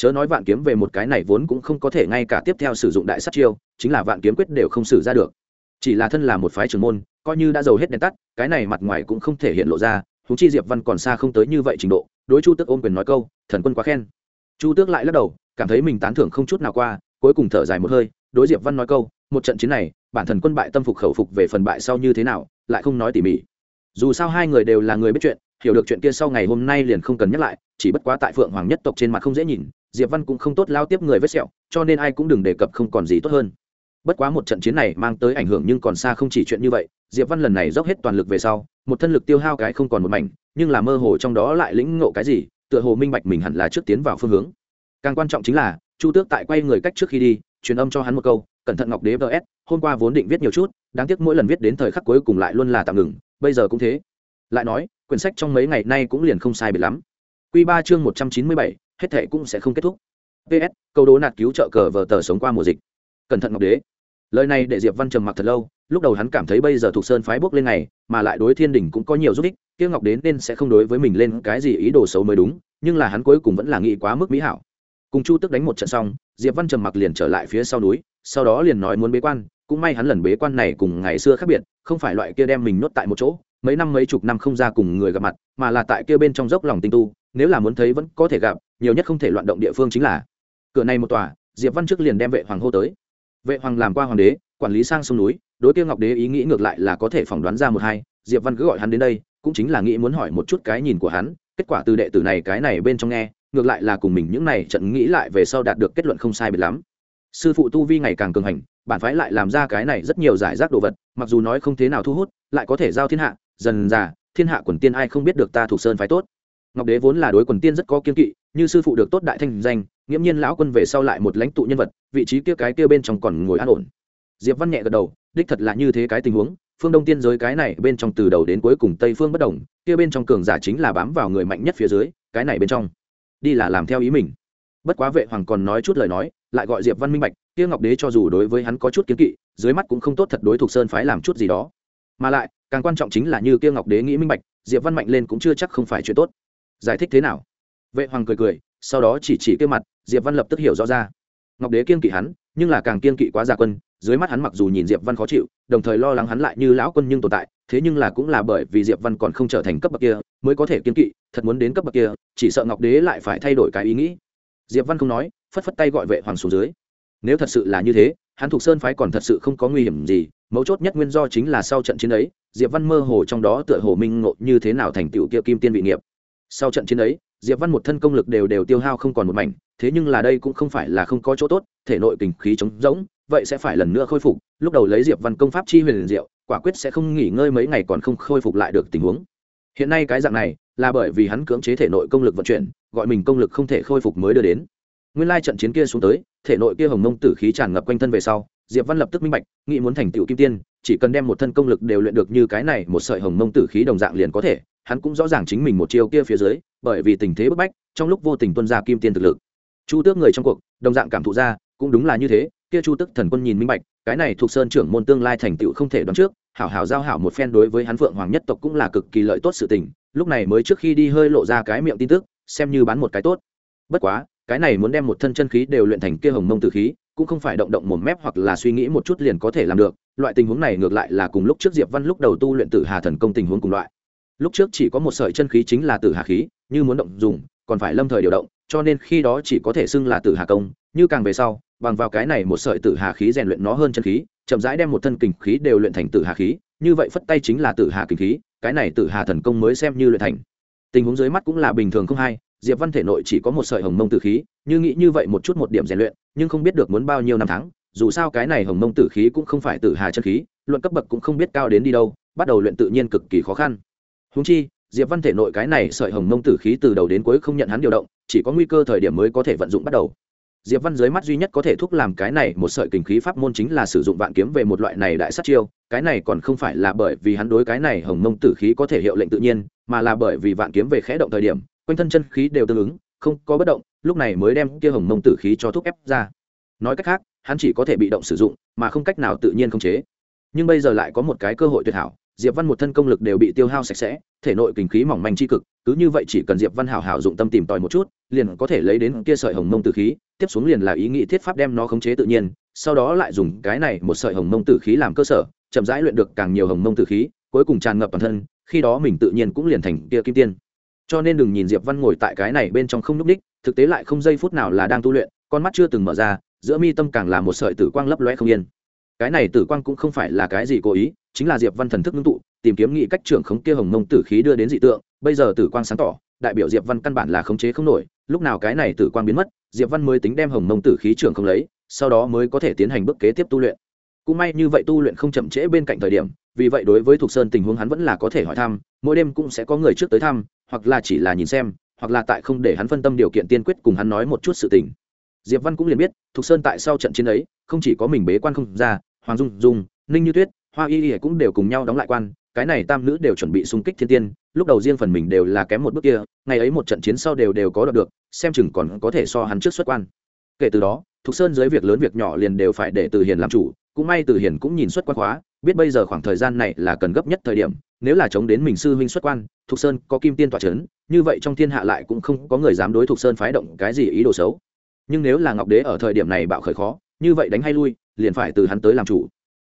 chớ nói vạn kiếm về một cái này vốn cũng không có thể ngay cả tiếp theo sử dụng đại sát chiêu, chính là vạn kiếm quyết đều không xử ra được. Chỉ là thân là một phái trưởng môn, coi như đã giàu hết đèn tắt, cái này mặt ngoài cũng không thể hiện lộ ra thú chi diệp văn còn xa không tới như vậy trình độ, đối chu tước ôm quyền nói câu, thần quân quá khen. Chu tước lại lắc đầu, cảm thấy mình tán thưởng không chút nào qua, cuối cùng thở dài một hơi, đối diệp văn nói câu, một trận chiến này, bản thần quân bại tâm phục khẩu phục về phần bại sau như thế nào, lại không nói tỉ mỉ. Dù sao hai người đều là người biết chuyện, hiểu được chuyện kia sau ngày hôm nay liền không cần nhắc lại, chỉ bất quá tại phượng hoàng nhất tộc trên mặt không dễ nhìn diệp văn cũng không tốt lao tiếp người vết sẹo cho nên ai cũng đừng đề cập không còn gì tốt hơn. Bất quá một trận chiến này mang tới ảnh hưởng nhưng còn xa không chỉ chuyện như vậy diệp văn lần này dốc hết toàn lực về sau một thân lực tiêu hao cái không còn một mảnh nhưng là mơ hồ trong đó lại lĩnh ngộ cái gì tựa hồ minh bạch mình hẳn là trước tiến vào phương hướng. Càng quan trọng chính là chu tước tại quay người cách trước khi đi truyền âm cho hắn một câu cẩn thận ngọc đế vs hôm qua vốn định viết nhiều chút đáng tiếc mỗi lần viết đến thời khắc cuối cùng lại luôn là tạm ngừng bây giờ cũng thế. Lại nói quyển sách trong mấy ngày nay cũng liền không sai biệt lắm. Quy 3 chương 197, hết thệ cũng sẽ không kết thúc. Ps câu đố nạt cứu trợ cờ vờ tờ sống qua mùa dịch. Cẩn thận ngọc đế. Lời này để diệp văn trầm mặc thật lâu, lúc đầu hắn cảm thấy bây giờ thuộc sơn phái bước lên này mà lại đối thiên đình cũng có nhiều giúp ích, kia ngọc đến nên sẽ không đối với mình lên cái gì ý đồ xấu mới đúng, nhưng là hắn cuối cùng vẫn là nghĩ quá mức mỹ hảo. Cùng chu tức đánh một trận xong, diệp văn trầm mặc liền trở lại phía sau núi, sau đó liền nói muốn bế quan, cũng may hắn lần bế quan này cùng ngày xưa khác biệt, không phải loại kia đem mình nhốt tại một chỗ, mấy năm mấy chục năm không ra cùng người gặp mặt, mà là tại kia bên trong dốc lòng tinh tu, nếu là muốn thấy vẫn có thể gặp nhiều nhất không thể loạn động địa phương chính là cửa này một tòa, diệp văn trước liền đem vệ hoàng hô tới. Vệ hoàng làm qua hoàng đế, quản lý sang sông núi, đối tiêu ngọc đế ý nghĩ ngược lại là có thể phỏng đoán ra một hai, diệp văn cứ gọi hắn đến đây, cũng chính là nghĩ muốn hỏi một chút cái nhìn của hắn, kết quả từ đệ tử này cái này bên trong nghe, ngược lại là cùng mình những này trận nghĩ lại về sau đạt được kết luận không sai biệt lắm. Sư phụ tu vi ngày càng cường hành, bản phái lại làm ra cái này rất nhiều giải rác đồ vật, mặc dù nói không thế nào thu hút, lại có thể giao thiên hạ, dần già thiên hạ quần tiên ai không biết được ta thuộc sơn phái tốt. Ngọc đế vốn là đối quần tiên rất có kiên kỵ như sư phụ được tốt đại thanh danh, nghiễm nhiên lão quân về sau lại một lãnh tụ nhân vật, vị trí kia cái kia bên trong còn ngồi an ổn. Diệp văn nhẹ gật đầu, đích thật là như thế cái tình huống, phương đông tiên giới cái này bên trong từ đầu đến cuối cùng tây phương bất đồng, kia bên trong cường giả chính là bám vào người mạnh nhất phía dưới, cái này bên trong, đi là làm theo ý mình. Bất quá vệ hoàng còn nói chút lời nói, lại gọi diệp văn minh bạch, kia ngọc đế cho dù đối với hắn có chút kiến kỵ, dưới mắt cũng không tốt thật đối thuộc sơn phái làm chút gì đó. Mà lại, càng quan trọng chính là như kia ngọc đế nghĩ minh bạch, diệp văn mạnh lên cũng chưa chắc không phải chuyện tốt. Giải thích thế nào? Vệ hoàng cười cười, sau đó chỉ chỉ kia mặt, diệp văn lập tức hiểu rõ ra. Ngọc đế kiên kỵ hắn, nhưng là càng kiên kỵ quá giả quân, dưới mắt hắn mặc dù nhìn diệp văn khó chịu, đồng thời lo lắng hắn lại như lão quân nhưng tồn tại, thế nhưng là cũng là bởi vì diệp văn còn không trở thành cấp bậc kia, mới có thể kiên kỵ, thật muốn đến cấp bậc kia, chỉ sợ ngọc đế lại phải thay đổi cái ý nghĩ. Diệp văn không nói, phất phất tay gọi vệ hoàng xuống dưới. Nếu thật sự là như thế, hắn thuộc sơn phái còn thật sự không có nguy hiểm gì, mấu chốt nhất nguyên do chính là sau trận chiến ấy, diệp văn mơ hồ trong đó tựa hồ minh ngộ như thế nào thành tựu kia kim tiên vị nghiệp. Sau trận chiến ấy diệp văn một thân công lực đều đều tiêu hao không còn một mảnh, thế nhưng là đây cũng không phải là không có chỗ tốt, thể nội kình khí trống rỗng, vậy sẽ phải lần nữa khôi phục, lúc đầu lấy diệp văn công pháp chi huyền liền diệu, quả quyết sẽ không nghỉ ngơi mấy ngày còn không khôi phục lại được tình huống. Hiện nay cái dạng này, là bởi vì hắn cưỡng chế thể nội công lực vận chuyển, gọi mình công lực không thể khôi phục mới đưa đến. Nguyên lai trận chiến kia xuống tới, thể nội kia hồng mông tử khí tràn ngập quanh thân về sau, diệp văn lập tức minh bạch, nghĩ muốn thành tựu kim tiên chỉ cần đem một thân công lực đều luyện được như cái này, một sợi hồng mông tử khí đồng dạng liền có thể, hắn cũng rõ ràng chính mình một chiêu kia phía dưới, bởi vì tình thế bức bách, trong lúc vô tình tuân ra kim tiên thực lực. Chu tước người trong cuộc, đồng dạng cảm thụ ra, cũng đúng là như thế, kia chu tước thần quân nhìn minh bạch, cái này thuộc sơn trưởng môn tương lai thành tựu không thể đoán trước, hảo hảo giao hảo một phen đối với hắn phượng hoàng nhất tộc cũng là cực kỳ lợi tốt sự tình, lúc này mới trước khi đi hơi lộ ra cái miệng tin tức, xem như bán một cái tốt. Bất quá, cái này muốn đem một thân chân khí đều luyện thành kia hồng mông tử khí, cũng không phải động động một mép hoặc là suy nghĩ một chút liền có thể làm được loại tình huống này ngược lại là cùng lúc trước diệp văn lúc đầu tu luyện tử hà thần công tình huống cùng loại. Lúc trước chỉ có một sợi chân khí chính là tử hà khí, như muốn động dùng, còn phải lâm thời điều động, cho nên khi đó chỉ có thể xưng là tử hà công, như càng về sau, bằng vào cái này một sợi tử hà khí rèn luyện nó hơn chân khí, chậm rãi đem một thân kình khí đều luyện thành tử hà khí, như vậy phất tay chính là tử hà kình khí, cái này tử hà thần công mới xem như luyện thành. Tình huống dưới mắt cũng là bình thường không hay, diệp văn thể nội chỉ có một sợi hồng mông tử khí, như nghĩ như vậy một chút một điểm rèn luyện, nhưng không biết được muốn bao nhiêu năm tháng dù sao cái này hồng mông tử khí cũng không phải tử hà chân khí, luận cấp bậc cũng không biết cao đến đi đâu, bắt đầu luyện tự nhiên cực kỳ khó khăn. Húng chi, diệp văn thể nội cái này sợi hồng mông tử khí từ đầu đến cuối không nhận hắn điều động, chỉ có nguy cơ thời điểm mới có thể vận dụng bắt đầu. Diệp văn dưới mắt duy nhất có thể thúc làm cái này một sợi kình khí pháp môn chính là sử dụng vạn kiếm về một loại này đại sát chiêu, cái này còn không phải là bởi vì hắn đối cái này hồng mông tử khí có thể hiệu lệnh tự nhiên, mà là bởi vì vạn kiếm về khẽ động thời điểm, quanh thân chân khí đều tương ứng, không có bất động, lúc này mới đem kia hồng mông tử khí cho thúc ép ra. Nói cách khác hắn chỉ có thể bị động sử dụng, mà không cách nào tự nhiên khống chế. Nhưng bây giờ lại có một cái cơ hội tuyệt hảo, diệp văn một thân công lực đều bị tiêu hao sạch sẽ, thể nội kinh khí mỏng manh chi cực, cứ như vậy chỉ cần diệp văn hảo hảo dụng tâm tìm tòi một chút, liền có thể lấy đến kia sợi hồng mông tử khí, tiếp xuống liền là ý nghĩ thiết pháp đem nó khống chế tự nhiên, sau đó lại dùng cái này một sợi hồng mông tử khí làm cơ sở, chậm rãi luyện được càng nhiều hồng mông tử khí, cuối cùng tràn ngập bản thân, khi đó mình tự nhiên cũng liền thành kia kim tiên. Cho nên đừng nhìn diệp văn ngồi tại cái này bên trong không núp đích thực tế lại không giây phút nào là đang tu luyện, con mắt chưa từng mở ra giữa mi tâm càng là một sợi tử quang lấp loe không yên. Cái này tử quang cũng không phải là cái gì cố ý, chính là diệp văn thần thức ngưng tụ, tìm kiếm nghị cách trưởng khống kia hồng mông tử khí đưa đến dị tượng, bây giờ tử quang sáng tỏ, đại biểu diệp văn căn bản là khống chế không nổi, lúc nào cái này tử quang biến mất, diệp văn mới tính đem hồng mông tử khí trưởng không lấy, sau đó mới có thể tiến hành bước kế tiếp tu luyện. Cũng may như vậy tu luyện không chậm trễ bên cạnh thời điểm, vì vậy đối với thục sơn tình huống hắn vẫn là có thể hỏi thăm, mỗi đêm cũng sẽ có người trước tới thăm, hoặc là chỉ là nhìn xem, hoặc là tại không để hắn phân tâm điều kiện tiên quyết cùng hắn nói một chút sự tình diệp văn cũng liền biết, thục sơn tại sau trận chiến ấy, không chỉ có mình bế quan không ra, hoàng dung dung, ninh như tuyết, hoa y y cũng đều cùng nhau đóng lại quan, cái này tam nữ đều chuẩn bị xung kích thiên tiên, lúc đầu riêng phần mình đều là kém một bước kia, ngày ấy một trận chiến sau đều đều có đoạt được, xem chừng còn có thể so hắn trước xuất quan. Kể từ đó, thục sơn dưới việc lớn việc nhỏ liền đều phải để từ hiền làm chủ, cũng may từ hiền cũng nhìn xuất quan khóa, biết bây giờ khoảng thời gian này là cần gấp nhất thời điểm, nếu là chống đến mình sư huynh xuất quan, thục sơn có kim tiên tọa c h ấ n như vậy trong thiên hạ lại cũng không có người dám đối thục sơn phái động cái gì ý đồ xấu nhưng nếu là ngọc đế ở thời điểm này bạo khởi khó, như vậy đánh hay lui, liền phải từ hắn tới làm chủ.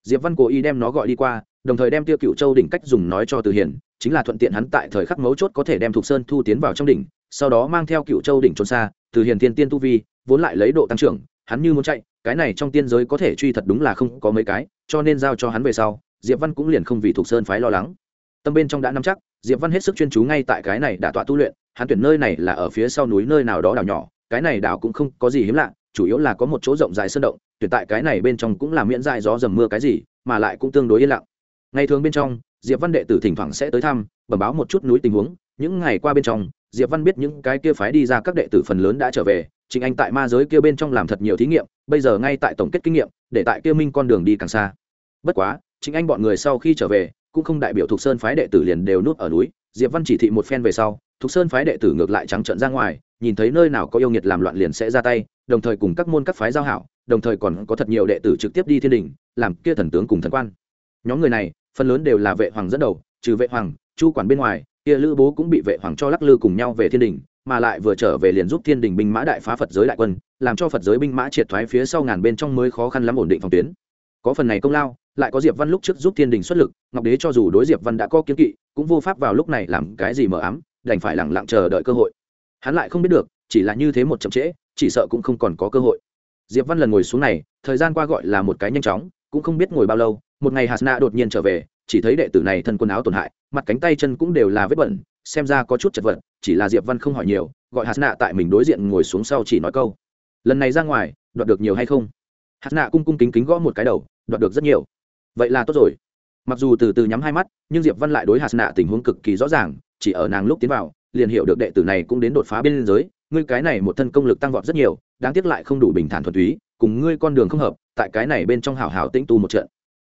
Diệp văn cố ý đem nó gọi đi qua, đồng thời đem tiêu cựu châu đỉnh cách dùng nói cho từ hiền chính là thuận tiện hắn tại thời khắc mấu chốt có thể đem thục sơn thu tiến vào trong đỉnh, sau đó mang theo cựu châu đỉnh trốn xa, từ hiền thiên tiên tu vi, vốn lại lấy độ tăng trưởng, hắn như muốn chạy, cái này trong tiên giới có thể truy thật đúng là không có mấy cái, cho nên giao cho hắn về sau, diệp văn cũng liền không vì Thục sơn phái lo lắng. Tâm bên trong đã nắm chắc, diệp văn hết sức chuyên chú ngay tại cái này đã tọa tu luyện, hắn tuyển nơi này là ở phía sau núi nơi nào đó đảo nhỏ cái này đảo cũng không có gì hiếm lạ, chủ yếu là có một chỗ rộng dài sơn động, tuyển tại cái này bên trong cũng là miễn dài gió dầm mưa cái gì, mà lại cũng tương đối yên lặng. Ngày thường bên trong, diệp văn đệ tử thỉnh thoảng sẽ tới thăm, bẩm báo một chút núi tình huống, những ngày qua bên trong, diệp văn biết những cái kia phái đi ra các đệ tử phần lớn đã trở về chính anh tại ma giới kia bên trong làm thật nhiều thí nghiệm, bây giờ ngay tại tổng kết kinh nghiệm, để tại kia minh con đường đi càng xa. Bất quá chính anh bọn người sau khi trở về, cũng không đại biểu thuộc sơn phái đệ tử liền đều nuốt ở núi, diệp văn chỉ thị một phen về sau Thục sơn phái đệ tử ngược lại trắng trợn ra ngoài, nhìn thấy nơi nào có yêu nghiệt làm loạn liền sẽ ra tay, đồng thời cùng các môn các phái giao hảo, đồng thời còn có thật nhiều đệ tử trực tiếp đi thiên đình, làm kia thần tướng cùng thần quan. Nhóm người này, phần lớn đều là vệ hoàng dẫn đầu, trừ vệ hoàng, chu quản bên ngoài, kia lữ bố cũng bị vệ hoàng cho lắc lư cùng nhau về thiên đình, mà lại vừa trở về liền giúp thiên đình binh mã đại phá phật giới đại quân, làm cho phật giới binh mã triệt thoái phía sau ngàn bên trong mới khó khăn lắm ổn định phòng tuyến. Có phần này công lao, lại có diệp văn lúc trước giúp thiên đình xuất lực, ngọc đế cho dù đối diệp văn đã có kiến kỵ, cũng vô pháp vào lúc này làm cái gì mờ ám đành phải lẳng lặng chờ đợi cơ hội. Hắn lại không biết được, chỉ là như thế một chậm trễ, chỉ sợ cũng không còn có cơ hội. Diệp văn lần ngồi xuống này, thời gian qua gọi là một cái nhanh chóng, cũng không biết ngồi bao lâu, một ngày hạt đột nhiên trở về, chỉ thấy đệ tử này thân quần áo tổn hại, mặt cánh tay chân cũng đều là vết bẩn, xem ra có chút chật vật, chỉ là diệp văn không hỏi nhiều, gọi hạt tại mình đối diện ngồi xuống sau chỉ nói câu. Lần này ra ngoài, đoạt được nhiều hay không? Hạt cung cung kính kính gõ một cái đầu, đoạt được rất nhiều. Vậy là tốt rồi. Mặc dù từ từ nhắm hai mắt, nhưng diệp văn lại đối hạt nạ tình huống cực kỳ rõ ràng chỉ ở nàng lúc tiến vào, liền hiểu được đệ tử này cũng đến đột phá biên giới, ngươi cái này một thân công lực tăng vọt rất nhiều, đáng tiếc lại không đủ bình thản thuần túy, cùng ngươi con đường không hợp, tại cái này bên trong hảo hảo tĩnh tu một trận.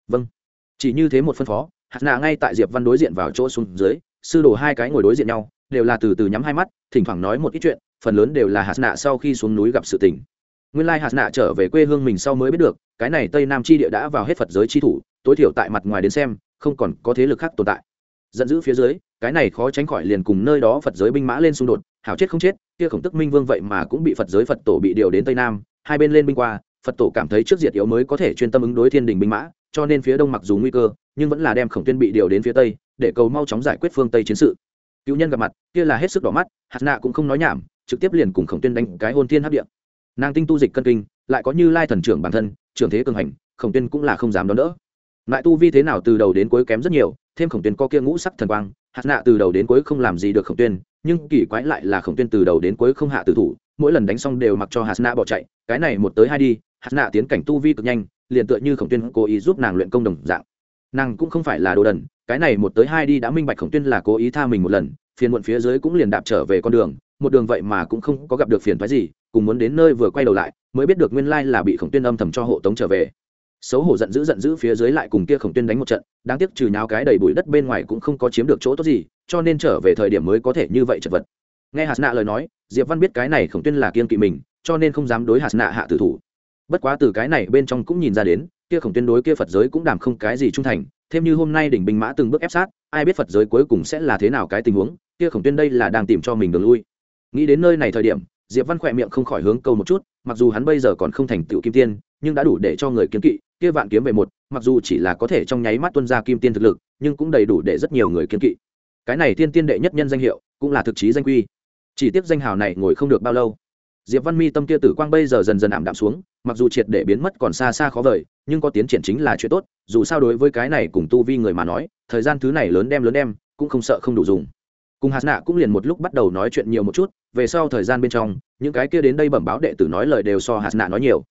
Vâng. Chỉ như thế một phân phó, hạt nạ ngay tại diệp văn đối diện vào chỗ xuống dưới, sư đồ hai cái ngồi đối diện nhau, đều là từ từ nhắm hai mắt, thỉnh thoảng nói một ít chuyện, phần lớn đều là hạt nạ sau khi xuống núi gặp sự tình. Nguyên lai hạt nạ trở về quê hương mình sau mới biết được, cái này tây nam chi địa đã vào hết phật giới chi thủ, tối thiểu tại mặt ngoài đến xem, không còn có thế lực khác tồn tại giận dữ phía dưới, cái này khó tránh khỏi liền cùng nơi đó phật giới binh mã lên xung đột, hảo chết không chết, kia khổng tức minh vương vậy mà cũng bị phật giới phật tổ bị điều đến tây nam, hai bên lên binh qua, phật tổ cảm thấy trước diệt yếu mới có thể chuyên tâm ứng đối thiên đình binh mã, cho nên phía đông mặc dù nguy cơ, nhưng vẫn là đem khổng tuyên bị điều đến phía tây, để cầu mau chóng giải quyết phương tây chiến sự. Cựu nhân gặp mặt, kia là hết sức đỏ mắt, hạt nạ cũng không nói nhảm, trực tiếp liền cùng khổng tuyên đánh cái hôn thiên hấp điện nàng tinh tu dịch cân kinh, lại có như lai thần trưởng bản thân, trưởng thế cường hành, khổng tuyên cũng là không dám đón đỡ. Lại tu vi thế nào từ đầu đến cuối kém rất nhiều thêm khổng tuyên có kia ngũ sắc thần quang, hạt nạ từ đầu đến cuối không làm gì được khổng tuyên, nhưng kỳ quái lại là khổng tuyên từ đầu đến cuối không hạ tử thủ, mỗi lần đánh xong đều mặc cho hạt nạ bỏ chạy, cái này một tới hai đi, hạt nạ tiến cảnh tu vi cực nhanh, liền tựa như khổng tuyên cố ý giúp nàng luyện công đồng dạng. Nàng cũng không phải là đồ đần, cái này một tới hai đi đã minh bạch khổng tuyên là cố ý tha mình một lần, phiền muộn phía dưới cũng liền đạp trở về con đường, một đường vậy mà cũng không có gặp được phiền thoái gì, cùng muốn đến nơi vừa quay đầu lại, mới biết được nguyên lai là bị khổng tuyên âm thầm cho hộ tống trở về xấu hổ giận dữ giận dữ phía dưới lại cùng kia khổng tuyên đánh một trận, đáng tiếc trừ nháo cái đầy bụi đất bên ngoài cũng không có chiếm được chỗ tốt gì, cho nên trở về thời điểm mới có thể như vậy chật vật. Nghe hạt nạ lời nói, diệp văn biết cái này khổng tuyên là kiên kỵ mình, cho nên không dám đối hạt nạ hạ tử thủ. Bất quá từ cái này bên trong cũng nhìn ra đến, kia khổng tuyên đối kia phật giới cũng đảm không cái gì trung thành, thêm như hôm nay đỉnh binh mã từng bước ép sát, ai biết phật giới cuối cùng sẽ là thế nào cái tình huống, kia khổng tuyên đây là đang tìm cho mình đường lui. Nghĩ đến nơi này thời điểm, diệp văn khỏe miệng không khỏi hướng câu một chút, mặc dù hắn bây giờ còn không thành tựu kim tiên nhưng đã đủ để cho người kiếm kỵ, kia vạn kiếm về một, mặc dù chỉ là có thể trong nháy mắt tuân ra kim tiên thực lực, nhưng cũng đầy đủ để rất nhiều người kiếm kỵ. Cái này tiên tiên đệ nhất nhân danh hiệu, cũng là thực chí danh quy. Chỉ tiếp danh hào này ngồi không được bao lâu. Diệp văn mi tâm kia tử quang bây giờ dần dần ảm đạm xuống, mặc dù triệt để biến mất còn xa xa khó vời, nhưng có tiến triển chính là chuyện tốt, dù sao đối với cái này cùng tu vi người mà nói, thời gian thứ này lớn đem lớn đem, cũng không sợ không đủ dùng. Cùng hạt nạ cũng liền một lúc bắt đầu nói chuyện nhiều một chút, về sau thời gian bên trong, những cái kia đến đây bẩm báo đệ tử nói lời đều so hạt nạ nói nhiều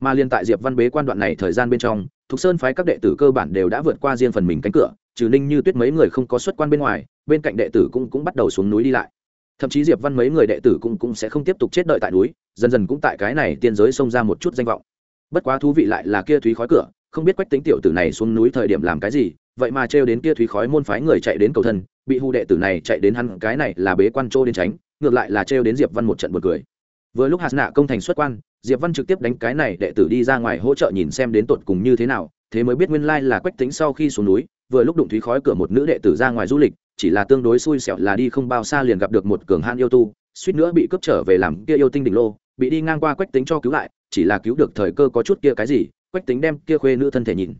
mà liên tại diệp văn bế quan đoạn này thời gian bên trong, thục sơn phái các đệ tử cơ bản đều đã vượt qua riêng phần mình cánh cửa, trừ ninh như tuyết mấy người không có xuất quan bên ngoài, bên cạnh đệ tử cũng cũng bắt đầu xuống núi đi lại. Thậm chí diệp văn mấy người đệ tử cũng cũng sẽ không tiếp tục chết đợi tại núi, dần dần cũng tại cái này tiên giới xông ra một chút danh vọng. Bất quá thú vị lại là kia thúy khói cửa, không biết quách tính tiểu tử này xuống núi thời điểm làm cái gì, vậy mà trêu đến kia thúy khói môn phái người chạy đến cầu thân, bị hù đệ tử này chạy đến hắn, cái này là bế quan trô đến tránh, ngược lại là trêu đến diệp văn một trận buồn cười. Vừa lúc hạt nạ công thành xuất quan diệp văn trực tiếp đánh cái này đệ tử đi ra ngoài hỗ trợ nhìn xem đến tột cùng như thế nào, thế mới biết nguyên lai là quách tính sau khi xuống núi, vừa lúc đụng thúy khói cửa một nữ đệ tử ra ngoài du lịch, chỉ là tương đối xui xẻo là đi không bao xa liền gặp được một cường han yêu tu, suýt nữa bị cướp trở về làm kia yêu tinh đỉnh lô, bị đi ngang qua quách tính cho cứu lại, chỉ là cứu được thời cơ có chút kia cái gì, quách tính đem kia khuê nữ thân thể nhìn.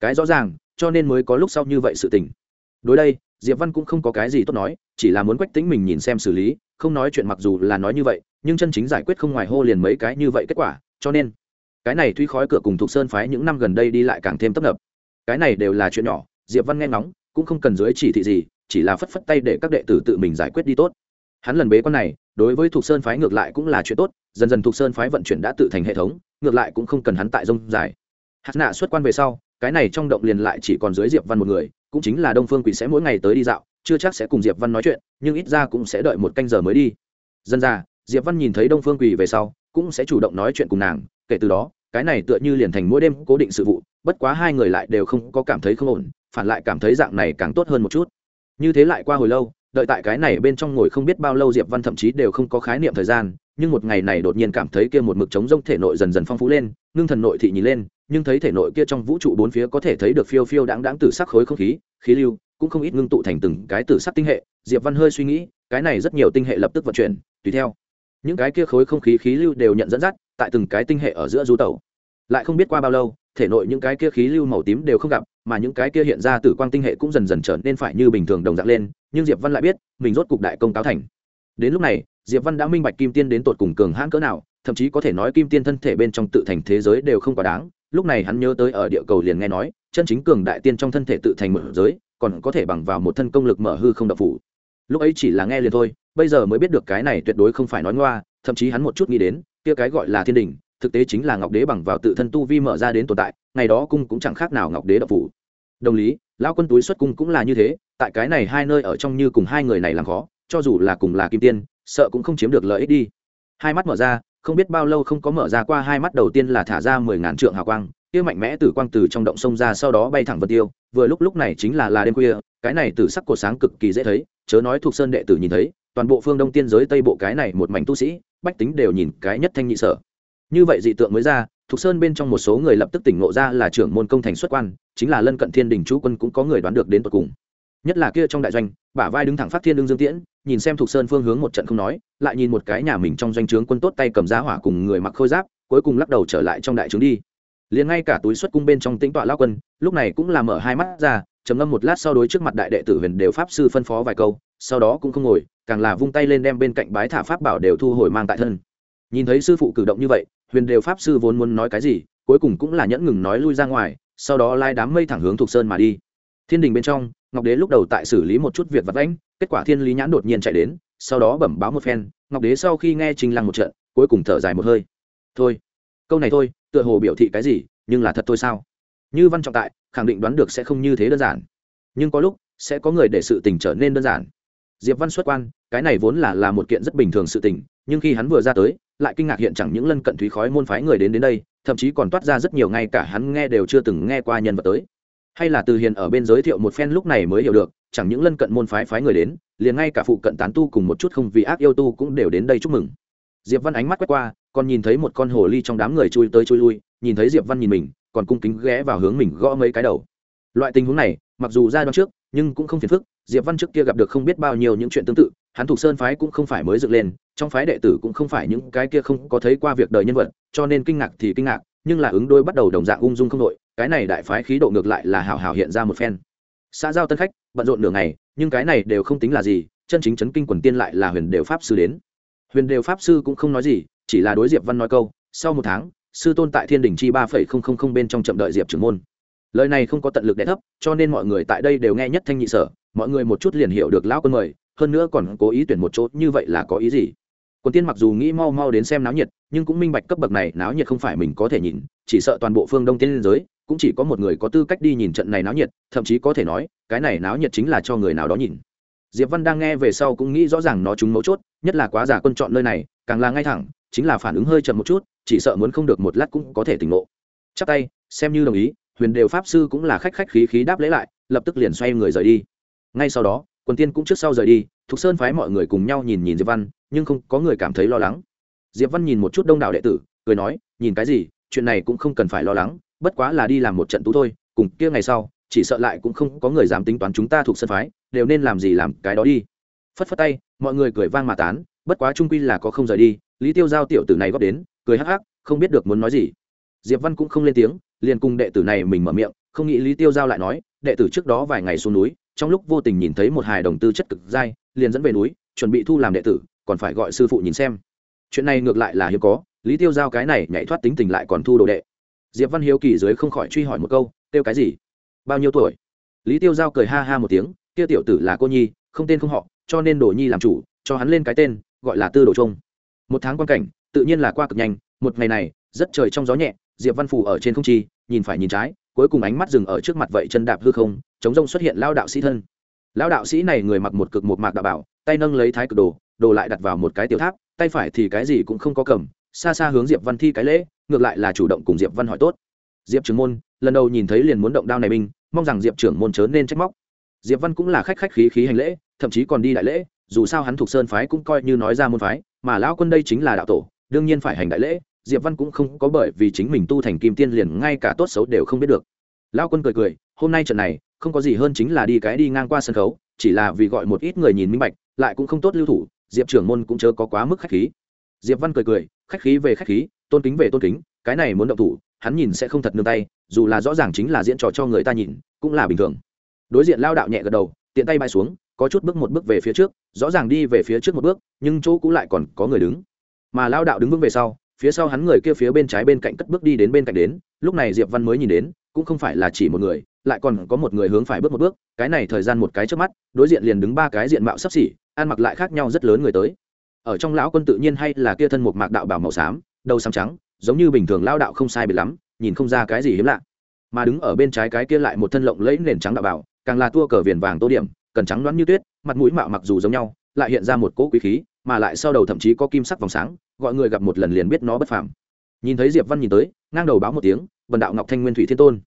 Cái rõ ràng, cho nên mới có lúc sau như vậy sự tình đối đây, diệp văn cũng không có cái gì tốt nói, chỉ là muốn quách tính mình nhìn xem xử lý, không nói chuyện mặc dù là nói như vậy, nhưng chân chính giải quyết không ngoài hô liền mấy cái như vậy kết quả, cho nên cái này tuy khói cửa cùng thuộc sơn phái những năm gần đây đi lại càng thêm tấp nập. Cái này đều là chuyện nhỏ, diệp văn nghe ngóng, cũng không cần dưới chỉ thị gì, chỉ là phất phất tay để các đệ tử tự mình giải quyết đi tốt. Hắn lần bế con này, đối với thuộc sơn phái ngược lại cũng là chuyện tốt, dần dần thuộc sơn phái vận chuyển đã tự thành hệ thống, ngược lại cũng không cần hắn tại rông dài. Hạt nạ xuất quan về sau, cái này trong động liền lại chỉ còn dưới diệp văn một người cũng chính là đông phương quỷ sẽ mỗi ngày tới đi dạo, chưa chắc sẽ cùng diệp văn nói chuyện, nhưng ít ra cũng sẽ đợi một canh giờ mới đi. Dân ra, diệp văn nhìn thấy đông phương quỷ về sau, cũng sẽ chủ động nói chuyện cùng nàng, kể từ đó, cái này tựa như liền thành mỗi đêm cố định sự vụ, bất quá hai người lại đều không có cảm thấy không ổn, phản lại cảm thấy dạng này càng tốt hơn một chút. Như thế lại qua hồi lâu, đợi tại cái này bên trong ngồi không biết bao lâu diệp văn thậm chí đều không có khái niệm thời gian nhưng một ngày này đột nhiên cảm thấy kia một mực trống rông thể nội dần dần phong phú lên, ngưng thần nội thị nhìn lên, nhưng thấy thể nội kia trong vũ trụ bốn phía có thể thấy được phiêu phiêu đáng đáng từ sắc khối không khí khí lưu cũng không ít ngưng tụ thành từng cái từ sắc tinh hệ. Diệp văn hơi suy nghĩ, cái này rất nhiều tinh hệ lập tức vận chuyển, tùy theo. Những cái kia khối không khí khí lưu đều nhận dẫn dắt, tại từng cái tinh hệ ở giữa du tàu lại không biết qua bao lâu, thể nội những cái kia khí lưu màu tím đều không gặp, mà những cái kia hiện ra từ quang tinh hệ cũng dần dần trở nên phải như bình thường đồng dạng lên, nhưng diệp văn lại biết, mình rốt cục đại công cáo thành. Đến lúc này diệp văn đã minh bạch kim tiên đến tột cùng cường hãn cỡ nào, thậm chí có thể nói kim tiên thân thể bên trong tự thành thế giới đều không quá đáng. Lúc này hắn nhớ tới ở địa cầu liền nghe nói, chân chính cường đại tiên trong thân thể tự thành một giới, còn có thể bằng vào một thân công lực mở hư không đập phủ. Lúc ấy chỉ là nghe liền thôi, bây giờ mới biết được cái này tuyệt đối không phải nói ngoa, thậm chí hắn một chút nghĩ đến, kia cái gọi là thiên đình thực tế chính là ngọc đế bằng vào tự thân tu vi mở ra đến tồn tại, ngày đó cung cũng chẳng khác nào ngọc đế đập phủ. Đồng lý, lão quân túi xuất cung cũng là như thế, tại cái này hai nơi ở trong như cùng hai người này làm khó, cho dù là cùng là kim tiên sợ cũng không chiếm được lợi ích đi. Hai mắt mở ra, không biết bao lâu không có mở ra qua hai mắt đầu tiên là thả ra mười ngàn trượng hào quang, kia mạnh mẽ từ quang từ trong động sông ra sau đó bay thẳng vân tiêu, vừa lúc lúc này chính là là đêm khuya, cái này từ sắc cổ sáng cực kỳ dễ thấy, chớ nói thuộc sơn đệ tử nhìn thấy, toàn bộ phương đông tiên giới tây bộ cái này một mảnh tu sĩ, bách tính đều nhìn cái nhất thanh nhị sở. Như vậy dị tượng mới ra, thuộc sơn bên trong một số người lập tức tỉnh ngộ ra là trưởng môn công thành xuất quan, chính là lân cận thiên đình chú quân cũng có người đoán được đến tận cùng. Nhất là kia trong đại doanh, bả vai đứng thẳng phát thiên đương dương tiễn nhìn xem thuộc sơn phương hướng một trận không nói, lại nhìn một cái nhà mình trong doanh trướng quân tốt tay cầm giá hỏa cùng người mặc khôi giáp, cuối cùng lắc đầu trở lại trong đại trướng đi. Liền ngay cả túi xuất cung bên trong tĩnh tọa lao quân, lúc này cũng làm mở hai mắt ra, trầm ngâm một lát sau đối trước mặt đại đệ tử huyền đều pháp sư phân phó vài câu, sau đó cũng không ngồi, càng là vung tay lên đem bên cạnh bái thả pháp bảo đều thu hồi mang tại thân. Nhìn thấy sư phụ cử động như vậy, huyền đều pháp sư vốn muốn nói cái gì, cuối cùng cũng là nhẫn ngừng nói lui ra ngoài, sau đó lai đám mây thẳng hướng thuộc sơn mà đi. Thiên đình bên trong, ngọc đế lúc đầu tại xử lý một chút việc vật lãnh kết quả thiên lý nhãn đột nhiên chạy đến, sau đó bẩm báo một phen, ngọc đế sau khi nghe trình lăng một trận, cuối cùng thở dài một hơi. Thôi, câu này thôi, tựa hồ biểu thị cái gì, nhưng là thật thôi sao? Như văn trọng tại, khẳng định đoán được sẽ không như thế đơn giản. Nhưng có lúc, sẽ có người để sự tình trở nên đơn giản. Diệp văn xuất quan, cái này vốn là là một kiện rất bình thường sự tình, nhưng khi hắn vừa ra tới, lại kinh ngạc hiện chẳng những lân cận thúy khói môn phái người đến đến đây, thậm chí còn toát ra rất nhiều ngay cả hắn nghe đều chưa từng nghe qua nhân vật tới. Hay là từ hiền ở bên giới thiệu một phen lúc này mới hiểu được chẳng những lân cận môn phái phái người đến, liền ngay cả phụ cận tán tu cùng một chút không vì ác yêu tu cũng đều đến đây chúc mừng. Diệp văn ánh mắt quét qua, còn nhìn thấy một con hồ ly trong đám người chui tới chui lui, nhìn thấy diệp văn nhìn mình, còn cung kính ghé vào hướng mình gõ mấy cái đầu. Loại tình huống này, mặc dù ra đoạn trước, nhưng cũng không phiền phức, diệp văn trước kia gặp được không biết bao nhiêu những chuyện tương tự, hắn thuộc sơn phái cũng không phải mới dựng lên, trong phái đệ tử cũng không phải những cái kia không có thấy qua việc đời nhân vật, cho nên kinh ngạc thì kinh ngạc, nhưng là ứng đôi bắt đầu đồng dạng ung dung không đội, cái này đại phái khí độ ngược lại là hào hào hiện ra một phen. Xã giao tân khách bận rộn nửa ngày, nhưng cái này đều không tính là gì, chân chính chấn kinh quần tiên lại là huyền đều pháp sư đến. Huyền đều pháp sư cũng không nói gì, chỉ là đối diệp văn nói câu, sau một tháng, sư tôn tại thiên đình chi ba phẩy không không không bên trong chậm đợi diệp trưởng môn. Lời này không có tận lực đẻ thấp, cho nên mọi người tại đây đều nghe nhất thanh nhị sở, mọi người một chút liền hiểu được lão quân mời, hơn nữa còn cố ý tuyển một chỗ, như vậy là có ý gì? Quần tiên mặc dù nghĩ mau mau đến xem náo nhiệt, nhưng cũng minh bạch cấp bậc này náo nhiệt không phải mình có thể nhìn, chỉ sợ toàn bộ phương đông tiên liên giới cũng chỉ có một người có tư cách đi nhìn trận này náo nhiệt, thậm chí có thể nói, cái này náo nhiệt chính là cho người nào đó nhìn. Diệp văn đang nghe về sau cũng nghĩ rõ ràng nó trúng mấu chốt, nhất là quá giả quân chọn nơi này, càng là ngay thẳng, chính là phản ứng hơi chậm một chút, chỉ sợ muốn không được một lát cũng có thể tỉnh ngộ. Chắp tay, xem như đồng ý, huyền đều pháp sư cũng là khách khách khí khí đáp lễ lại, lập tức liền xoay người rời đi. Ngay sau đó quần tiên cũng trước sau rời đi, thục sơn phái mọi người cùng nhau nhìn nhìn diệp văn, nhưng không có người cảm thấy lo lắng. Diệp văn nhìn một chút đông đảo đệ tử, cười nói, nhìn cái gì, chuyện này cũng không cần phải lo lắng bất quá là đi làm một trận tú thôi, cùng kia ngày sau, chỉ sợ lại cũng không có người dám tính toán chúng ta thuộc sân phái, đều nên làm gì làm cái đó đi. Phất phất tay, mọi người cười vang mà tán, bất quá trung quy là có không rời đi, lý tiêu giao tiểu tử này góp đến, cười hắc hắc, không biết được muốn nói gì. Diệp văn cũng không lên tiếng, liền cùng đệ tử này mình mở miệng, không nghĩ lý tiêu giao lại nói, đệ tử trước đó vài ngày xuống núi, trong lúc vô tình nhìn thấy một hài đồng tư chất cực dai, liền dẫn về núi, chuẩn bị thu làm đệ tử, còn phải gọi sư phụ nhìn xem. Chuyện này ngược lại là hiếm có, lý tiêu giao cái này nhảy thoát tính tình lại còn thu đồ đệ diệp văn hiếu kỳ dưới không khỏi truy hỏi một câu, kêu cái gì? Bao nhiêu tuổi? Lý tiêu giao cười ha ha một tiếng, kia tiểu tử là cô nhi, không tên không họ, cho nên đồ nhi làm chủ, cho hắn lên cái tên, gọi là tư đồ trung một tháng quan cảnh, tự nhiên là qua cực nhanh, một ngày này, rất trời trong gió nhẹ, diệp văn phủ ở trên không chi, nhìn phải nhìn trái, cuối cùng ánh mắt dừng ở trước mặt vậy chân đạp hư không, chống rông xuất hiện lao đạo sĩ thân. Lao đạo sĩ này người mặc một cực một mạc đạo bảo, tay nâng lấy thái cực đồ đồ lại đặt vào một cái tiểu tháp, tay phải thì cái gì cũng không có cầm, xa xa hướng diệp văn thi cái lễ ngược lại là chủ động cùng diệp văn hỏi tốt. Diệp trưởng môn, lần đầu nhìn thấy liền muốn động đao này binh mong rằng diệp trưởng môn chớ nên trách móc. Diệp văn cũng là khách khách khí khí hành lễ, thậm chí còn đi đại lễ, dù sao hắn thuộc sơn phái cũng coi như nói ra môn phái, mà lão quân đây chính là đạo tổ, đương nhiên phải hành đại lễ, diệp văn cũng không có bởi vì chính mình tu thành kim tiên liền ngay cả tốt xấu đều không biết được. Lão quân cười cười, hôm nay trận này, không có gì hơn chính là đi cái đi ngang qua sân khấu, chỉ là vì gọi một ít người nhìn minh bạch, lại cũng không tốt lưu thủ, diệp trưởng môn cũng chớ có quá mức khách khí. Diệp văn cười cười, khách khí về khách khí tôn kính về tôn kính, cái này muốn động thủ, hắn nhìn sẽ không thật nương tay, dù là rõ ràng chính là diễn trò cho người ta nhìn, cũng là bình thường. Đối diện lao đạo nhẹ gật đầu, tiện tay bay xuống, có chút bước một bước về phía trước, rõ ràng đi về phía trước một bước, nhưng chỗ cũ lại còn có người đứng. Mà lao đạo đứng vững về sau, phía sau hắn người kia phía bên trái bên cạnh cất bước đi đến bên cạnh đến, lúc này diệp văn mới nhìn đến, cũng không phải là chỉ một người, lại còn có một người hướng phải bước một bước, cái này thời gian một cái trước mắt, đối diện liền đứng ba cái diện mạo sắp xỉ, ăn mặc lại khác nhau rất lớn người tới. Ở trong lão quân tự nhiên hay là kia thân một mạc đạo bảo màu xám đầu xám trắng, giống như bình thường lao đạo không sai biệt lắm, nhìn không ra cái gì hiếm lạ. Mà đứng ở bên trái cái kia lại một thân lộng lẫy nền trắng đạo bảo, càng là tua cờ viền vàng tô điểm, cần trắng đoán như tuyết, mặt mũi mạo mặc dù giống nhau, lại hiện ra một cỗ quý khí, mà lại sau đầu thậm chí có kim sắc vòng sáng, gọi người gặp một lần liền biết nó bất phàm. Nhìn thấy diệp văn nhìn tới, ngang đầu báo một tiếng vần đạo ngọc thanh nguyên thủy thiên tôn.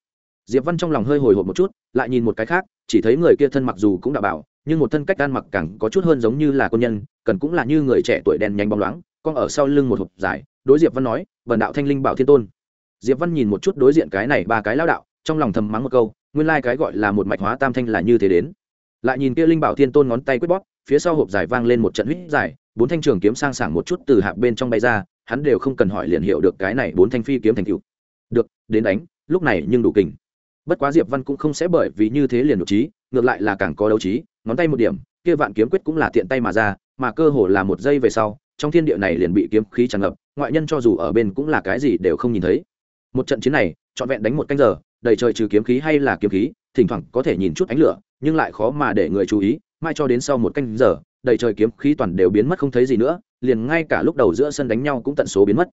Diệp văn trong lòng hơi hồi hộp một chút, lại nhìn một cái khác, chỉ thấy người kia thân mặc dù cũng đã bảo, nhưng một thân cách ăn mặc càng có chút hơn giống như là quân nhân, cần cũng là như người trẻ tuổi đen nhanh bóng loáng con ở sau lưng một hộp dài đối diệp văn nói vần đạo thanh linh bảo thiên tôn. Diệp văn nhìn một chút đối diện cái này ba cái lao đạo, trong lòng thầm mắng một câu, nguyên lai cái gọi là một mạch hóa tam thanh là như thế đến. Lại nhìn kia linh bảo thiên tôn ngón tay quyết bóp, phía sau hộp dài vang lên một trận huýt dài bốn thanh trường kiếm sang sảng một chút từ hạ bên trong bay ra, hắn đều không cần hỏi liền hiểu được cái này bốn thanh phi kiếm thành cựu được, đến đánh, lúc này nhưng đủ kình. Bất quá diệp văn cũng không sẽ bởi vì như thế liền đủ trí, ngược lại là càng có đấu trí, ngón tay một điểm, kia vạn kiếm quyết cũng là tiện tay mà ra, mà cơ hồ là một giây về sau trong thiên địa này liền bị kiếm khí tràn ngập, ngoại nhân cho dù ở bên cũng là cái gì đều không nhìn thấy. Một trận chiến này, trọn vẹn đánh một canh giờ, đầy trời trừ kiếm khí hay là kiếm khí, thỉnh thoảng có thể nhìn chút ánh lửa, nhưng lại khó mà để người chú ý, mai cho đến sau một canh giờ, đầy trời kiếm khí toàn đều biến mất không thấy gì nữa, liền ngay cả lúc đầu giữa sân đánh nhau cũng tận số biến mất.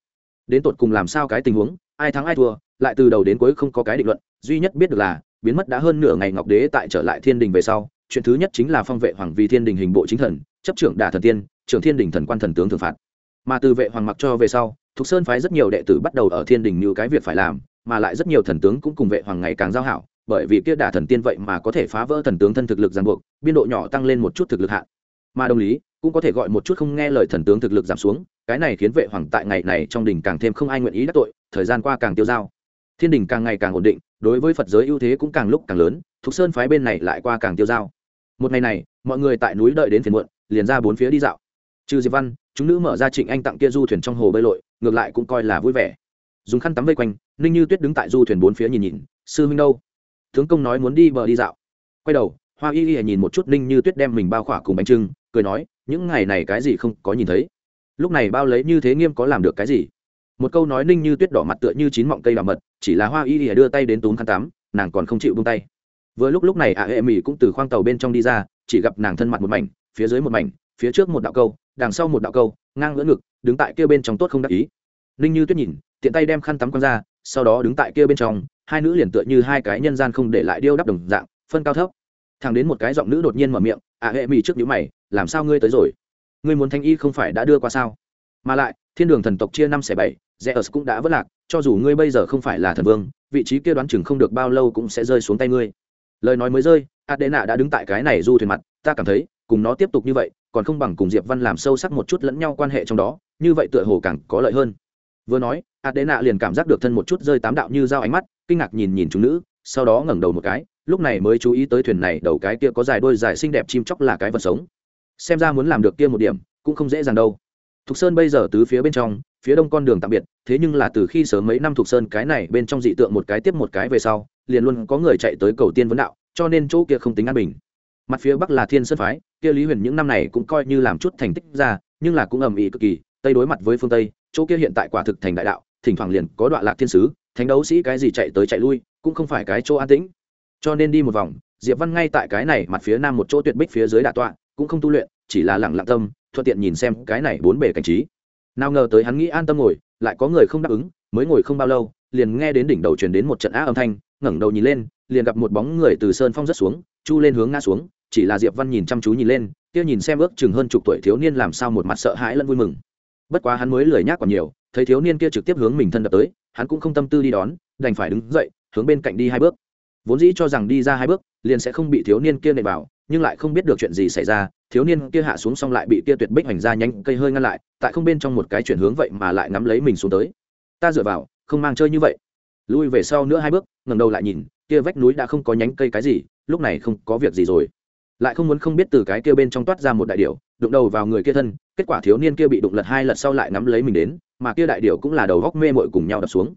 Đến tột cùng làm sao cái tình huống, ai thắng ai thua, lại từ đầu đến cuối không có cái định luận, duy nhất biết được là, biến mất đã hơn nửa ngày ngọc đế tại trở lại thiên đình về sau, chuyện thứ nhất chính là phong vệ hoàng vì thiên đình hình bộ chính thần, chấp trưởng đà thần tiên trưởng thiên đình thần quan thần tướng thường phạt. Mà từ vệ hoàng mặc cho về sau, thục sơn phái rất nhiều đệ tử bắt đầu ở thiên đình như cái việc phải làm, mà lại rất nhiều thần tướng cũng cùng vệ hoàng ngày càng giao hảo, bởi vì kia Đả thần tiên vậy mà có thể phá vỡ thần tướng thân thực lực ràng buộc, biên độ nhỏ tăng lên một chút thực lực hạn. Mà đồng lý, cũng có thể gọi một chút không nghe lời thần tướng thực lực giảm xuống, cái này khiến vệ hoàng tại ngày này trong đình càng thêm không ai nguyện ý đắc tội, thời gian qua càng tiêu dao. Thiên đình càng ngày càng ổn định, đối với phật giới ưu thế cũng càng lúc càng lớn, thục sơn phái bên này lại qua càng tiêu dao. Một ngày này, mọi người tại núi đợi đến phiền muộn, liền ra bốn phía đi dạo trừ diệp văn, chúng nữ mở ra trịnh anh tặng kia du thuyền trong hồ bơi lội, ngược lại cũng coi là vui vẻ. Dùng khăn tắm vây quanh, ninh như tuyết đứng tại du thuyền bốn phía nhìn nhìn, sư huynh đâu? Tướng công nói muốn đi bờ đi dạo. Quay đầu, hoa y y nhìn một chút ninh như tuyết đem mình bao khỏa cùng bánh trưng, cười nói, những ngày này cái gì không có nhìn thấy? Lúc này bao lấy như thế nghiêm có làm được cái gì? Một câu nói ninh như tuyết đỏ mặt tựa như chín mọng cây đào mật, chỉ là hoa y y đưa tay đến túm khăn tắm, nàng còn không chịu bung tay. Vừa lúc lúc này ạ hệ mỹ cũng từ khoang tàu bên trong đi ra, chỉ gặp nàng thân mặt một mảnh, phía dưới một mảnh phía trước một đạo câu, đằng sau một đạo câu, ngang ngỡ ngực, đứng tại kia bên trong tốt không đắc ý. Ninh như tuyết nhìn, tiện tay đem khăn tắm quăng ra, sau đó đứng tại kia bên trong, hai nữ liền tựa như hai cái nhân gian không để lại điêu đắp đồng dạng, phân cao thấp. Thằng đến một cái giọng nữ đột nhiên mở miệng ạ hệ mỹ trước nhữ mày, làm sao ngươi tới rồi? Ngươi muốn thanh y không phải đã đưa qua sao? Mà lại, thiên đường thần tộc chia năm xẻ bảy rẽ ớt cũng đã vất lạc, cho dù ngươi bây giờ không phải là thần vương, vị trí kia đoán chừng không được bao lâu cũng sẽ rơi xuống tay ngươi. Lời nói mới rơi, adena đã đứng tại cái này du thuyền mặt, ta cảm thấy cùng nó tiếp tục như vậy, còn không bằng cùng diệp văn làm sâu sắc một chút lẫn nhau quan hệ trong đó, như vậy tựa hồ càng có lợi hơn. Vừa nói, adena liền cảm giác được thân một chút rơi tám đạo như dao ánh mắt, kinh ngạc nhìn nhìn chúng nữ, sau đó ngẩng đầu một cái, lúc này mới chú ý tới thuyền này đầu cái kia có dài đôi dài xinh đẹp chim chóc là cái vật sống. Xem ra muốn làm được kia một điểm, cũng không dễ dàng đâu. Thục sơn bây giờ tứ phía bên trong, phía đông con đường tạm biệt, thế nhưng là từ khi sớm mấy năm thục sơn cái này bên trong dị tượng một cái tiếp một cái về sau, liền luôn có người chạy tới cầu tiên vấn đạo, cho nên chỗ kia không tính an bình mặt phía bắc là thiên sơn phái, kia lý huyền những năm này cũng coi như làm chút thành tích ra, nhưng là cũng ầm ĩ cực kỳ, tây đối mặt với phương tây, chỗ kia hiện tại quả thực thành đại đạo, thỉnh thoảng liền có đoạn lạc thiên sứ, thánh đấu sĩ cái gì chạy tới chạy lui, cũng không phải cái chỗ an tĩnh. Cho nên đi một vòng, diệp văn ngay tại cái này mặt phía nam một chỗ tuyệt bích phía dưới đạ tọa, cũng không tu luyện, chỉ là lặng lặng tâm, thuận tiện nhìn xem cái này bốn bề cảnh trí. Nào ngờ tới hắn nghĩ an tâm ngồi, lại có người không đáp ứng, mới ngồi không bao lâu, liền nghe đến đỉnh đầu truyền đến một trận á âm thanh, ngẩng đầu nhìn lên, liền gặp một bóng người từ sơn phong rất xuống chu lên hướng ngã xuống, chỉ là diệp văn nhìn chăm chú nhìn lên, kia nhìn xem ước chừng hơn chục tuổi thiếu niên làm sao một mặt sợ hãi lẫn vui mừng. Bất quá hắn mới lười nhác còn nhiều, thấy thiếu niên kia trực tiếp hướng mình thân đập tới, hắn cũng không tâm tư đi đón, đành phải đứng dậy, hướng bên cạnh đi hai bước. Vốn dĩ cho rằng đi ra hai bước, liền sẽ không bị thiếu niên kia nệ vào, nhưng lại không biết được chuyện gì xảy ra, thiếu niên kia hạ xuống xong lại bị kia tuyệt bích hoành ra nhanh cây hơi ngăn lại, tại không bên trong một cái chuyển hướng vậy mà lại nắm lấy mình xuống tới. Ta dựa vào, không mang chơi như vậy. Lui về sau nữa hai bước, ngẩng đầu lại nhìn, kia vách núi đã không có nhánh cây cái gì lúc này không có việc gì rồi. Lại không muốn không biết từ cái kia bên trong toát ra một đại điệu đụng đầu vào người kia thân, kết quả thiếu niên kia bị đụng lật hai lật sau lại ngắm lấy mình đến, mà kia đại điệu cũng là đầu góc mê mội cùng nhau đập xuống.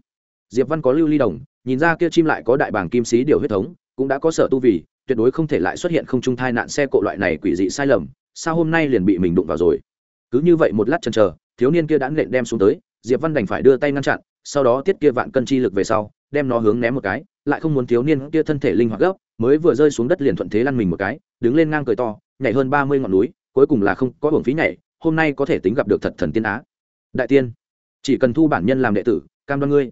Diệp văn có lưu ly đồng, nhìn ra kia chim lại có đại bảng kim sĩ điều huyết thống, cũng đã có sở tu vì, tuyệt đối không thể lại xuất hiện không trung thai nạn xe cộ loại này quỷ dị sai lầm, sao hôm nay liền bị mình đụng vào rồi? Cứ như vậy một lát chần chờ, thiếu niên kia đã nện đem xuống tới, diệp văn đành phải đưa tay ngăn chặn, sau đó tiết kia vạn cân chi lực về sau, đem nó hướng ném một cái, lại không muốn thiếu niên kia thân thể linh hoạt gấp mới vừa rơi xuống đất liền thuận thế lăn mình một cái, đứng lên ngang cười to, nhảy hơn ba mươi ngọn núi, cuối cùng là không có hưởng phí nhảy, hôm nay có thể tính gặp được thật thần tiên á. Đại tiên, chỉ cần thu bản nhân làm đệ tử, cam đoan ngươi.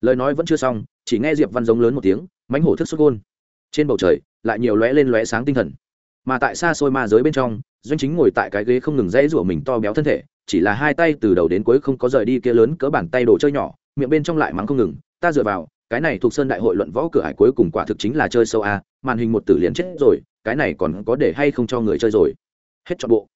Lời nói vẫn chưa xong, chỉ nghe diệp văn giống lớn một tiếng, mãnh hổ thức xuất gôn. Trên bầu trời, lại nhiều lóe lên lóe sáng tinh thần. Mà tại xa xôi ma giới bên trong, doanh chính ngồi tại cái ghế không ngừng rẽ rủa mình to béo thân thể, chỉ là hai tay từ đầu đến cuối không có rời đi kia lớn cỡ bàn tay đồ chơi nhỏ, miệng bên trong lại mắng không ngừng, ta dựa vào, cái này thuộc sơn đại hội luận võ cửa hải cuối cùng quả thực chính là chơi sâu a màn hình một tử liền chết rồi, cái này còn có để hay không cho người chơi rồi? Hết chọn bộ.